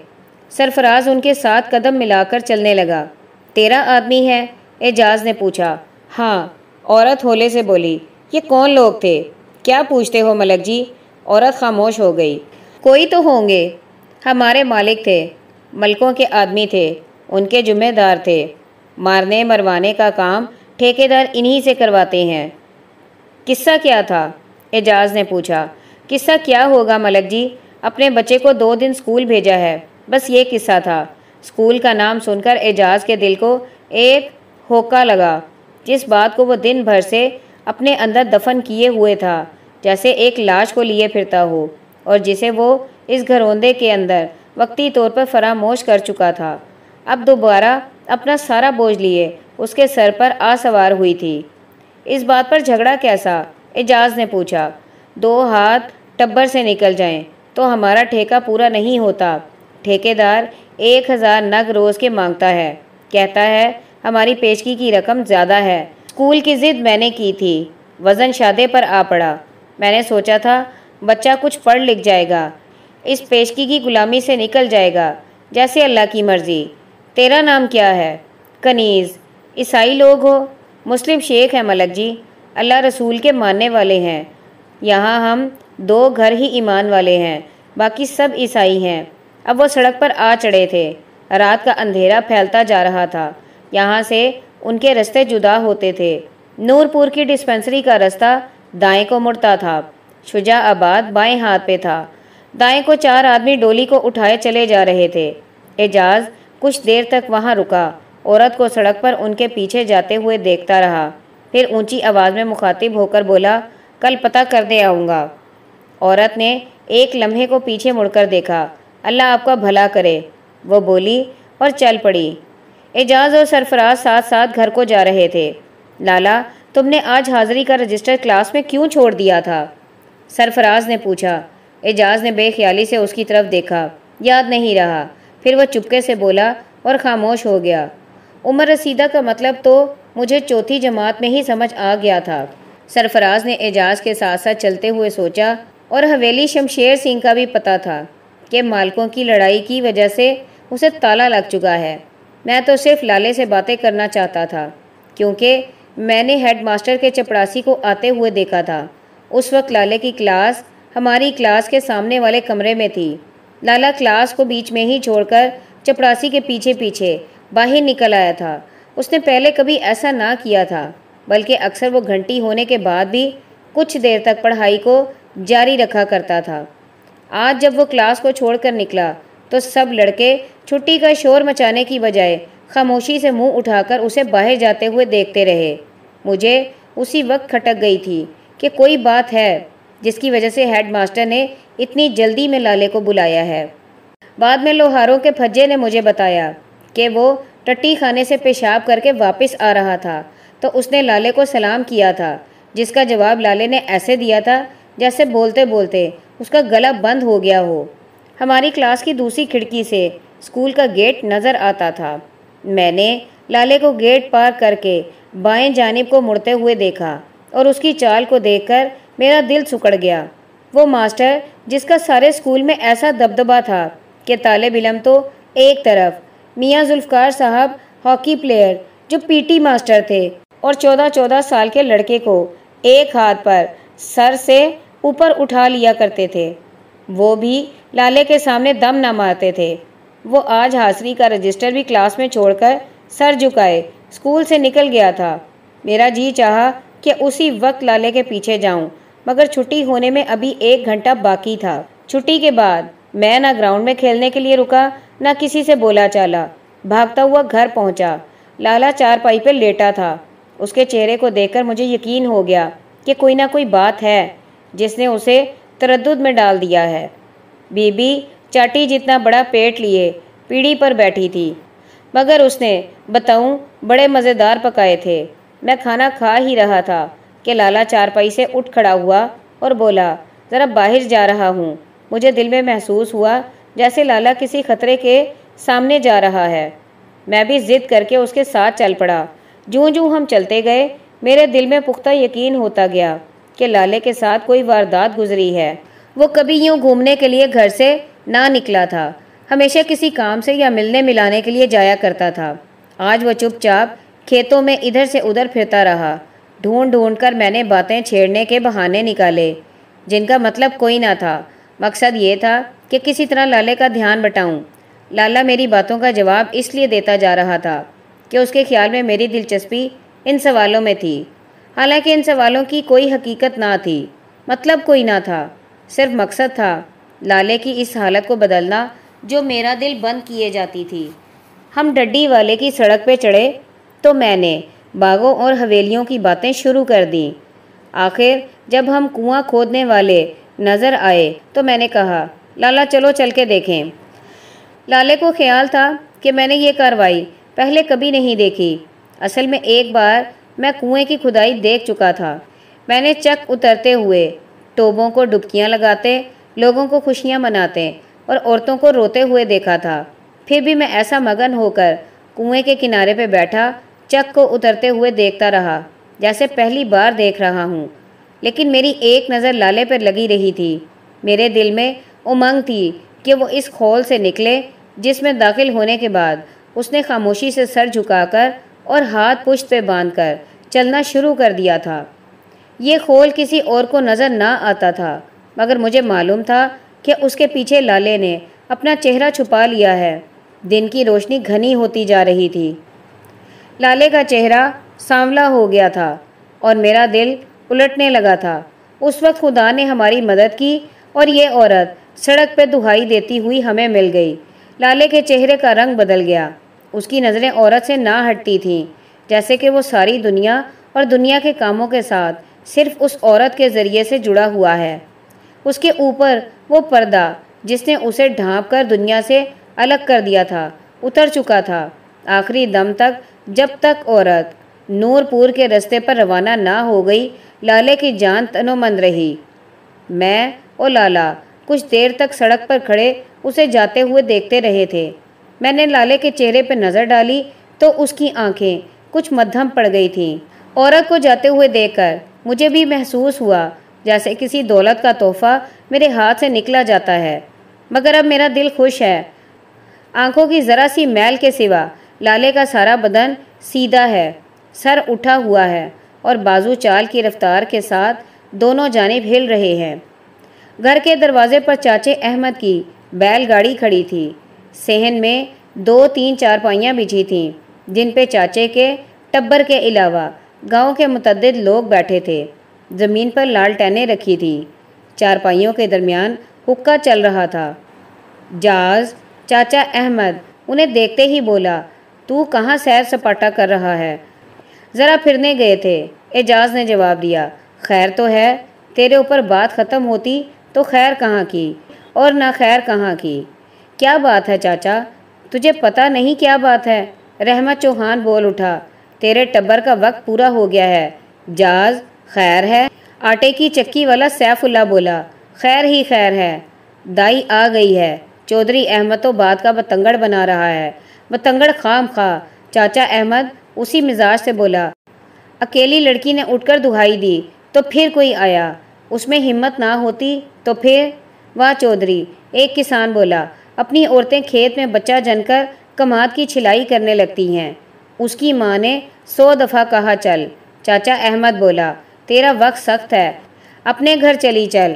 سرفراز ان کے ساتھ قدم ملا کر چلنے لگا۔ تیرا آدمی ہے؟ اعجاز نے پوچھا۔ ہاں۔ عورت ہولے سے بولی۔ یہ کون لوگ تھے؟ کیا پوچھتے ہو ملک جی؟ عورت خاموش ہو گئی۔ کوئی تو ہوں گے۔ ہمارے مالک تھے۔ ملکوں کے آدمی تھے۔ ان کے ذمہ دار تھے۔ مارنے مروانے کا کام ٹھیکے انہی سے کرواتے ہیں۔ قصہ کیا تھا؟ اعجاز نے پوچھا۔ قصہ کیا ہوگا ملک جی؟ اپنے بچے کو دو دن سکول بھیجا ہے۔ بس یہ قصہ تھا۔ سکول کا نام سن کر اعجاز کے دل کو ایک ہوکا لگا، جس بات کو وہ دن بھر سے اپنے اندر دفن کیے ہوئے تھا، جیسے ایک لاش کو لیے پھرتا ہو، اور جسے وہ اس گھروندے کے اندر وقتی طور پر فراموش کر چکا تھا۔ اب دوبارہ اپنا سارا بوجھ لیے اس کے سر پر آ سوار ہوئی تھی۔ اس بات پر جھگڑا کیسا؟ اعجاز نے پوچھا۔ دو ہاتھ ٹبر سے نکل جائیں تو ہمارا ٹھیکہ پورا نہیں ہوتا۔ ٹھیکے دار ایک ہزار نگ روز کے مانگتا ہے۔ کہتا ہے، ہماری پیشگی کی رقم زیادہ ہے۔ اسکول کی ضد میں نے کی تھی۔ وزن شادے پر آ پڑا۔ میں نے سوچا تھا، بچہ کچھ پڑھ لکھ جائے گا۔ اس پیشگی کی غلامی سے نکل جائے گا، جیسے اللہ کی مرضی۔ تیرا نام کیا ہے؟ کنیز۔ عیسائی لوگ ہو۔ مسلم شیخ ہیں ملک جی۔ اللہ رسول کے ماننے والے ہیں۔ یہاں ہم دو گھر ہی ایمان والے ہیں۔ باقی سب عیسائی ہیں۔ اب وہ سڑک پر آ چڑھے تھے۔ رات کا اندھیرا پھیلتا جا رہا تھا۔ یہاں سے ان کے رستے جدا ہوتے تھے۔ نور پور کی ڈسپنسری کا رستہ دائیں کو مڑتا تھا۔ شجا آباد بائیں ہاتھ پہ تھا۔ دائیں کو چار آدمی ڈولی کو اٹھائے چلے جا رہے تھے۔ اعجاز کچھ دیر تک وہاں رکا۔ عورت کو سڑک پر ان کے پیچھے جاتے ہوئے دیکھتا رہا۔ پھر اونچی آواز میں مخاطب ہو کر بولا، کل پتہ کر دے آؤں گا۔ عورت نے ایک لمحے کو پیچھے مڑ کر دیکھا۔ اللہ آپ کا بھلا کرے۔ وہ بولی اور چل پڑی۔ اعجاز اور سرفراز ساتھ ساتھ گھر کو جا رہے تھے۔ لالا، تم نے آج حاضری کا رجسٹر کلاس میں کیوں چھوڑ دیا تھا؟ سرفراز نے پوچھا۔ اعجاز نے بے خیالی سے اس کی طرف دیکھا۔ یاد نہیں رہا۔ پھر وہ چپکے سے بولا اور خاموش ہو گیا۔ عمر رسیدہ کا مطلب تو مجھے چوتھی جماعت میں ہی سمجھ آ گیا تھا۔ سرفراز نے اعجاز کے ساتھ ساتھ چلتے ہوئے سوچا اور حویلی شمشیر سنگھ کا بھی پتا تھا۔ کہ مالکوں کی لڑائی کی وجہ سے اسے تالا لگ چکا ہے۔ میں تو صرف لالے سے باتیں کرنا چاہتا تھا، کیونکہ میں نے ہیڈ ماسٹر کے چپڑاسی کو آتے ہوئے دیکھا تھا۔ اس وقت لالے کی کلاس ہماری کلاس کے سامنے والے کمرے میں تھی۔ لالا کلاس کو بیچ میں ہی چھوڑ کر چپڑاسی کے پیچھے پیچھے باہر نکل آیا تھا۔ اس نے پہلے کبھی ایسا نہ کیا تھا، بلکہ اکثر وہ گھنٹی ہونے کے بعد بھی کچھ دیر تک پڑھائی کو جاری رکھا کرتا تھا۔ آج جب وہ کلاس کو چھوڑ کر نکلا تو سب لڑکے چھٹی کا شور مچانے کی بجائے خاموشی سے منہ اٹھا کر اسے باہر جاتے ہوئے دیکھتے رہے۔ مجھے اسی وقت کھٹک گئی تھی کہ کوئی بات ہے جس کی وجہ سے ہیڈ ماسٹر نے اتنی جلدی میں لالے کو بلایا ہے۔ بعد میں لوہاروں کے پھجے نے مجھے بتایا کہ وہ ٹٹی خانے سے پیشاب کر کے واپس آ رہا تھا تو اس نے لالے کو سلام کیا تھا، جس کا جواب لالے نے ایسے دیا تھا جیسے بولتے بولتے اس کا گلا بند ہو گیا ہو۔ ہماری کلاس کی دوسری کھڑکی سے اسکول کا گیٹ نظر آتا تھا۔ میں نے لالے کو گیٹ پار کر کے بائیں جانب کو مڑتے ہوئے دیکھا اور اس کی چال کو دیکھ کر میرا دل سکڑ گیا۔ وہ ماسٹر جس کا سارے اسکول میں ایسا دبدبا تھا کہ طالب علم تو ایک طرف، میاں ذوالفقار صاحب، ہاکی پلیئر جو پی ٹی ماسٹر تھے اور چودہ چودہ سال کے لڑکے کو ایک ہاتھ پر سر سے اوپر اٹھا لیا کرتے تھے۔ وہ بھی لالے کے سامنے دم نہ مارتے تھے۔ وہ آج حاضری کا رجسٹر بھی کلاس میں چھوڑ کر سر جھکائے اسکول سے نکل گیا تھا۔ میرا جی چاہا کہ اسی وقت لالے کے پیچھے جاؤں، مگر چھٹی ہونے میں ابھی ایک گھنٹہ باقی تھا۔ چھٹی کے بعد میں نہ گراؤنڈ میں کھیلنے کے لیے رکا، نہ کسی سے بولا چالا۔ بھاگتا ہوا گھر پہنچا۔ لالا چار پائی پہ لیٹا تھا۔ اس کے چہرے کو دیکھ کر مجھے یقین ہو گیا کہ کوئی نہ کوئی بات ہے۔ جس نے اسے تردد میں ڈال دیا ہے۔ بی بی چاٹی جتنا بڑا پیٹ لیے، پیڑھی پر بیٹھی تھی۔ مگر اس نے بتاؤں، بڑے مزیدار پکائے تھے۔ میں کھانا کھا ہی رہا تھا کہ لالا چار پائی سے اٹھ کھڑا ہوا اور بولا، ذرا باہر جا رہا ہوں۔ مجھے دل میں محسوس ہوا جیسے لالا کسی خطرے کے سامنے جا رہا ہے۔ میں بھی ضد کر کے اس کے ساتھ چل پڑا۔ جوں جوں ہم چلتے گئے، میرے دل میں پختہ یقین ہوتا گیا۔ کہ لالے کے ساتھ کوئی واردات گزری ہے۔ وہ کبھی یوں گھومنے کے لیے گھر سے نہ نکلا تھا۔ ہمیشہ کسی کام سے یا ملنے ملانے کے لیے جایا کرتا تھا۔ آج وہ چپ چاپ کھیتوں میں ادھر سے ادھر پھرتا رہا۔ ڈھونڈ ڈھونڈ کر میں نے باتیں چھیڑنے کے بہانے نکالے، جن کا مطلب کوئی نہ تھا۔ مقصد یہ تھا کہ کسی طرح لالے کا دھیان بٹاؤں۔ لالا میری باتوں کا جواب اس لیے دیتا جا رہا تھا کہ اس کے خیال میں میری دلچسپی ان سوالوں میں تھی۔ حالانکہ ان سوالوں کی کوئی حقیقت نہ تھی مطلب کوئی نہ تھا، صرف مقصد تھا لالے کی اس حالت کو بدلنا جو میرا دل بند کیے جاتی تھی۔ ہم ڈڈی والے کی سڑک پہ چڑھے تو میں نے باغوں اور حویلیوں کی باتیں شروع کر دیں۔ آخر جب ہم کنواں کھودنے والے نظر آئے تو میں نے کہا لالا چلو چل کے دیکھیں۔ لالے کو خیال تھا کہ میں نے یہ کاروائی پہلے کبھی نہیں دیکھی۔ اصل میں ایک بار میں کنویں کی کھدائی دیکھ چکا تھا۔ میں نے چک اترتے ہوئے ٹوبوں کو ڈبکیاں لگاتے، لوگوں کو خوشیاں مناتے اور عورتوں کو روتے ہوئے دیکھا تھا۔ پھر بھی میں ایسا مگن ہو کر کنویں کے کنارے پہ بیٹھا، چک کو اترتے ہوئے دیکھتا رہا، جیسے پہلی بار دیکھ رہا ہوں۔ لیکن میری ایک نظر لالے پر لگی رہی تھی۔ میرے دل میں امنگ تھی کہ وہ اس خول سے نکلے، جس میں داخل ہونے کے بعد اس نے خاموشی سے سر جھکا کر اور ہاتھ پشت پہ باندھ کر چلنا شروع کر دیا تھا۔ یہ خول کسی اور کو نظر نہ آتا تھا، مگر مجھے معلوم تھا کہ اس کے پیچھے لالے نے اپنا چہرہ چھپا لیا ہے۔ دن کی روشنی گھنی ہوتی جا رہی تھی۔ لالے کا چہرہ سانولا ہو گیا تھا اور میرا دل الٹنے لگا تھا۔ اس وقت خدا نے ہماری مدد کی اور یہ عورت سڑک پہ دہائی دیتی ہوئی ہمیں مل گئی۔ لالے کے چہرے کا رنگ بدل گیا۔ اس کی نظریں عورت سے نہ ہٹتی تھیں، جیسے کہ وہ ساری دنیا اور دنیا کے کاموں کے ساتھ صرف اس عورت کے ذریعے سے جڑا ہوا ہے۔ اس کے اوپر وہ پردہ جس نے اسے ڈھانپ کر دنیا سے الگ کر دیا تھا، اتر چکا تھا۔ آخری دم تک جب تک عورت نور پور کے رستے پر روانہ نہ ہو گئی، لالے کی جان تنو مند رہی۔ میں اور لالا کچھ دیر تک سڑک پر کھڑے اسے جاتے ہوئے دیکھتے رہے تھے۔ میں نے لالے کے چہرے پہ نظر ڈالی تو اس کی آنکھیں کچھ مدھم پڑ گئی تھیں۔ عورت کو جاتے ہوئے دیکھ کر مجھے بھی محسوس ہوا جیسے کسی دولت کا تحفہ میرے ہاتھ سے نکلا جاتا ہے۔ مگر اب میرا دل خوش ہے۔ آنکھوں کی ذرا سی میل کے سوا لالے کا سارا بدن سیدھا ہے، سر اٹھا ہوا ہے اور بازو چال کی رفتار کے ساتھ دونوں جانب ہل رہے ہیں۔ گھر کے دروازے پر چاچے احمد کی بیل گاڑی کھڑی تھی۔ سہن میں دو تین چار پائیاں بچھی تھیں، جن پہ چاچے کے، ٹبر کے علاوہ گاؤں کے متعدد لوگ بیٹھے تھے۔ زمین پر لال ٹینیں رکھی تھی چار پائیوں کے درمیان حکا چل رہا تھا۔ جاز، چاچا احمد، انہیں دیکھتے ہی بولا، تو کہاں سیر سپاٹا کر رہا ہے؟ ذرا پھرنے گئے تھے۔ اعجاز نے جواب دیا، خیر تو ہے، تیرے اوپر بات ختم ہوتی تو خیر کہاں کی اور نہ خیر کہاں کی؟ کیا بات ہے چاچا؟ تجھے پتہ نہیں کیا بات ہے؟ رحمت چوہان بول اٹھا، تیرے ٹبر کا وقت پورا ہو گیا ہے۔ جاز، خیر ہے؟ آٹے کی چکی والا سیف اللہ بولا، خیر ہی خیر ہے۔ دائی آ گئی ہے۔ چودھری احمد تو بات کا بتنگڑ بنا رہا ہے۔ بتنگڑ خام خواہ۔ چاچا احمد اسی مزاج سے بولا، اکیلی لڑکی نے اٹھ کر دہائی دی تو پھر کوئی آیا؟ اس میں ہمت نہ ہوتی تو پھر؟ واہ چودھری، ایک کسان بولا اپنی عورتیں کھیت میں بچہ جن کر کماد کی چھلائی کرنے لگتی ہیں۔ اس کی ماں نے سو دفعہ کہا، چل چاچا احمد بولا، تیرا وقت سخت ہے۔ اپنے گھر چلی چل۔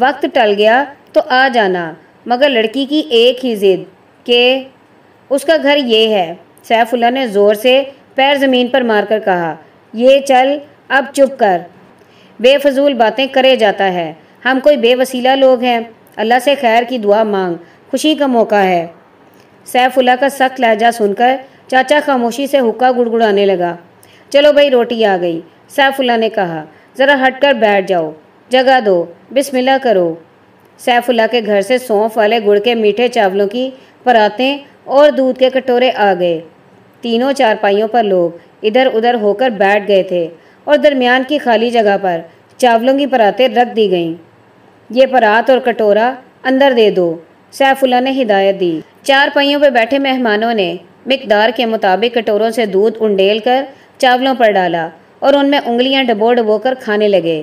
وقت ٹل گیا تو آ جانا۔ مگر لڑکی کی ایک ہی ضد کہ اس کا گھر یہ ہے۔ سیف اللہ نے زور سے پیر زمین پر مار کر کہا، یہ چل، اب چپ کر۔ بے فضول باتیں کرے جاتا ہے۔ ہم کوئی بے وسیلہ لوگ ہیں۔ اللہ سے خیر کی دعا مانگ۔ خوشی کا موقع ہے۔ سیف اللہ کا سخت لہجہ سن کر چاچا خاموشی سے حکا گڑ گڑانے لگا۔ چلو بھائی، روٹی آ گئی۔ سیف اللہ نے کہا، ذرا ہٹ کر بیٹھ جاؤ۔ جگہ دو۔ بسم اللہ کرو۔ سیف اللہ کے گھر سے سونف والے گڑ کے میٹھے چاولوں کی پراتیں اور دودھ کے کٹورے آ گئے۔ تینوں چارپائیوں پر لوگ ادھر ادھر ہو کر بیٹھ گئے تھے اور درمیان کی خالی جگہ پر چاولوں کی پراتیں رکھ دی گئیں۔ یہ پرات اور کٹورا اندر دے دو۔ سیف اللہ نے ہدایت دی۔ چار پائیوں پہ بیٹھے مہمانوں نے مقدار کے مطابق کٹوروں سے دودھ انڈیل کر چاولوں پر ڈالا اور ان میں انگلیاں ڈبو ڈبو کر کھانے لگے۔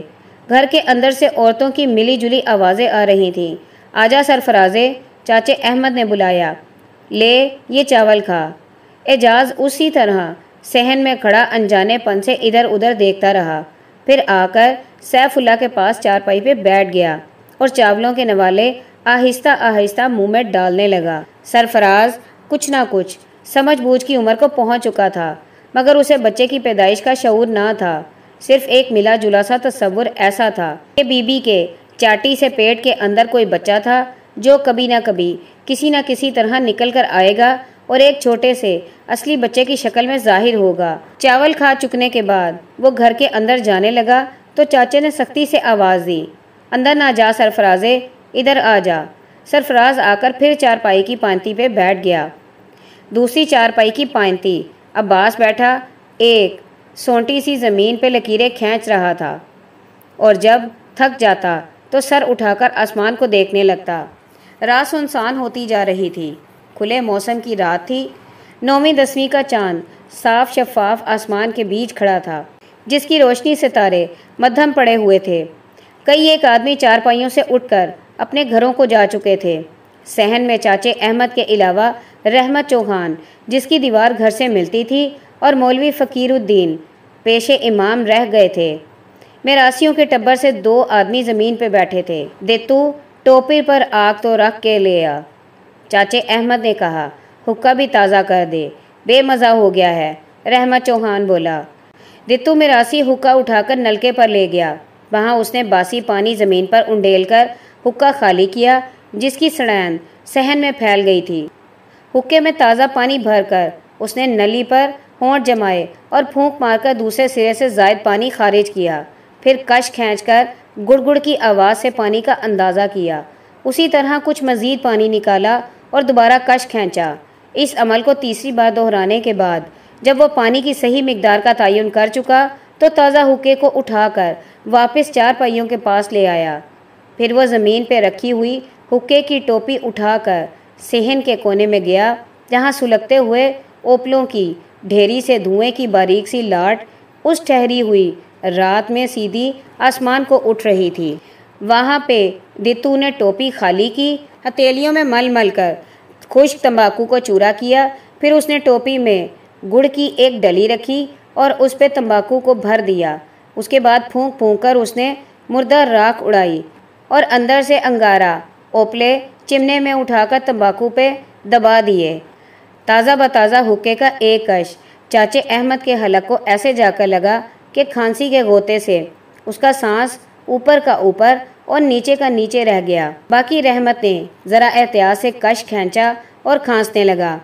گھر کے اندر سے عورتوں کی ملی جلی آوازیں آ رہی تھیں۔ آجا سرفرازے چاچے احمد نے بلایا، لے، یہ چاول کھا۔ اعجاز اسی طرح سہن میں کھڑا انجانے پن سے ادھر ادھر دیکھتا رہا۔ پھر آ کر سیف اللہ کے پاس چار پائی پہ بیٹھ گیا اور چاولوں کے نوالے آہستہ آہستہ منہ میں ڈالنے لگا۔ سرفراز، کچھ نہ کچھ، سمجھ بوجھ کی عمر کو پہنچ چکا تھا، مگر اسے بچے کی پیدائش کا شعور نہ تھا۔ صرف ایک ملا جلا سا تصور ایسا تھا کہ بی بی کے چاٹی سے پیٹ کے اندر کوئی بچہ تھا جو کبھی نہ کبھی کسی نہ کسی طرح نکل کر آئے گا اور ایک چھوٹے سے اصلی بچے کی شکل میں ظاہر ہوگا۔ چاول کھا چکنے کے بعد وہ گھر کے اندر جانے لگا تو چاچے نے سختی سے آواز دی۔ اندر نہ جا سرفرازے ادھر آ جا۔ سرفراز آ کر پھر چار پائی کی پانتی پہ بیٹھ گیا۔ دوسری چار پائی کی پانتی۔ عباس بیٹھا۔ ایک۔ سونٹی سی زمین پہ لکیریں کھینچ رہا تھا۔ اور جب تھک جاتا تو سر اٹھا کر آسمان کو دیکھنے لگتا۔ رات سنسان ہوتی جا رہی تھی۔ کھلے موسم کی رات تھی۔ نویں دسویں کا چاند صاف شفاف آسمان کے بیچ کھڑا تھا، جس کی روشنی ستارے مدھم پڑے ہوئے تھے۔ کئی ایک آدمی چار پائیوں سے اٹھ کر اپنے گھروں کو جا چکے تھے۔ سہن میں چاچے احمد کے علاوہ رحمت چوہان، جس کی دیوار گھر سے ملتی تھی، اور مولوی فقیر الدین پیشے امام رہ گئے تھے۔ میراسیوں کے ٹبر سے دو آدمی زمین پہ بیٹھے تھے۔ دیتو ٹوپی پر آگ تو رکھ کے لیا چاچے احمد نے کہا، حکا بھی تازہ کر دے، بے مزہ ہو گیا ہے۔ رحمت چوہان بولا دیتو میراسی حکا اٹھا کر نلکے پر لے گیا۔ وہاں اس نے باسی پانی زمین پر انڈیل کر حکا خالی کیا جس کی سڑین سہن میں پھیل گئی تھی۔ حکے میں تازہ پانی بھر کر اس نے نلی پر ہونٹ جمائے اور پھونک مار کر دوسرے سرے سے زائد پانی خارج کیا۔ پھر کش کھینچ کر گڑ گڑ کی آواز سے پانی کا اندازہ کیا۔ اسی طرح کچھ مزید پانی نکالا اور دوبارہ کش کھینچا۔ اس عمل کو تیسری بار دہرانے کے بعد جب وہ پانی کی صحیح مقدار کا تعین کر چکا تو تازہ حکے کو اٹھا کر واپس چار پائیوں کے پاس لے آیا۔ پھر وہ زمین پہ رکھی ہوئی حکے کی ٹوپی اٹھا کر سہن کے کونے میں گیا، جہاں سلگتے ہوئے اوپلوں کی ڈھیری سے دھوئیں کی باریک سی لاٹ اس ٹھہری ہوئی رات میں سیدھی آسمان کو اٹھ رہی تھی۔ وہاں پہ دتو نے ٹوپی خالی کی ہتیلیوں میں مل مل کر خشک تمباکو کو چورا کیا۔ پھر اس نے ٹوپی میں گڑ کی ایک ڈلی رکھی اور اس پہ تمباکو کو بھر دیا۔ اس کے بعد پھونک پھونک کر اس نے مردہ راکھ اڑائی۔ اور اندر سے انگارا، اوپلے، چمنے میں اٹھا کر تمباکو پہ دبا دیے۔ تازہ بتازہ حکے کا ایک کش۔ چاچے احمد کے حلق کو ایسے جا کر لگا کہ کھانسی کے غوطے سے۔ اس کا سانس اوپر کا اوپر اور نیچے کا نیچے رہ گیا۔ باقی رحمت نے ذرا احتیاط سے کش کھینچا اور کھانسنے لگا۔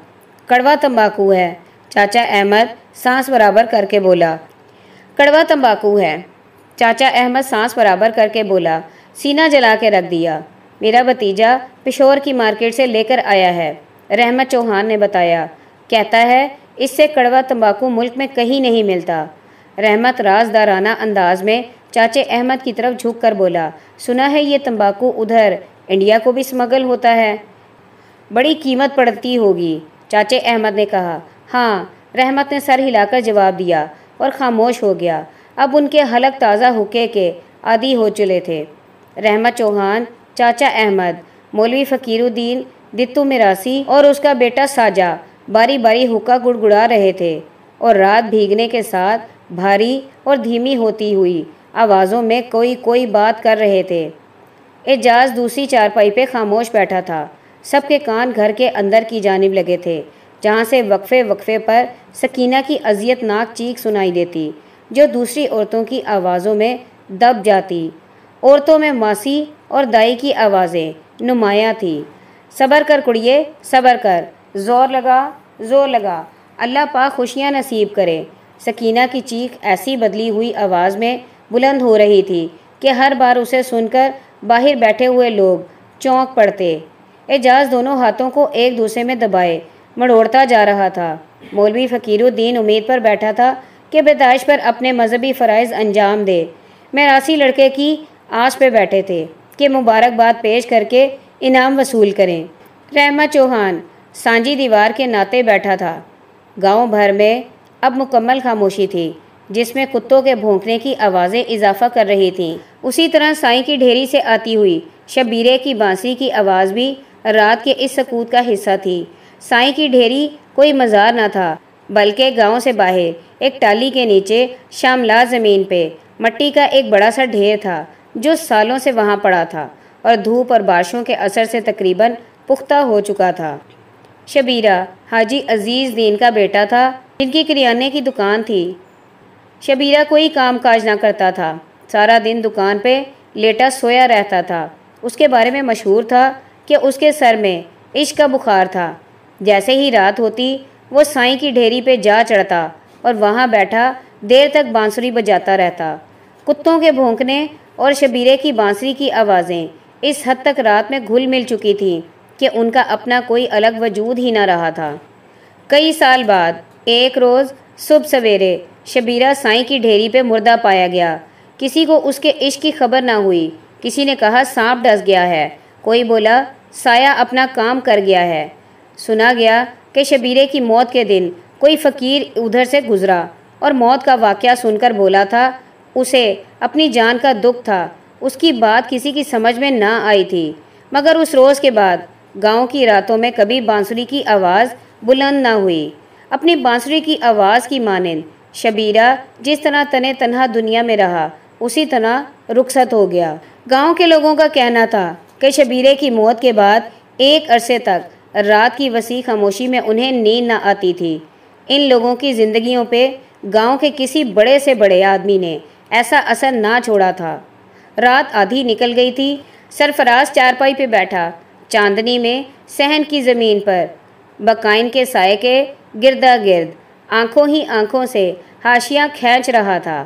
کڑوا تمباکو ہے۔ چاچا احمد سانس برابر کر کے بولا۔ کڑوا تمباکو ہے۔ چاچا احمد سانس برابر کر کے بولا۔ سینہ جلا کے رکھ دیا۔ میرا بتیجا پشور کی مارکیٹ سے لے کر آیا ہے۔ رحمت چوہان نے بتایا، کہتا ہے، اس سے کڑوا تمباکو ملک میں کہیں نہیں ملتا۔ رحمت رازدارانہ انداز میں چاچے احمد کی طرف جھک کر بولا، سنا ہے یہ تمباکو ادھر انڈیا کو بھی سمگل ہوتا ہے۔ بڑی قیمت پڑتی ہوگی، چاچے احمد نے کہا۔ ہاں رحمت نے سر ہلا کر جواب دیا اور خاموش ہو گیا۔ اب ان کے حلق تازہ حکے کے عادی ہو چلے تھے۔ رحمت چوہان، چاچا احمد، مولوی فقیر الدین، دتو میراسی اور اس کا بیٹا ساجا باری باری حکا گڑ گڑا رہے تھے اور رات بھیگنے کے ساتھ بھاری اور دھیمی ہوتی ہوئی آوازوں میں کوئی کوئی بات کر رہے تھے۔ اعجاز دوسری چارپائی پہ خاموش بیٹھا تھا۔ سب کے کان گھر کے اندر کی جانب لگے تھے، جہاں سے وقفے وقفے پر سکینہ کی اذیت ناک چیخ سنائی دیتی، جو دوسری عورتوں کی آوازوں میں دب جاتی۔ عورتوں میں ماسی اور دائی کی آوازیں نمایاں تھی صبر کر کڑیے، صبر کر۔ زور لگا زور لگا۔ اللہ پاک خوشیاں نصیب کرے۔ سکینہ کی چیخ ایسی بدلی ہوئی آواز میں بلند ہو رہی تھی کہ ہر بار اسے سن کر باہر بیٹھے ہوئے لوگ چونک پڑتے۔ اعجاز دونوں ہاتھوں کو ایک دوسرے میں دبائے۔ مڑوڑتا جا رہا تھا۔ مولوی فقیر الدین امید پر بیٹھا تھا کہ بیدائش پر اپنے مذہبی فرائض انجام دے۔ میں راسی لڑکے کی آس پہ بیٹھے تھے کہ مبارکباد پیش کر کے انعام وصول کریں۔ رحمت چوہان سانجی دیوار کے ناطے بیٹھا تھا۔ گاؤں بھر میں اب مکمل خاموشی تھی، جس میں کتوں کے بھونکنے کی آوازیں اضافہ کر رہی تھیں۔ اسی طرح سائیں کی ڈھیری سے آتی ہوئی شبیرے کی بانسی کی آواز بھی رات کے اس سکوت کا حصہ تھی۔ سائیں کی ڈھیری کوئی مزار نہ تھا، بلکہ گاؤں سے باہر ایک ٹالی کے نیچے شاملہ زمین پہ مٹی کا ایک بڑا سا ڈھیر تھا۔ جو سالوں سے وہاں پڑا تھا اور دھوپ اور بارشوں کے اثر سے تقریباً پختہ ہو چکا تھا۔ شبیرہ، حاجی عزیز دین کا بیٹا تھا، جن کی کریانے کی دکان تھی۔ شبیرہ کوئی کام کاج نہ کرتا تھا۔ سارا دن دکان پہ لیٹا سویا رہتا تھا۔ اس کے بارے میں مشہور تھا کہ اس کے سر میں عشق کا بخار تھا۔ جیسے ہی رات ہوتی، وہ سائیں کی ڈھیری پہ جا چڑھتا اور وہاں بیٹھا، دیر تک بانسری بجاتا رہتا۔ کتوں کے بھونکنے اور شبیرے کی بانسری کی آوازیں اس حد تک رات میں گھل مل چکی تھیں کہ ان کا اپنا کوئی الگ وجود ہی نہ رہا تھا۔ کئی سال بعد، ایک روز صبح سویرے شبیرہ سائیں کی ڈھیری پہ مردہ پایا گیا۔ کسی کو اس کے عشق کی خبر نہ ہوئی۔ کسی نے کہا، سانپ ڈس گیا ہے۔ کوئی بولا، سایہ اپنا کام کر گیا ہے۔ سنا گیا کہ شبیرے کی موت کے دن کوئی فقیر ادھر سے گزرا اور موت کا واقعہ سن کر بولا تھا اسے اپنی جان کا دکھ تھا۔ اس کی بات کسی کی سمجھ میں نہ آئی تھی۔ مگر اس روز کے بعد گاؤں کی راتوں میں کبھی بانسری کی آواز بلند نہ ہوئی۔ اپنی بانسری کی آواز کی مانند شبیرہ جس طرح تنے تنہا دنیا میں رہا، اسی طرح رخصت ہو گیا۔ گاؤں کے لوگوں کا کہنا تھا کہ شبیرے کی موت کے بعد ایک عرصے تک رات کی وسیع خاموشی میں انہیں نیند نہ آتی تھی۔ ان لوگوں کی زندگیوں پہ گاؤں کے کسی بڑے سے بڑے آدمی نے ایسا اثر نہ چھوڑا تھا۔ رات آدھی نکل گئی تھی، سرفراز چارپائی پہ بیٹھا، چاندنی میں سہن کی زمین پر۔ بقائن کے سائے کے گردا گرد، آنکھوں ہی آنکھوں سے ہاشیاں کھینچ رہا تھا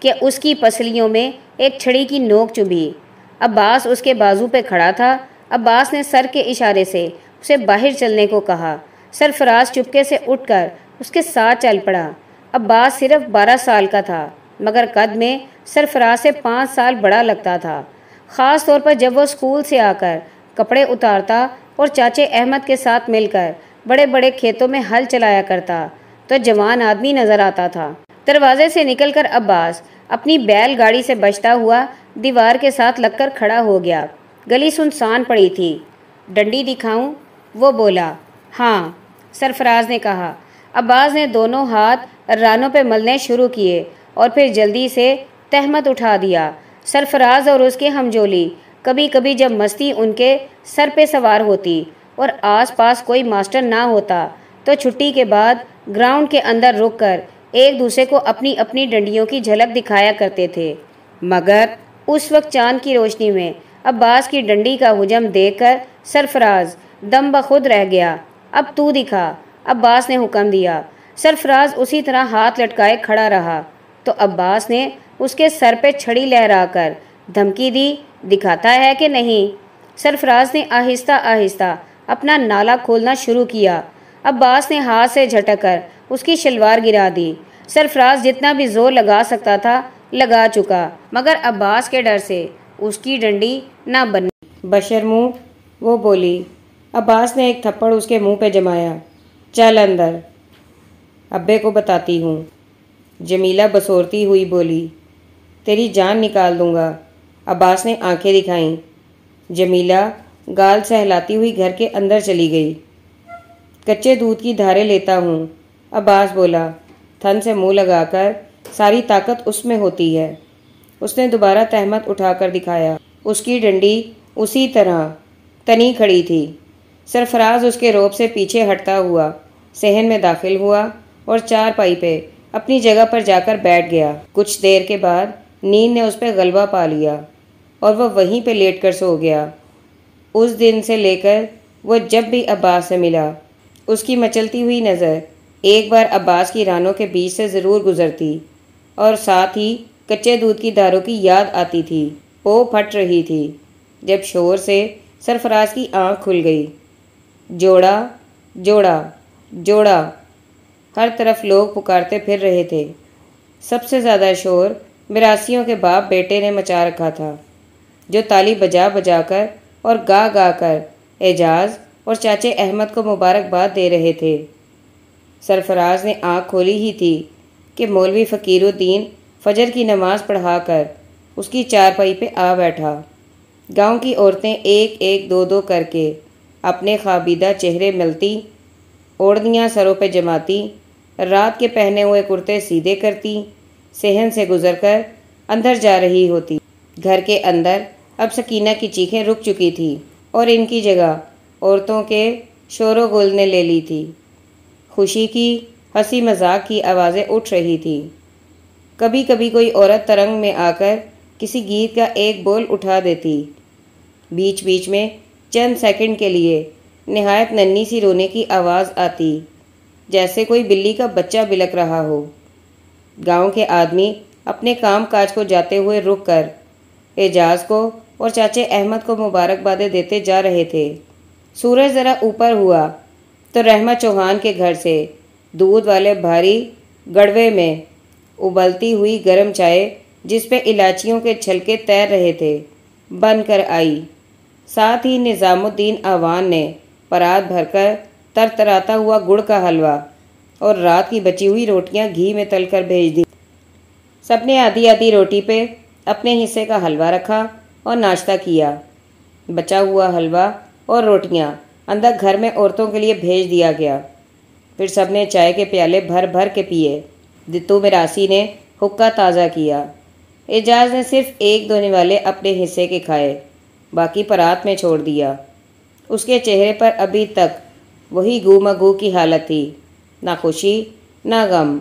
کہ اس کی پسلیوں میں ایک چھڑی کی نوک چبھی۔ عباس اس کے بازو پہ کھڑا تھا۔ عباس نے سر کے اشارے سے اسے باہر چلنے کو کہا۔ سرفراز چپکے سے اٹھ کر اس کے ساتھ چل پڑا۔ عباس صرف بارہ سال کا تھا۔ مگر قد میں سرفراز سے پانچ سال بڑا لگتا تھا۔ خاص طور پر جب وہ اسکول سے آ کر کپڑے اتارتا اور چاچے احمد کے ساتھ مل کر بڑے بڑے کھیتوں میں ہل چلایا کرتا تو جوان آدمی نظر آتا تھا۔ دروازے سے نکل کر عباس اپنی بیل گاڑی سے بچتا ہوا دیوار کے ساتھ لگ کر کھڑا ہو گیا۔ گلی سنسان پڑی تھی۔ ڈنڈی دکھاؤں؟ وہ بولا ہاں سرفراز نے کہا۔ عباس نے دونوں ہاتھ رانوں پہ ملنے شروع کیے۔ اور پھر جلدی سے تہمت اٹھا دیا۔ سرفراز اور اس کے ہمجولی۔ کبھی کبھی جب مستی ان کے سر پہ سوار ہوتی اور آس پاس کوئی ماسٹر نہ ہوتا، تو چھٹی کے بعد گراؤنڈ کے اندر رک کر ایک دوسرے کو اپنی اپنی ڈنڈیوں کی جھلک دکھایا کرتے تھے۔ مگر اس وقت چاند کی روشنی میں عباس کی ڈنڈی کا حجم دیکھ کر سرفراز دم بخود رہ گیا۔ اب تو دکھا۔ عباس نے حکم دیا۔ سرفراز اسی طرح ہاتھ لٹکائے کھڑا رہا۔ تو عباس نے اس کے سر پہ چھڑی لہرا کر دھمکی دی، دکھاتا ہے کہ نہیں۔ سرفراز نے آہستہ آہستہ اپنا نالا کھولنا شروع کیا۔ عباس نے ہاتھ سے جھٹک کر اس کی شلوار گرا دی۔ سرفراز جتنا بھی زور لگا سکتا تھا، لگا چکا۔ مگر عباس کے ڈر سے اس کی ڈنڈی نہ بنی۔ بشر منہ وہ بولی، عباس نے ایک تھپڑ اس کے منہ پہ جمایا۔ چل اندر، ابے کو بتاتی ہوں۔ جمیلہ بسورتی ہوئی بولی، تیری جان نکال دوں گا۔ عباس نے آنکھیں دکھائیں۔ جمیلہ گال سہلاتی ہوئی گھر کے اندر چلی گئی۔ کچے دودھ کی دھارے لیتا ہوں۔ عباس بولا، تھن سے منہ لگا کر ساری طاقت اس میں ہوتی ہے۔ اس نے دوبارہ تہمت اٹھا کر دکھایا۔ اس کی ڈنڈی اسی طرح تنی کھڑی تھی۔ سرفراز اس کے روب سے پیچھے ہٹتا ہوا صحن میں داخل ہوا اور چار پائی پہ اپنی جگہ پر جا کر بیٹھ گیا۔ کچھ دیر کے بعد نیند نے اس پہ غلبہ پا لیا اور وہ وہیں پہ لیٹ کر سو گیا۔ اس دن سے لے کر وہ جب بھی عباس سے ملا، اس کی مچلتی ہوئی نظر ایک بار عباس کی رانوں کے بیچ سے ضرور گزرتی اور ساتھ ہی کچے دودھ کی داروں کی یاد آتی تھی۔ وہ پھٹ رہی تھی جب شور سے سرفراز کی آنکھ کھل گئی۔ جوڑا جوڑا جوڑا۔ ہر طرف لوگ پکارتے پھر رہے تھے۔ سب سے زیادہ شور مراسیوں کے باپ بیٹے نے مچا رکھا تھا، جو تالی بجا بجا کر اور گا گا کر اعجاز اور چاچے احمد کو مبارکباد دے رہے تھے۔ سرفراز نے آنکھ کھولی ہی تھی کہ مولوی فقیر الدین فجر کی نماز پڑھا کر اس کی چارپائی پہ آ بیٹھا۔ گاؤں کی عورتیں ایک ایک دو دو کر کے اپنے خوابیدہ چہرے ملتی، اوڑھنیاں سروں پہ جماتی رات کے پہنے ہوئے کرتے سیدھے کرتی صحن سے گزر کر اندر جا رہی ہوتی۔ گھر کے اندر اب سکینہ کی چیخیں رک چکی تھی اور ان کی جگہ عورتوں کے شور و گل نے لے لی تھی۔ خوشی کی، ہنسی مذاق کی آوازیں اٹھ رہی تھی۔ کبھی کبھی کوئی عورت ترنگ میں آ کر کسی گیت کا ایک بول اٹھا دیتی۔ بیچ بیچ میں چند سیکنڈ کے لیے نہایت ننی سی رونے کی آواز آتی۔ جیسے کوئی بلی کا بچہ بلک رہا ہو۔ گاؤں کے آدمی اپنے کام کاج کو جاتے ہوئے رک کر اعجاز کو اور چاچے احمد کو مبارکبادیں دیتے جا رہے تھے۔ سورج ذرا اوپر ہوا تو رحمہ چوہان کے گھر سے دودھ والے بھاری گڑوے میں ابلتی ہوئی گرم چائے جس پہ الائچیوں کے چھلکے تیر رہے تھے بن کر آئی۔ ساتھ ہی نظام الدین آوان نے پرات بھر کر تر تراتا ہوا گڑ کا حلوہ اور رات کی بچی ہوئی روٹیاں گھی میں تل کر بھیج دی۔ سب نے آدھی آدھی روٹی پہ اپنے حصے کا حلوہ رکھا اور ناشتہ کیا۔ بچا ہوا حلوہ اور روٹیاں اندر گھر میں عورتوں کے لیے بھیج دیا گیا۔ پھر سب نے چائے کے پیالے بھر بھر کے پیے۔ دتو مراسی نے حکا تازہ کیا۔ اعجاز نے صرف ایک دو والے اپنے حصے کے کھائے، باقی پرات میں چھوڑ دیا۔ اس کے چہرے پر ابھی تک وہی گو مگو کی حالت تھی۔ نہ خوشی، نہ غم۔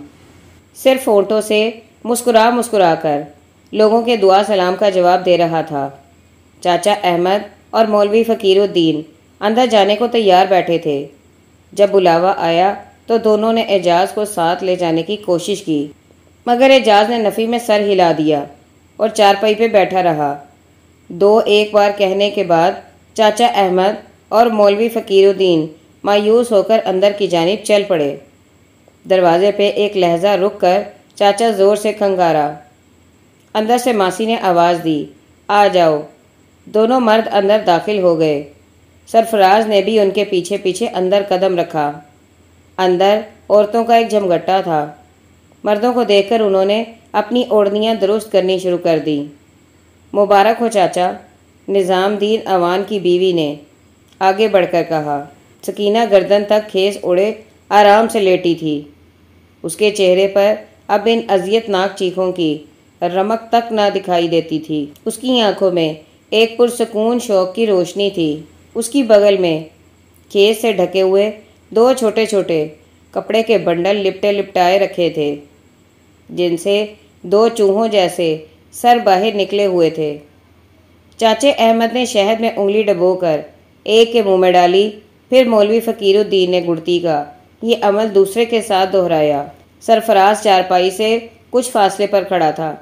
صرف فوٹو سے مسکرا مسکرا کر لوگوں کے دعا سلام کا جواب دے رہا تھا۔ چاچا احمد اور مولوی فقیر الدین اندر جانے کو تیار بیٹھے تھے۔ جب بلاوا آیا تو دونوں نے اعجاز کو ساتھ لے جانے کی کوشش کی، مگر اعجاز نے نفی میں سر ہلا دیا اور چارپائی پہ بیٹھا رہا۔ دو ایک بار کہنے کے بعد چاچا احمد اور مولوی فقیر الدین مایوس ہو کر اندر کی جانب چل پڑے۔ دروازے پہ ایک لہجہ رک کر چاچا زور سے کھنگارا۔ اندر سے ماسی نے آواز دی، آ جاؤ۔ دونوں مرد اندر داخل ہو گئے۔ سرفراز نے بھی ان کے پیچھے پیچھے اندر قدم رکھا۔ اندر عورتوں کا ایک جھمگٹا تھا۔ مردوں کو دیکھ کر انہوں نے اپنی اوڑنیاں درست کرنی شروع کر دی۔ مبارک ہو چاچا، نظام دین اوان کی بیوی نے آگے بڑھ کر کہا۔ سکینہ گردن تک کھیس اڑے آرام سے لیٹی تھی۔ اس کے چہرے پر اب ان اذیت ناک چیخوں کی رمک تک نہ دکھائی دیتی تھی۔ اس کی آنکھوں میں ایک پرسکون شوق کی روشنی تھی۔ اس کی بغل میں کھیس سے ڈھکے ہوئے دو چھوٹے چھوٹے کپڑے کے بنڈل لپٹے لپٹائے رکھے تھے، جن سے دو چوہوں جیسے سر باہر نکلے ہوئے تھے۔ چاچے احمد نے شہد میں انگلی ڈبو کر ایک کے منہ میں ڈالی۔ پھر مولوی فقیر الدین نے گڑتی کا، یہ عمل دوسرے کے ساتھ دہرایا۔ سرفراز چارپائی سے کچھ فاصلے پر کھڑا تھا۔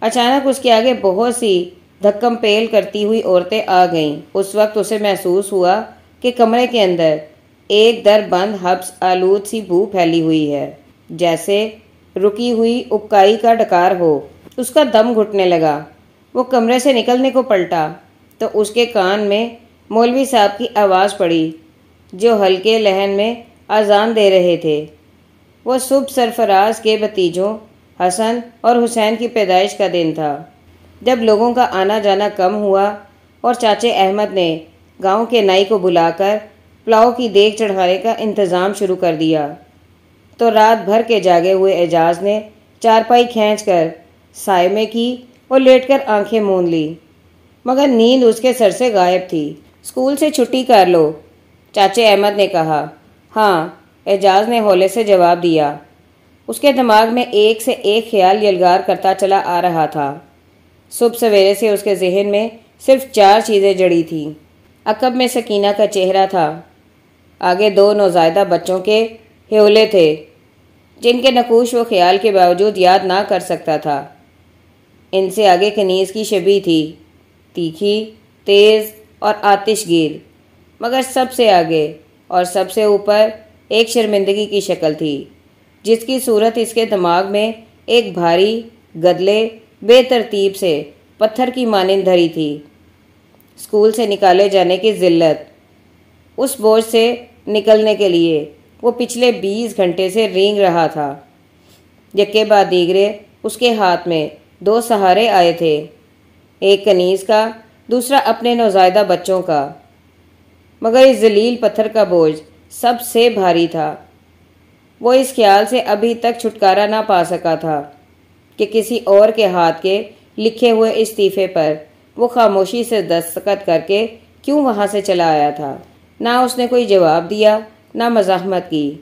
اچانک اس کے آگے بہت سی دھکم پیل کرتی ہوئی عورتیں آ گئیں۔ اس وقت اسے محسوس ہوا کہ کمرے کے اندر ایک در بند حبس آلود سی بو پھیلی ہوئی ہے، جیسے رکی ہوئی اکائی کا ڈکار ہو۔ اس کا دم گھٹنے لگا۔ وہ کمرے سے نکلنے کو پلٹا۔ تو اس کے کان میں مولوی صاحب کی آواز پڑی۔ جو ہلکے لہن میں اذان دے رہے تھے۔ وہ صبح سرفراز کے بتیجوں، حسن اور حسین کی پیدائش کا دن تھا۔ جب لوگوں کا آنا جانا کم ہوا اور چاچے احمد نے گاؤں کے نائی کو بلا کر پلاؤ کی دیکھ چڑھانے کا انتظام شروع کر دیا، تو رات بھر کے جاگے ہوئے اعجاز نے چارپائی کھینچ کر سائے میں کی اور لیٹ کر آنکھیں مون لی۔ مگر نیند اس کے سر سے غائب تھی۔ اسکول سے چھٹی کر لو۔ چاچے احمد نے کہا ہاں اعجاز نے ہولے سے جواب دیا۔ اس کے دماغ میں ایک سے ایک خیال یلگار کرتا چلا آ رہا تھا۔ صبح سویرے سے اس کے ذہن میں صرف چار چیزیں جڑی تھیں۔ عقب میں سکینہ کا چہرہ تھا۔ آگے دو نوزائیدہ بچوں کے ہیولے تھے، جن کے نقوش و خیال کے باوجود یاد نہ کر سکتا تھا۔ ان سے آگے کنیز کی شبی تھی، تیکھی، تیز اور آتش گیر۔ مگر سب سے آگے اور سب سے اوپر ایک شرمندگی کی شکل تھی، جس کی صورت اس کے دماغ میں ایک بھاری، گدلے، بے ترتیب سے پتھر کی مانند دھری تھی۔ اسکول سے نکالے جانے کی ذلت، اس بوجھ سے نکلنے کے لیے وہ پچھلے بیس گھنٹے سے رینگ رہا تھا۔ یکے بعد دیگرے اس کے ہاتھ میں دو سہارے آئے تھے، ایک کنیز کا، دوسرا اپنے نوزائیدہ بچوں کا۔ مگر اس ذلیل پتھر کا بوجھ سب سے بھاری تھا۔ وہ اس خیال سے ابھی تک چھٹکارا نہ پا سکا تھا کہ کسی اور کے ہاتھ کے لکھے ہوئے استعفے پر وہ خاموشی سے دستخط کر کے کیوں وہاں سے چلا آیا تھا۔ نہ اس نے کوئی جواب دیا، نہ مزاحمت کی۔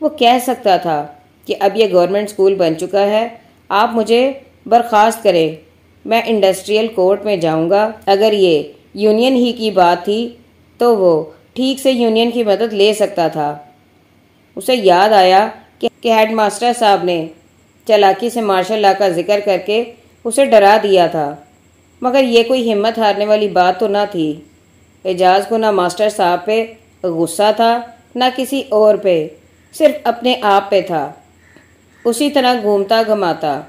وہ کہہ سکتا تھا کہ اب یہ گورنمنٹ اسکول بن چکا ہے، آپ مجھے برخاست کریں، میں انڈسٹریل کورٹ میں جاؤں گا۔ اگر یہ یونین ہی کی بات تھی تو وہ ٹھیک سے یونین کی مدد لے سکتا تھا۔ اسے یاد آیا کہ ہیڈ ماسٹر صاحب نے چلاکی سے مارشل لا کا ذکر کر کے اسے ڈرا دیا تھا۔ مگر یہ کوئی ہمت ہارنے والی بات تو نہ تھی۔ اعجاز کو نہ ماسٹر صاحب پہ غصہ تھا، نہ کسی اور پہ، صرف اپنے آپ پہ تھا۔ اسی طرح گھومتا گھماتا،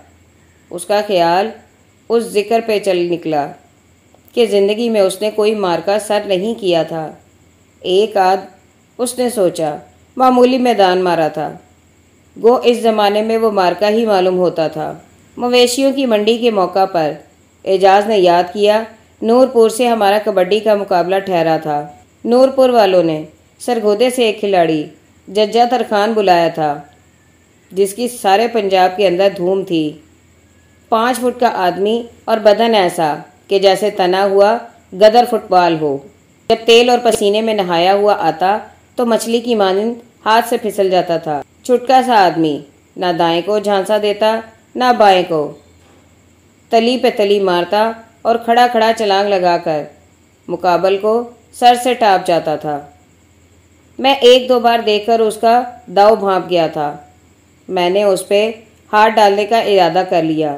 اس کا خیال اس ذکر پہ چل نکلا۔ کہ زندگی میں اس نے کوئی مارکا سر نہیں کیا تھا۔ ایک آدھ اس نے سوچا، معمولی میدان مارا تھا۔ گو، اس زمانے میں وہ مارکا ہی معلوم ہوتا تھا۔ مویشیوں کی منڈی کے موقع پر اعجاز نے یاد کیا نور پور سے ہمارا کبڈی کا مقابلہ ٹھہرا تھا۔ نور پور والوں نے سرگودے سے ایک کھلاڑی ججا ترخان بلایا تھا، جس کی سارے پنجاب کے اندر دھوم تھی۔ پانچ فٹ کا آدمی اور بدن ایسا۔ کہ جیسے تنا ہوا، گدر فٹ بال ہو۔ جب تیل اور پسینے میں نہایا ہوا آتا، تو مچھلی کی مانند ہاتھ سے پھسل جاتا تھا۔ چھٹکا سا آدمی، نہ دائیں کو جھانسا دیتا، نہ بائیں کو۔ تلی پہ تلی مارتا اور کھڑا کھڑا چلانگ لگا کر مقابل کو سر سے ٹاپ جاتا تھا۔ میں ایک دو بار دیکھ کر اس کا داؤ بھانپ گیا تھا۔ میں نے اس پہ ہاتھ ڈالنے کا ارادہ کر لیا۔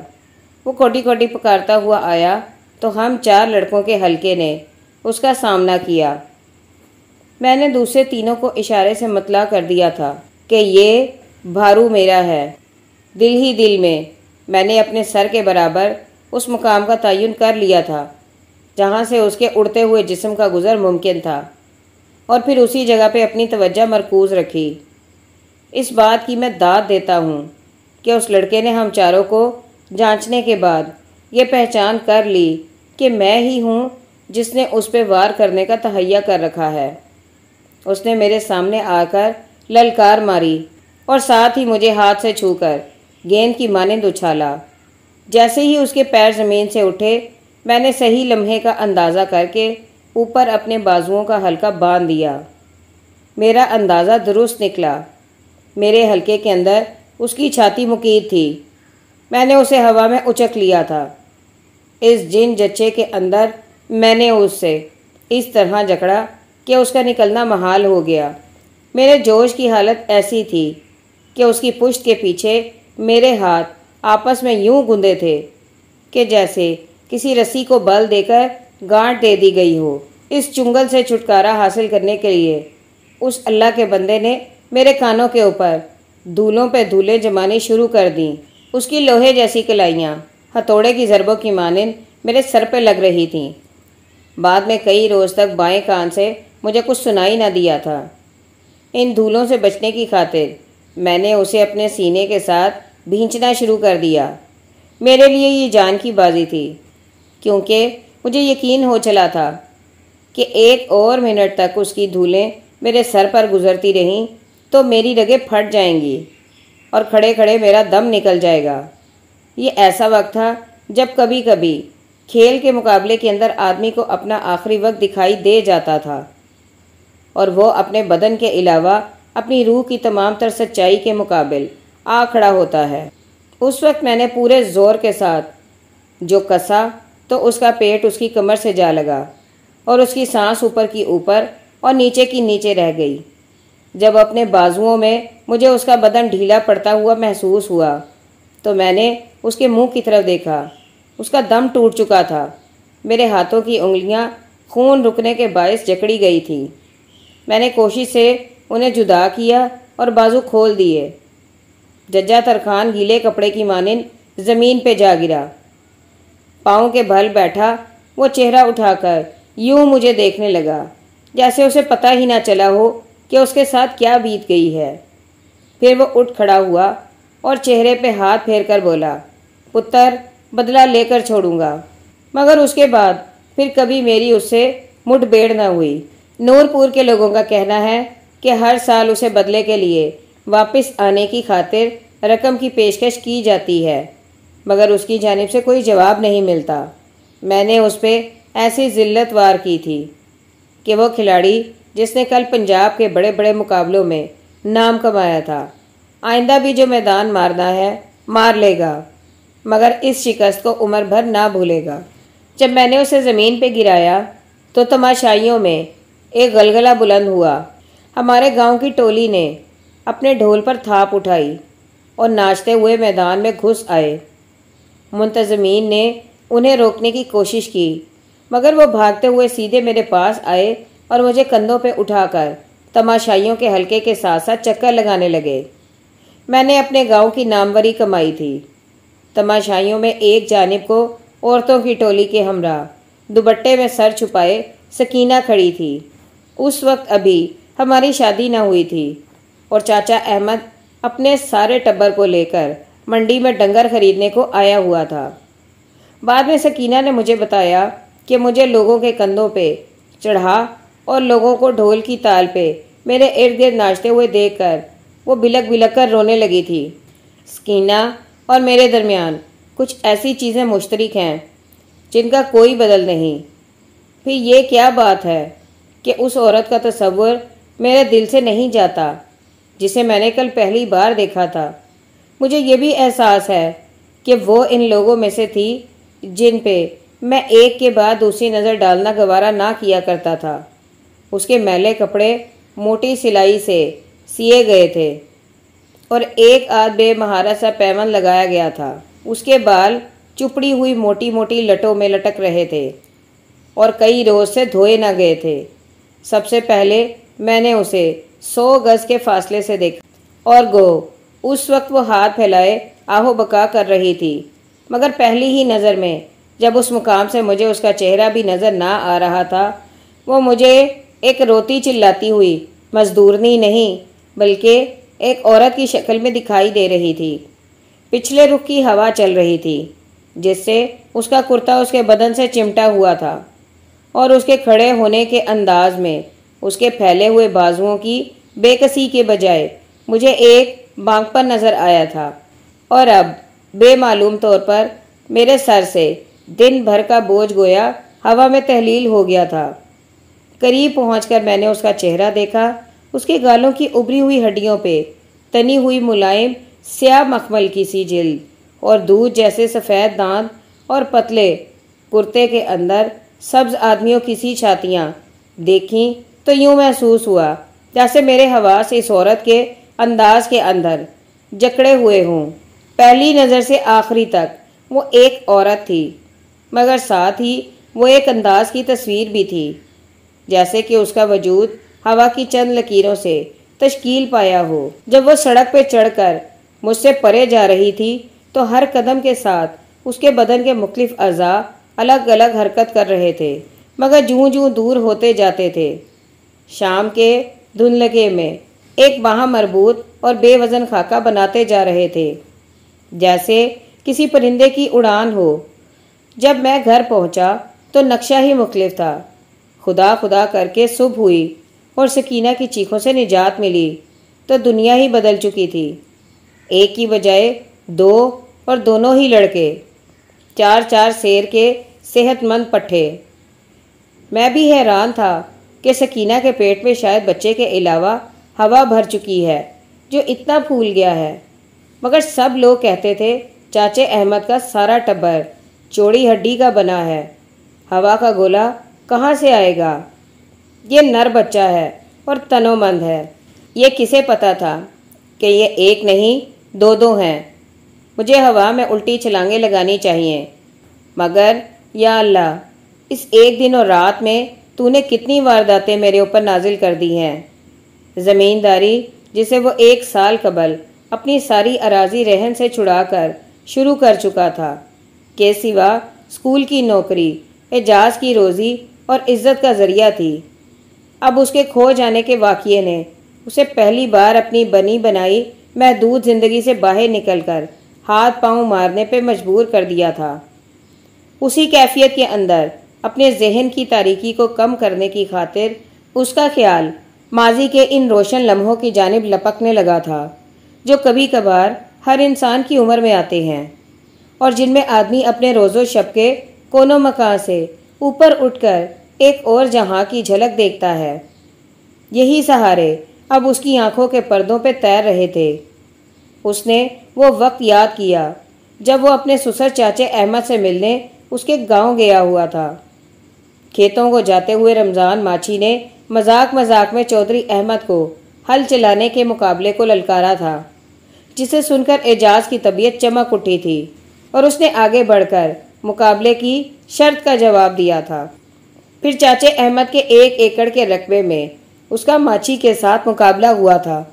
وہ کوٹی کوٹی پکارتا ہوا آیا۔ تو ہم چار لڑکوں کے حلقے نے اس کا سامنا کیا۔ میں نے دوسرے تینوں کو اشارے سے مطلع کر دیا تھا کہ یہ بھارو میرا ہے۔ دل ہی دل میں میں نے اپنے سر کے برابر اس مقام کا تعین کر لیا تھا، جہاں سے اس کے اڑتے ہوئے جسم کا گزر ممکن تھا۔ اور پھر اسی جگہ پہ اپنی توجہ مرکوز رکھی۔ اس بات کی میں داد دیتا ہوں کہ اس لڑکے نے ہم چاروں کو جانچنے کے بعد یہ پہچان کر لی کہ میں ہی ہوں جس نے اس پہ وار کرنے کا تہیا کر رکھا ہے۔ اس نے میرے سامنے آ کر للکار ماری اور ساتھ ہی مجھے ہاتھ سے چھو کر گیند کی مانند اچھالا۔ جیسے ہی اس کے پیر زمین سے اٹھے، میں نے صحیح لمحے کا اندازہ کر کے اوپر اپنے بازوؤں کا حلقہ باندھ دیا۔ میرا اندازہ درست نکلا۔ میرے حلقے کے اندر اس کی چھاتی مقید تھی۔ میں نے اسے ہوا میں اچک لیا تھا۔ اس جن جچے کے اندر میں نے اس سے اس طرح جکڑا کہ اس کا نکلنا محال ہو گیا۔ میرے جوش کی حالت ایسی تھی کہ اس کی پشت کے پیچھے میرے ہاتھ آپس میں یوں گندے تھے کہ جیسے کسی رسی کو بل دے کر گانٹ دے دی گئی ہو۔ اس چنگل سے چھٹکارا حاصل کرنے کے لیے اس اللہ کے بندے نے میرے کانوں کے اوپر دھولوں پہ دھولیں جمانی شروع کر دیں۔ اس کی لوہے جیسی کلائیاں ہتھوڑے کی ضربوں کی مانند میرے سر پہ لگ رہی تھیں۔ بعد میں کئی روز تک بائیں کان سے مجھے کچھ سنائی نہ دیا تھا۔ ان دھولوں سے بچنے کی خاطر میں نے اسے اپنے سینے کے ساتھ بھینچنا شروع کر دیا۔ میرے لیے یہ جان کی بازی تھی، کیونکہ مجھے یقین ہو چلا تھا کہ ایک اور منٹ تک اس کی دھولیں میرے سر پر گزرتی رہیں تو میری رگیں پھٹ جائیں گی اور کھڑے کھڑے میرا دم نکل جائے گا۔ یہ ایسا وقت تھا جب کبھی کبھی کھیل کے مقابلے کے اندر آدمی کو اپنا آخری وقت دکھائی دے جاتا تھا اور وہ اپنے بدن کے علاوہ اپنی روح کی تمام تر سچائی کے مقابل آ کھڑا ہوتا ہے۔ اس وقت میں نے پورے زور کے ساتھ جو کسا تو اس کا پیٹ اس کی کمر سے جا لگا اور اس کی سانس اوپر کی اوپر اور نیچے کی نیچے رہ گئی۔ جب اپنے بازوؤں میں مجھے اس کا بدن ڈھیلا پڑتا ہوا محسوس ہوا تو میں نے اس کے منہ کی طرف دیکھا۔ اس کا دم ٹوٹ چکا تھا۔ میرے ہاتھوں کی انگلیاں خون رکنے کے باعث جکڑی گئی تھی۔ میں نے کوشش سے انہیں جدا کیا اور بازو کھول دیے۔ ججا ترخان گیلے کپڑے کی مانند زمین پہ جا گرا۔ پاؤں کے بھل بیٹھا وہ چہرہ اٹھا کر یوں مجھے دیکھنے لگا، جیسے اسے پتہ ہی نہ چلا ہو کہ اس کے ساتھ کیا بیت گئی ہے۔ پھر وہ اٹھ کھڑا ہوا اور چہرے پہ ہاتھ پھیر کر بولا پتر، بدلہ لے کر چھوڑوں گا۔ مگر اس کے بعد پھر کبھی میری اس سے مٹ بیڑ نہ ہوئی۔ نور پور کے لوگوں کا کہنا ہے کہ ہر سال اسے بدلے کے لیے واپس آنے کی خاطر رقم کی پیشکش کی جاتی ہے، مگر اس کی جانب سے کوئی جواب نہیں ملتا۔ میں نے اس پہ ایسی ذلت وار کی تھی کہ وہ کھلاڑی جس نے کل پنجاب کے بڑے بڑے مقابلوں میں نام کمایا تھا، آئندہ بھی جو میدان مارنا ہے مار لے گا۔ مگر اس شکست کو عمر بھر نہ بھولے گا۔ جب میں نے اسے زمین پہ گرایا تو تماشائیوں میں ایک گلگلہ بلند ہوا۔ ہمارے گاؤں کی ٹولی نے اپنے ڈھول پر تھاپ اٹھائی اور ناچتے ہوئے میدان میں گھس آئے۔ منتظمین نے انہیں روکنے کی کوشش کی، مگر وہ بھاگتے ہوئے سیدھے میرے پاس آئے اور مجھے کندھوں پہ اٹھا کر تماشائیوں کے حلقے کے ساتھ ساتھ چکر لگانے لگے۔ میں نے اپنے گاؤں کی ناموری کمائی تھی۔ تماشائیوں میں ایک جانب کو عورتوں کی ٹولی کے ہمراہ دوبٹے میں سر چھپائے سکینہ کھڑی تھی۔ اس وقت ابھی ہماری شادی نہ ہوئی تھی اور چاچا احمد اپنے سارے ٹبر کو لے کر منڈی میں ڈنگر خریدنے کو آیا ہوا تھا۔ بعد میں سکینہ نے مجھے بتایا کہ مجھے لوگوں کے کندھوں پہ چڑھا اور لوگوں کو ڈھول کی تال پہ میرے ارد گرد ناچتے ہوئے دیکھ کر وہ بلک بلک کر رونے لگی تھی۔ سکینہ اور میرے درمیان کچھ ایسی چیزیں مشترک ہیں جن کا کوئی بدل نہیں۔ پھر یہ کیا بات ہے کہ اس عورت کا تصور میرے دل سے نہیں جاتا جسے میں نے کل پہلی بار دیکھا تھا؟ مجھے یہ بھی احساس ہے کہ وہ ان لوگوں میں سے تھی جن پہ میں ایک کے بعد دوسری نظر ڈالنا گوارا نہ کیا کرتا تھا۔ اس کے میلے کپڑے موٹی سلائی سے سیے گئے تھے۔ اور ایک آدھ بے مہارت سا پیمن لگایا گیا تھا۔ اس کے بال چپڑی ہوئی موٹی موٹی لٹوں میں لٹک رہے تھے اور کئی روز سے دھوئے نہ گئے تھے۔ سب سے پہلے میں نے اسے سو گز کے فاصلے سے دیکھا اور گو، اس وقت وہ ہاتھ پھیلائے آہو بکا کر رہی تھی۔ مگر پہلی ہی نظر میں جب اس مقام سے مجھے اس کا چہرہ بھی نظر نہ آ رہا تھا، وہ مجھے ایک روتی چلاتی ہوئی مزدورنی نہیں بلکہ ایک عورت کی شکل میں دکھائی دے رہی تھی۔ پچھلے رخ کی ہوا چل رہی تھی، جس سے اس کا کرتا اس کے بدن سے چمٹا ہوا تھا اور اس کے کھڑے ہونے کے انداز میں اس کے پھیلے ہوئے بازوؤں کی بے کسی کے بجائے مجھے ایک بانک پر نظر آیا تھا۔ اور اب بے معلوم طور پر میرے سر سے دن بھر کا بوجھ گویا ہوا میں تحلیل ہو گیا تھا۔ قریب پہنچ کر میں نے اس کا چہرہ دیکھا۔ اس کے گالوں کی ابری ہوئی ہڈیوں پہ، تنی ہوئی ملائم سیاہ مخمل کی سی جلد، اور دودھ جیسے سفید دانت اور پتلے کرتے کے اندر سبز آدمیوں کی سی چھاتیاں۔ دیکھیں تو یوں محسوس ہوا جیسے میرے حواس اس عورت کے انداز کے اندر جکڑے ہوئے ہوں۔ پہلی نظر سے آخری تک وہ ایک عورت تھی، مگر ساتھ ہی وہ ایک انداز کی تصویر بھی تھی، جیسے کہ اس کا وجود ہوا کی چند لکیروں سے تشکیل پایا ہو۔ جب وہ سڑک پہ چڑھ کر مجھ سے پرے جا رہی تھی، تو ہر قدم کے ساتھ اس کے بدن کے مختلف اعضاء الگ الگ حرکت کر رہے تھے، مگر جوں جوں دور ہوتے جاتے تھے۔ شام کے دھن لگے میں ایک وہاں مربوط اور بے وزن خاکہ بناتے جا رہے تھے۔ جیسے کسی پرندے کی اڑان ہو۔ جب میں گھر پہنچا تو نقشہ ہی مختلف تھا۔ خدا خدا کر کے صبح ہوئی۔ اور سکینہ کی چیخوں سے نجات ملی تو دنیا ہی بدل چکی تھی۔ ایک کی بجائے دو اور دونوں ہی لڑکے، چار چار سیر کے صحت مند پٹھے۔ میں بھی حیران تھا کہ سکینہ کے پیٹ میں شاید بچے کے علاوہ ہوا بھر چکی ہے، جو اتنا پھول گیا ہے۔ مگر سب لوگ کہتے تھے، چاچے احمد کا سارا ٹبر، چوڑی ہڈی کا بنا ہے۔ ہوا کا گولا کہاں سے آئے گا؟ یہ نر بچہ ہے اور تنو مند ہے۔ یہ کسے پتا تھا کہ یہ ایک نہیں، دو دو ہیں۔ مجھے ہوا میں الٹی چھلانگیں لگانی چاہیے۔ مگر، یا اللہ، اس ایک دن اور رات میں تو نے کتنی وارداتیں میرے اوپر نازل کر دی ہیں۔ زمینداری، جسے وہ ایک سال قبل اپنی ساری اراضی رہن سے چھڑا کر شروع کر چکا تھا کہ سوا اسکول کی نوکری، اعجاز کی روزی اور عزت کا ذریعہ تھی۔ اب اس کے کھو جانے کے واقعے نے۔ اسے پہلی بار اپنی بنی بنائی محدود زندگی سے باہر نکل کر ہاتھ پاؤں مارنے پہ مجبور کر دیا تھا۔ اسی کیفیت کے اندر اپنے ذہن کی تاریکی کو کم کرنے کی خاطر اس کا خیال ماضی کے ان روشن لمحوں کی جانب لپکنے لگا تھا، جو کبھی کبھار ہر انسان کی عمر میں آتے ہیں اور جن میں آدمی اپنے روز و شب کے کونوں مکان سے اوپر اٹھ کر ایک اور جہاں کی جھلک دیکھتا ہے۔ یہی سہارے اب اس کی آنکھوں کے پردوں پہ تیر رہے تھے۔ اس نے وہ وقت یاد کیا جب وہ اپنے سسر چاچے احمد سے ملنے اس کے گاؤں گیا ہوا تھا۔ کھیتوں کو جاتے ہوئے رمضان ماچھی نے مذاق مذاق میں چودھری احمد کو ہل چلانے کے مقابلے کو للکارا تھا، جسے سن کر اعجاز کی طبیعت چمک اٹھی تھی اور اس نے آگے بڑھ کر مقابلے کی شرط کا جواب دیا تھا۔ پھر چاچے احمد کے ایک ایکڑ کے رقبے میں اس کا ماچھی کے ساتھ مقابلہ ہوا تھا۔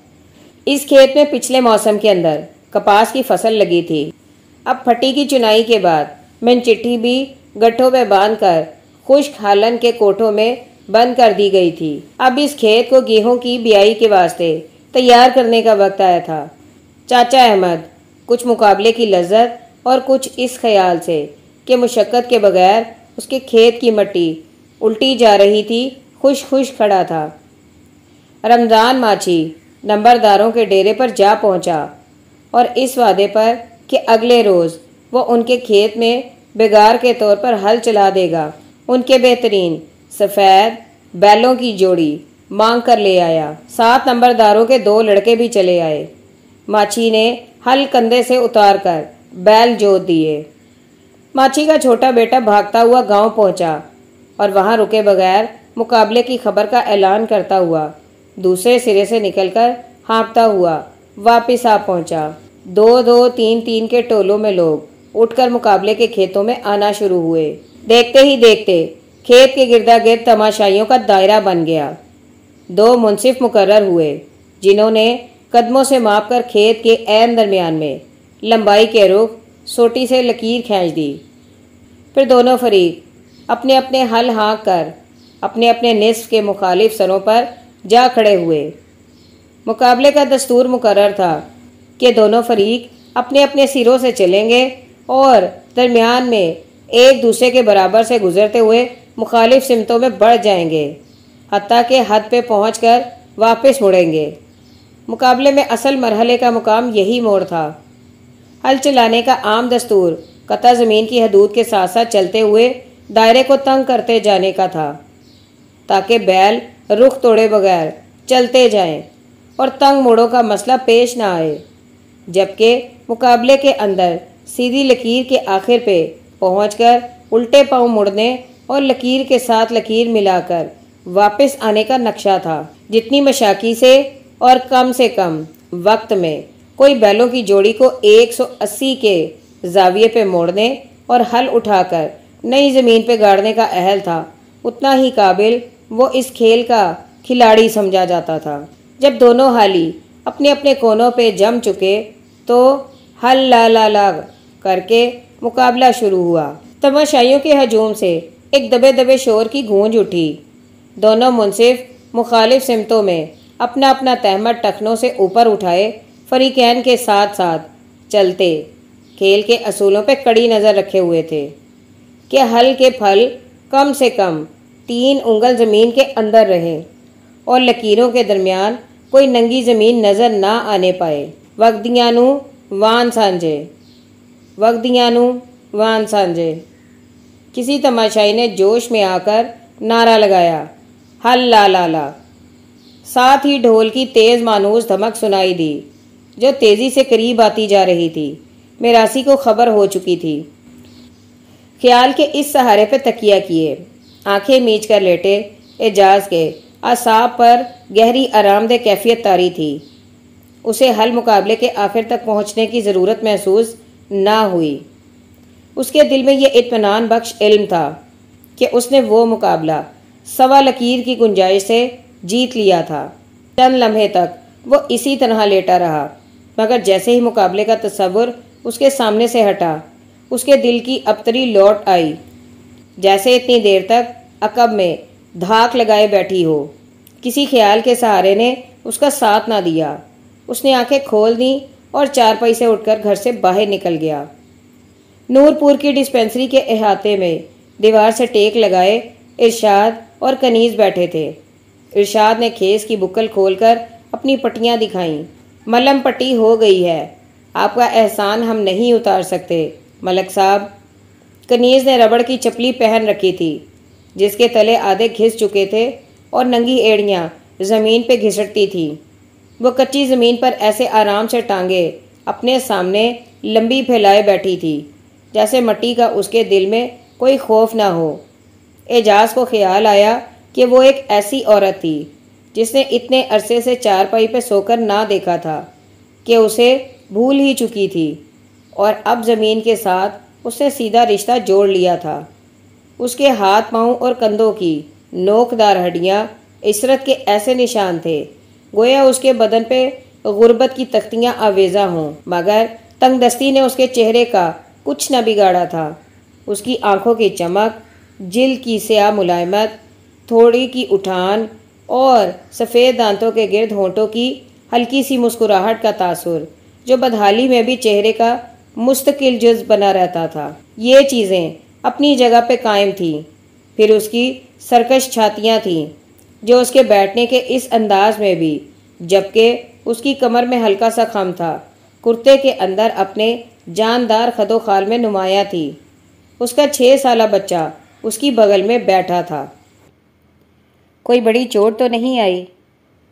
اس کھیت میں پچھلے موسم کے اندر کپاس کی فصل لگی تھی۔ اب پھٹی کی چنائی کے بعد من چٹھی بھی گٹھوں میں باندھ کر خشک ہالن کے کوٹھوں میں بند کر دی گئی تھی۔ اب اس کھیت کو گیہوں کی بیائی کے واسطے تیار کرنے کا وقت آیا تھا۔ چاچا احمد کچھ مقابلے کی لذت اور کچھ اس خیال سے کہ مشقت کے بغیر اس کے کھیت کی مٹی الٹی جا رہی تھی، خوش خوش کھڑا تھا۔ رمضان ماچھی نمبرداروں کے ڈیرے پر جا پہنچا اور اس وعدے پر کہ اگلے روز وہ ان کے کھیت میں بگار کے طور پر ہل چلا دے گا۔ ان کے بہترین سفید بیلوں کی جوڑی مانگ کر لے آیا۔ سات نمبرداروں کے دو لڑکے بھی چلے آئے۔ ماچھی نے ہل کندھے سے اتار کر بیل جوت دیے۔ ماچھی کا چھوٹا بیٹا بھاگتا ہوا گاؤں پہنچا۔ اور وہاں رکے بغیر مقابلے کی خبر کا اعلان کرتا ہوا، دوسرے سرے سے نکل کر ہانپتا ہوا واپس آ پہنچا۔ دو دو تین تین کے ٹولوں میں لوگ اٹھ کر مقابلے کے کھیتوں میں آنا شروع ہوئے۔ دیکھتے ہی دیکھتے کھیت کے گردا گرد تماشائیوں کا دائرہ بن گیا۔ دو منصف مقرر ہوئے، جنہوں نے قدموں سے ماپ کر کھیت کے عین درمیان میں لمبائی کے رخ سوٹی سے لکیر کھینچ دی۔ پھر دونوں فریق اپنے اپنے حل ہانک کر، اپنے اپنے نصف کے مخالف سروں پر جا کھڑے ہوئے۔ مقابلے کا دستور مقرر تھا کہ دونوں فریق اپنے اپنے سروں سے چلیں گے اور درمیان میں ایک دوسرے کے برابر سے گزرتے ہوئے مخالف سمتوں میں بڑھ جائیں گے، حتیٰ کہ حد پہ پہنچ کر واپس مڑیں گے۔ مقابلے میں اصل مرحلے کا مقام یہی موڑ تھا۔ ہل چلانے کا عام دستور قطع زمین کی حدود کے ساتھ ساتھ چلتے ہوئے دائرے کو تنگ کرتے جانے کا تھا تاکہ بیل رخ توڑے بغیر چلتے جائیں اور تنگ موڑوں کا مسئلہ پیش نہ آئے، جبکہ مقابلے کے اندر سیدھی لکیر کے آخر پہ پہنچ کر الٹے پاؤں مڑنے اور لکیر کے ساتھ لکیر ملا کر واپس آنے کا نقشہ تھا۔ جتنی مشاکی سے اور کم سے کم وقت میں کوئی بیلوں کی جوڑی کو ایک سو اسی کے زاویے پہ موڑنے اور ہل اٹھا کر نئی زمین پہ گاڑنے کا اہل تھا۔ اتنا ہی قابل وہ اس کھیل کا کھلاڑی سمجھا جاتا تھا۔ جب دونوں حالی اپنے اپنے کونوں پہ جم چکے تو ہل لا لا لا کر کے مقابلہ شروع ہوا۔ تماشائیوں کے ہجوم سے ایک دبے دبے شور کی گونج اٹھی۔ دونوں منصف مخالف سمتوں میں اپنا اپنا تحمد ٹخنوں سے اوپر اٹھائے فریقین کے ساتھ ساتھ چلتے۔ کھیل کے اصولوں پہ کڑی نظر رکھے ہوئے تھے۔ کہ حل کے پھل کم سے کم تین انگل زمین کے اندر رہے اور لکیروں کے درمیان کوئی ننگی زمین نظر نہ آنے پائے۔ وقدیانو وان سانجے۔ وقدیانو وان سانجے۔ کسی تماشائی نے جوش میں آ کر نعرہ لگایا ہل لا لا لا۔ ساتھ ہی ڈھول کی تیز مانوس دھمک سنائی دی، جو تیزی سے قریب آتی جا رہی تھی۔ میراسی کو خبر ہو چکی تھی۔ خیال کے اس سہارے پہ تکیہ کیے۔ آنکھیں میچ کر لیٹے، اعجاز کے۔ اصاب پر گہری آرام دہ کیفیت تاری تھی۔ اسے حل مقابلے کے آخر تک پہنچنے کی ضرورت محسوس نہ ہوئی۔ اس کے دل میں یہ اطمینان بخش علم تھا کہ اس نے وہ مقابلہ سوا لکیر کی گنجائش سے جیت لیا تھا۔ چند لمحے تک وہ اسی طرح لیٹا رہا، مگر جیسے ہی مقابلے کا تصور اس کے سامنے سے ہٹا اس کے دل کی ابتری لوٹ آئی۔ جیسے اتنی دیر تک عقب میں دھاک لگائے بیٹھی ہو۔ کسی خیال کے سہارے نے اس کا ساتھ نہ دیا۔ اس نے آنکھیں کھول دیں اور چار پائی سے اٹھ کر گھر سے باہر نکل گیا۔ نور پور کی ڈسپینسری کے احاطے میں دیوار سے ٹیک لگائے ارشاد اور کنیز بیٹھے تھے۔ ارشاد نے کھیس کی بکل کھول کر اپنی پٹیاں دکھائیں۔ ملم پٹی ہو گئی ہے۔ آپ کا احسان ہم نہیں اتار سکتے۔ ملک صاحب، کنیز نے ربڑ کی چپلی پہن رکھی تھی، جس کے تلے آدھے گھس چکے تھے اور ننگی ایڑیاں زمین پہ گھسٹتی تھی۔ وہ کچی زمین پر ایسے آرام سے ٹانگے اپنے سامنے لمبی پھیلائے بیٹھی تھی، جیسے مٹی کا اس کے دل میں کوئی خوف نہ ہو۔ اعجاز کو خیال آیا کہ وہ ایک ایسی عورت تھی، جس نے اتنے عرصے سے چار پائی پہ سو کر نہ دیکھا تھا کہ اسے بھول ہی چکی تھی۔ اور اب زمین کے ساتھ اس نے سیدھا رشتہ جوڑ لیا تھا۔ اس کے ہاتھ پاؤں اور کندھوں کی نوکدار ہڈیاں عسرت کے ایسے نشان تھے، گویا اس کے بدن پہ غربت کی تختیاں آویزہ ہوں۔ مگر تنگ دستی نے اس کے چہرے کا کچھ نہ بگاڑا تھا۔ اس کی آنکھوں کی چمک، جل کی سیاہ ملائمت، تھوڑی کی اٹھان اور سفید دانتوں کے گرد ہونٹوں کی ہلکی سی مسکراہٹ کا تاثر، جو بدحالی میں بھی چہرے کا مستقل جز بنا رہتا تھا۔ یہ چیزیں اپنی جگہ پہ قائم تھیں۔ پھر اس کی سرکش چھاتیاں تھیں، جو اس کے بیٹھنے کے اس انداز میں بھی۔ جبکہ اس کی کمر میں ہلکا سا خم تھا۔ کرتے کے اندر اپنے جاندار خد و خال میں نمایاں تھی۔ اس کا چھ سالہ بچہ اس کی بغل میں بیٹھا تھا۔ کوئی بڑی چوٹ تو نہیں آئی؟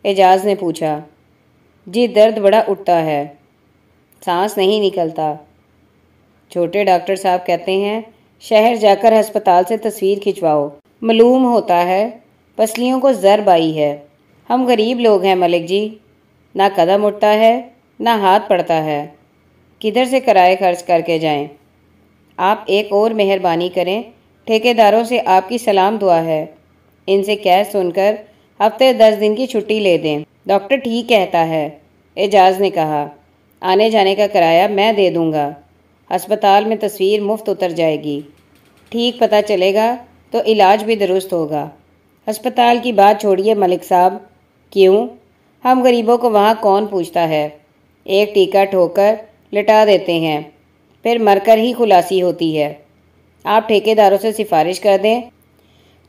اعجاز نے پوچھا۔ جی درد بڑا اٹھتا ہے۔ سانس نہیں نکلتا۔ چھوٹے ڈاکٹر صاحب کہتے ہیں، شہر جا کر ہسپتال سے تصویر کھنچواؤ۔ معلوم ہوتا ہے، پسلیوں کو ضرب آئی ہے۔ ہم غریب لوگ ہیں ملک جی۔ نہ قدم اٹھتا ہے، نہ ہاتھ پڑتا ہے۔ کدھر سے کرائے خرچ کر کے جائیں؟ آپ ایک اور مہربانی کریں ٹھیکے داروں سے آپ کی سلام دعا ہے۔ ان سے کیس سن کر ہفتے دس دن کی چھٹی لے دیں۔ ڈاکٹر ٹھیک کہتا ہے۔ اعجاز نے کہا، آنے جانے کا کرایہ میں دے دوں گا۔ ہسپتال میں تصویر مفت اتر جائے گی۔ ٹھیک پتہ چلے گا تو علاج بھی درست ہوگا۔ ہسپتال کی بات چھوڑیے ملک صاحب۔ کیوں؟ ہم غریبوں کو وہاں کون پوچھتا ہے؟ ایک ٹیکہ ٹھوک کر لٹا دیتے ہیں۔ پھر مر کر ہی خلاصی ہوتی ہے۔ آپ ٹھیکے داروں سے سفارش کر دیں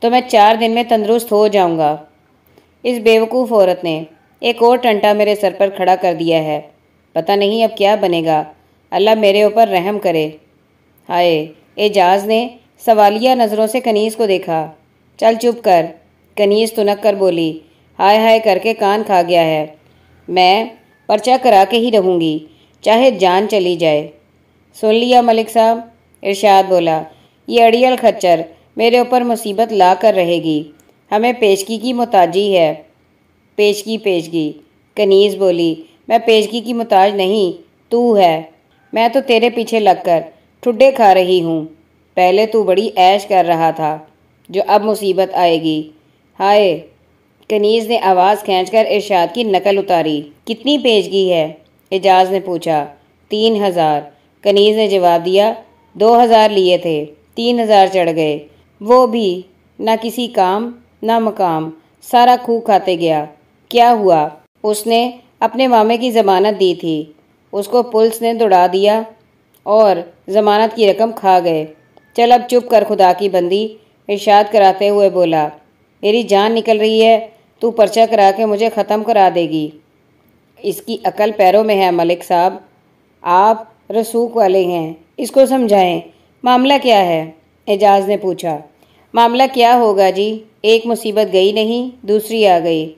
تو میں چار دن میں تندرست ہو جاؤں گا۔ اس بیوقوف عورت نے ایک اور ٹنٹا میرے سر پر کھڑا کر دیا ہے۔ پتہ نہیں اب کیا بنے گا۔ اللہ میرے اوپر رحم کرے۔ ہائے اعجاز نے سوالیہ نظروں سے کنیز کو دیکھا۔ چل چپ کر، کنیز تنک کر بولی۔ ہائے ہائے کر کے کان کھا گیا ہے۔ میں پرچہ کرا کے ہی رہوں گی، چاہے جان چلی جائے۔ سن لیا ملک صاحب، ارشاد بولا۔ یہ اڑیل کھچر میرے اوپر مصیبت لا کر رہے گی۔ ہمیں پیشگی کی متاجی ہے۔ پیشگی پیشگی۔ کنیز بولی، میں پیشگی کی متاج نہیں، تو ہے۔ میں تو تیرے پیچھے لگ کر ٹھڈے کھا رہی ہوں۔ پہلے تو بڑی عیش کر رہا تھا جو اب مصیبت آئے گی۔ ہائے، کنیز نے آواز کھینچ کر ارشاد کی نقل اتاری۔ کتنی پیشگی ہے؟ اعجاز نے پوچھا۔ تین ہزار۔ کنیز نے جواب دیا، دو ہزار لیے تھے، تین ہزار چڑھ گئے۔ وہ بھی نہ کسی کام، نہ مقام، سارا کھو کھاتے گیا۔ کیا ہوا؟ اس نے اپنے مامے کی ضمانت دی تھی۔ اس کو پولیس نے دوڑا دیا اور ضمانت کی رقم کھا گئے۔ چل اب چپ کر خدا کی بندی، ارشاد کراتے ہوئے بولا، میری جان نکل رہی ہے، تو پرچہ کرا کے مجھے ختم کرا دے گی۔ اس کی عقل پیروں میں ہے ملک صاحب۔ آپ رسوخ والے ہیں، اس کو سمجھائیں۔ معاملہ کیا ہے؟ اعجاز نے پوچھا۔ معاملہ کیا ہوگا جی؟ ایک مصیبت گئی نہیں، دوسری آ گئی۔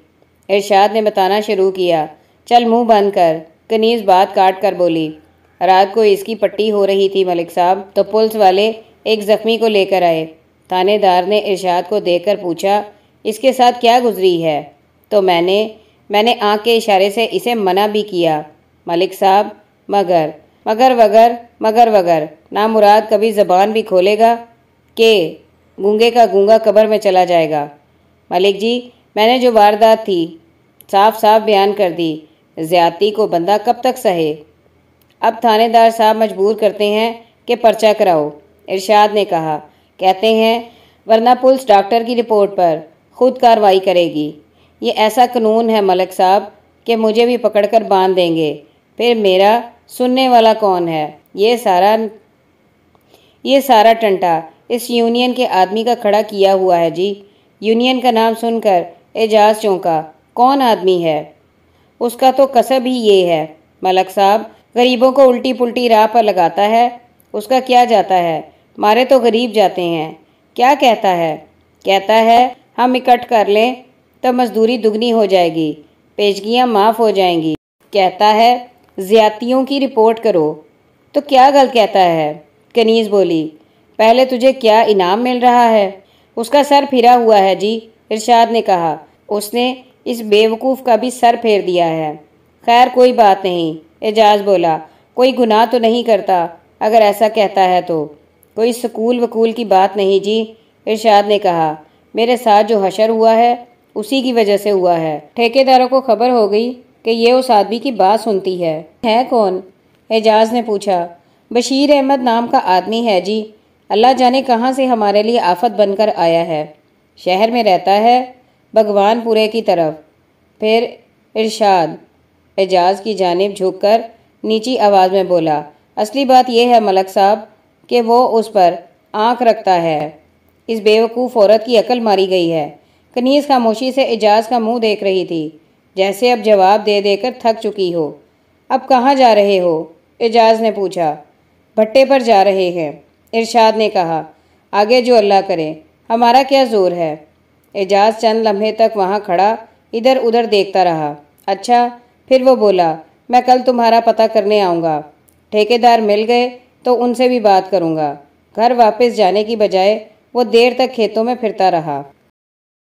ارشاد نے بتانا شروع کیا۔ چل منہ بند کر۔ کنیز بات کاٹ کر بولی، رات کو اس کی پٹی ہو رہی تھی ملک صاحب، تو پولیس والے ایک زخمی کو لے کر آئے۔ تانے دار نے ارشاد کو دیکھ کر پوچھا، اس کے ساتھ کیا گزری ہے؟ تو میں نے میں نے آنکھ کے اشارے سے اسے منع بھی کیا، ملک صاحب، مگر مگر، وگر مگر، وگر، نامراد کبھی زبان بھی کھولے گا؟ کہ گونگے کا گونگا قبر میں چلا جائے گا؟ ملک جی میں نے جو واردات تھی، صاف صاف بیان کر دی۔ زیادتی کو بندہ کب تک سہے؟ اب تھانے دار صاحب مجبور کرتے ہیں کہ پرچہ کراؤ۔ ارشاد نے کہا، کہتے ہیں، ورنہ پولیس ڈاکٹر کی رپورٹ پر خود کاروائی کرے گی۔ یہ ایسا قانون ہے ملک صاحب کہ مجھے بھی پکڑ کر باندھ دیں گے۔ پھر میرا سننے والا کون ہے؟ یہ سارا یہ سارا ٹنٹا اس یونین کے آدمی کا کھڑا کیا ہوا ہے جی۔ یونین کا نام سن کر اعجاز چونکا، کون آدمی ہے؟ اس کا تو کسب ہی یہ ہے۔ ملک صاحب، غریبوں کو الٹی پلٹی راہ پر لگاتا ہے، اس کا کیا جاتا ہے؟ مارے تو غریب جاتے ہیں۔ کیا کہتا ہے؟ کہتا ہے، ہم اکٹھ کر لیں تو مزدوری دگنی ہو جائے گی، پیشگیاں معاف ہو جائیں گی۔ کہتا ہے، زیادتیوں کی رپورٹ کرو۔ تو کیا گل کہتا ہے؟ کنیز بولی، پہلے تجھے کیا انعام مل رہا ہے؟ اس کا سر پھرا ہوا ہے جی ارشاد نے کہا۔ اس نے اس بیوقوف کا بھی سر پھیر دیا ہے۔ خیر، کوئی بات نہیں۔ اعجاز بولا، کوئی گناہ تو نہیں کرتا، اگر ایسا کہتا ہے تو۔ کوئی سکول وکول کی بات نہیں جی ارشاد نے کہا۔ میرے ساتھ جو حشر ہوا ہے، اسی کی وجہ سے ہوا ہے۔ ٹھیکے داروں کو خبر ہو گئی کہ یہ اس آدمی کی بات سنتی ہے۔ ہے کون؟ اعجاز نے پوچھا۔ بشیر احمد نام کا آدمی ہے جی۔ اللہ جانے کہاں سے ہمارے لیے آفت بن کر آیا ہے۔ شہر میں رہتا ہے۔ بھگوان پورے کی طرف۔ پھر ارشاد، اعجاز کی جانب جھک کر نیچی آواز میں بولا، اصلی بات یہ ہے ملک صاحب کہ وہ اس پر آنکھ رکھتا ہے۔ اس بیوقوف عورت کی عقل ماری گئی ہے۔ کنیز خاموشی سے اعجاز کا منہ دیکھ رہی تھی۔ جیسے اب جواب دے دے کر تھک چکی ہو۔ اب کہاں جا رہے ہو؟ اعجاز نے پوچھا۔ بھٹے پر جا رہے ہیں۔ ارشاد نے کہا، آگے جو اللہ کرے، ہمارا کیا زور ہے؟ اعجاز چند لمحے تک وہاں کھڑا، ادھر ادھر دیکھتا رہا۔ اچھا پھر وہ بولا، میں کل تمہارا پتہ کرنے آؤں گا۔ ٹھیکے دار مل گئے تو ان سے بھی بات کروں گا۔ گھر واپس جانے کی بجائے وہ دیر تک کھیتوں میں پھرتا رہا۔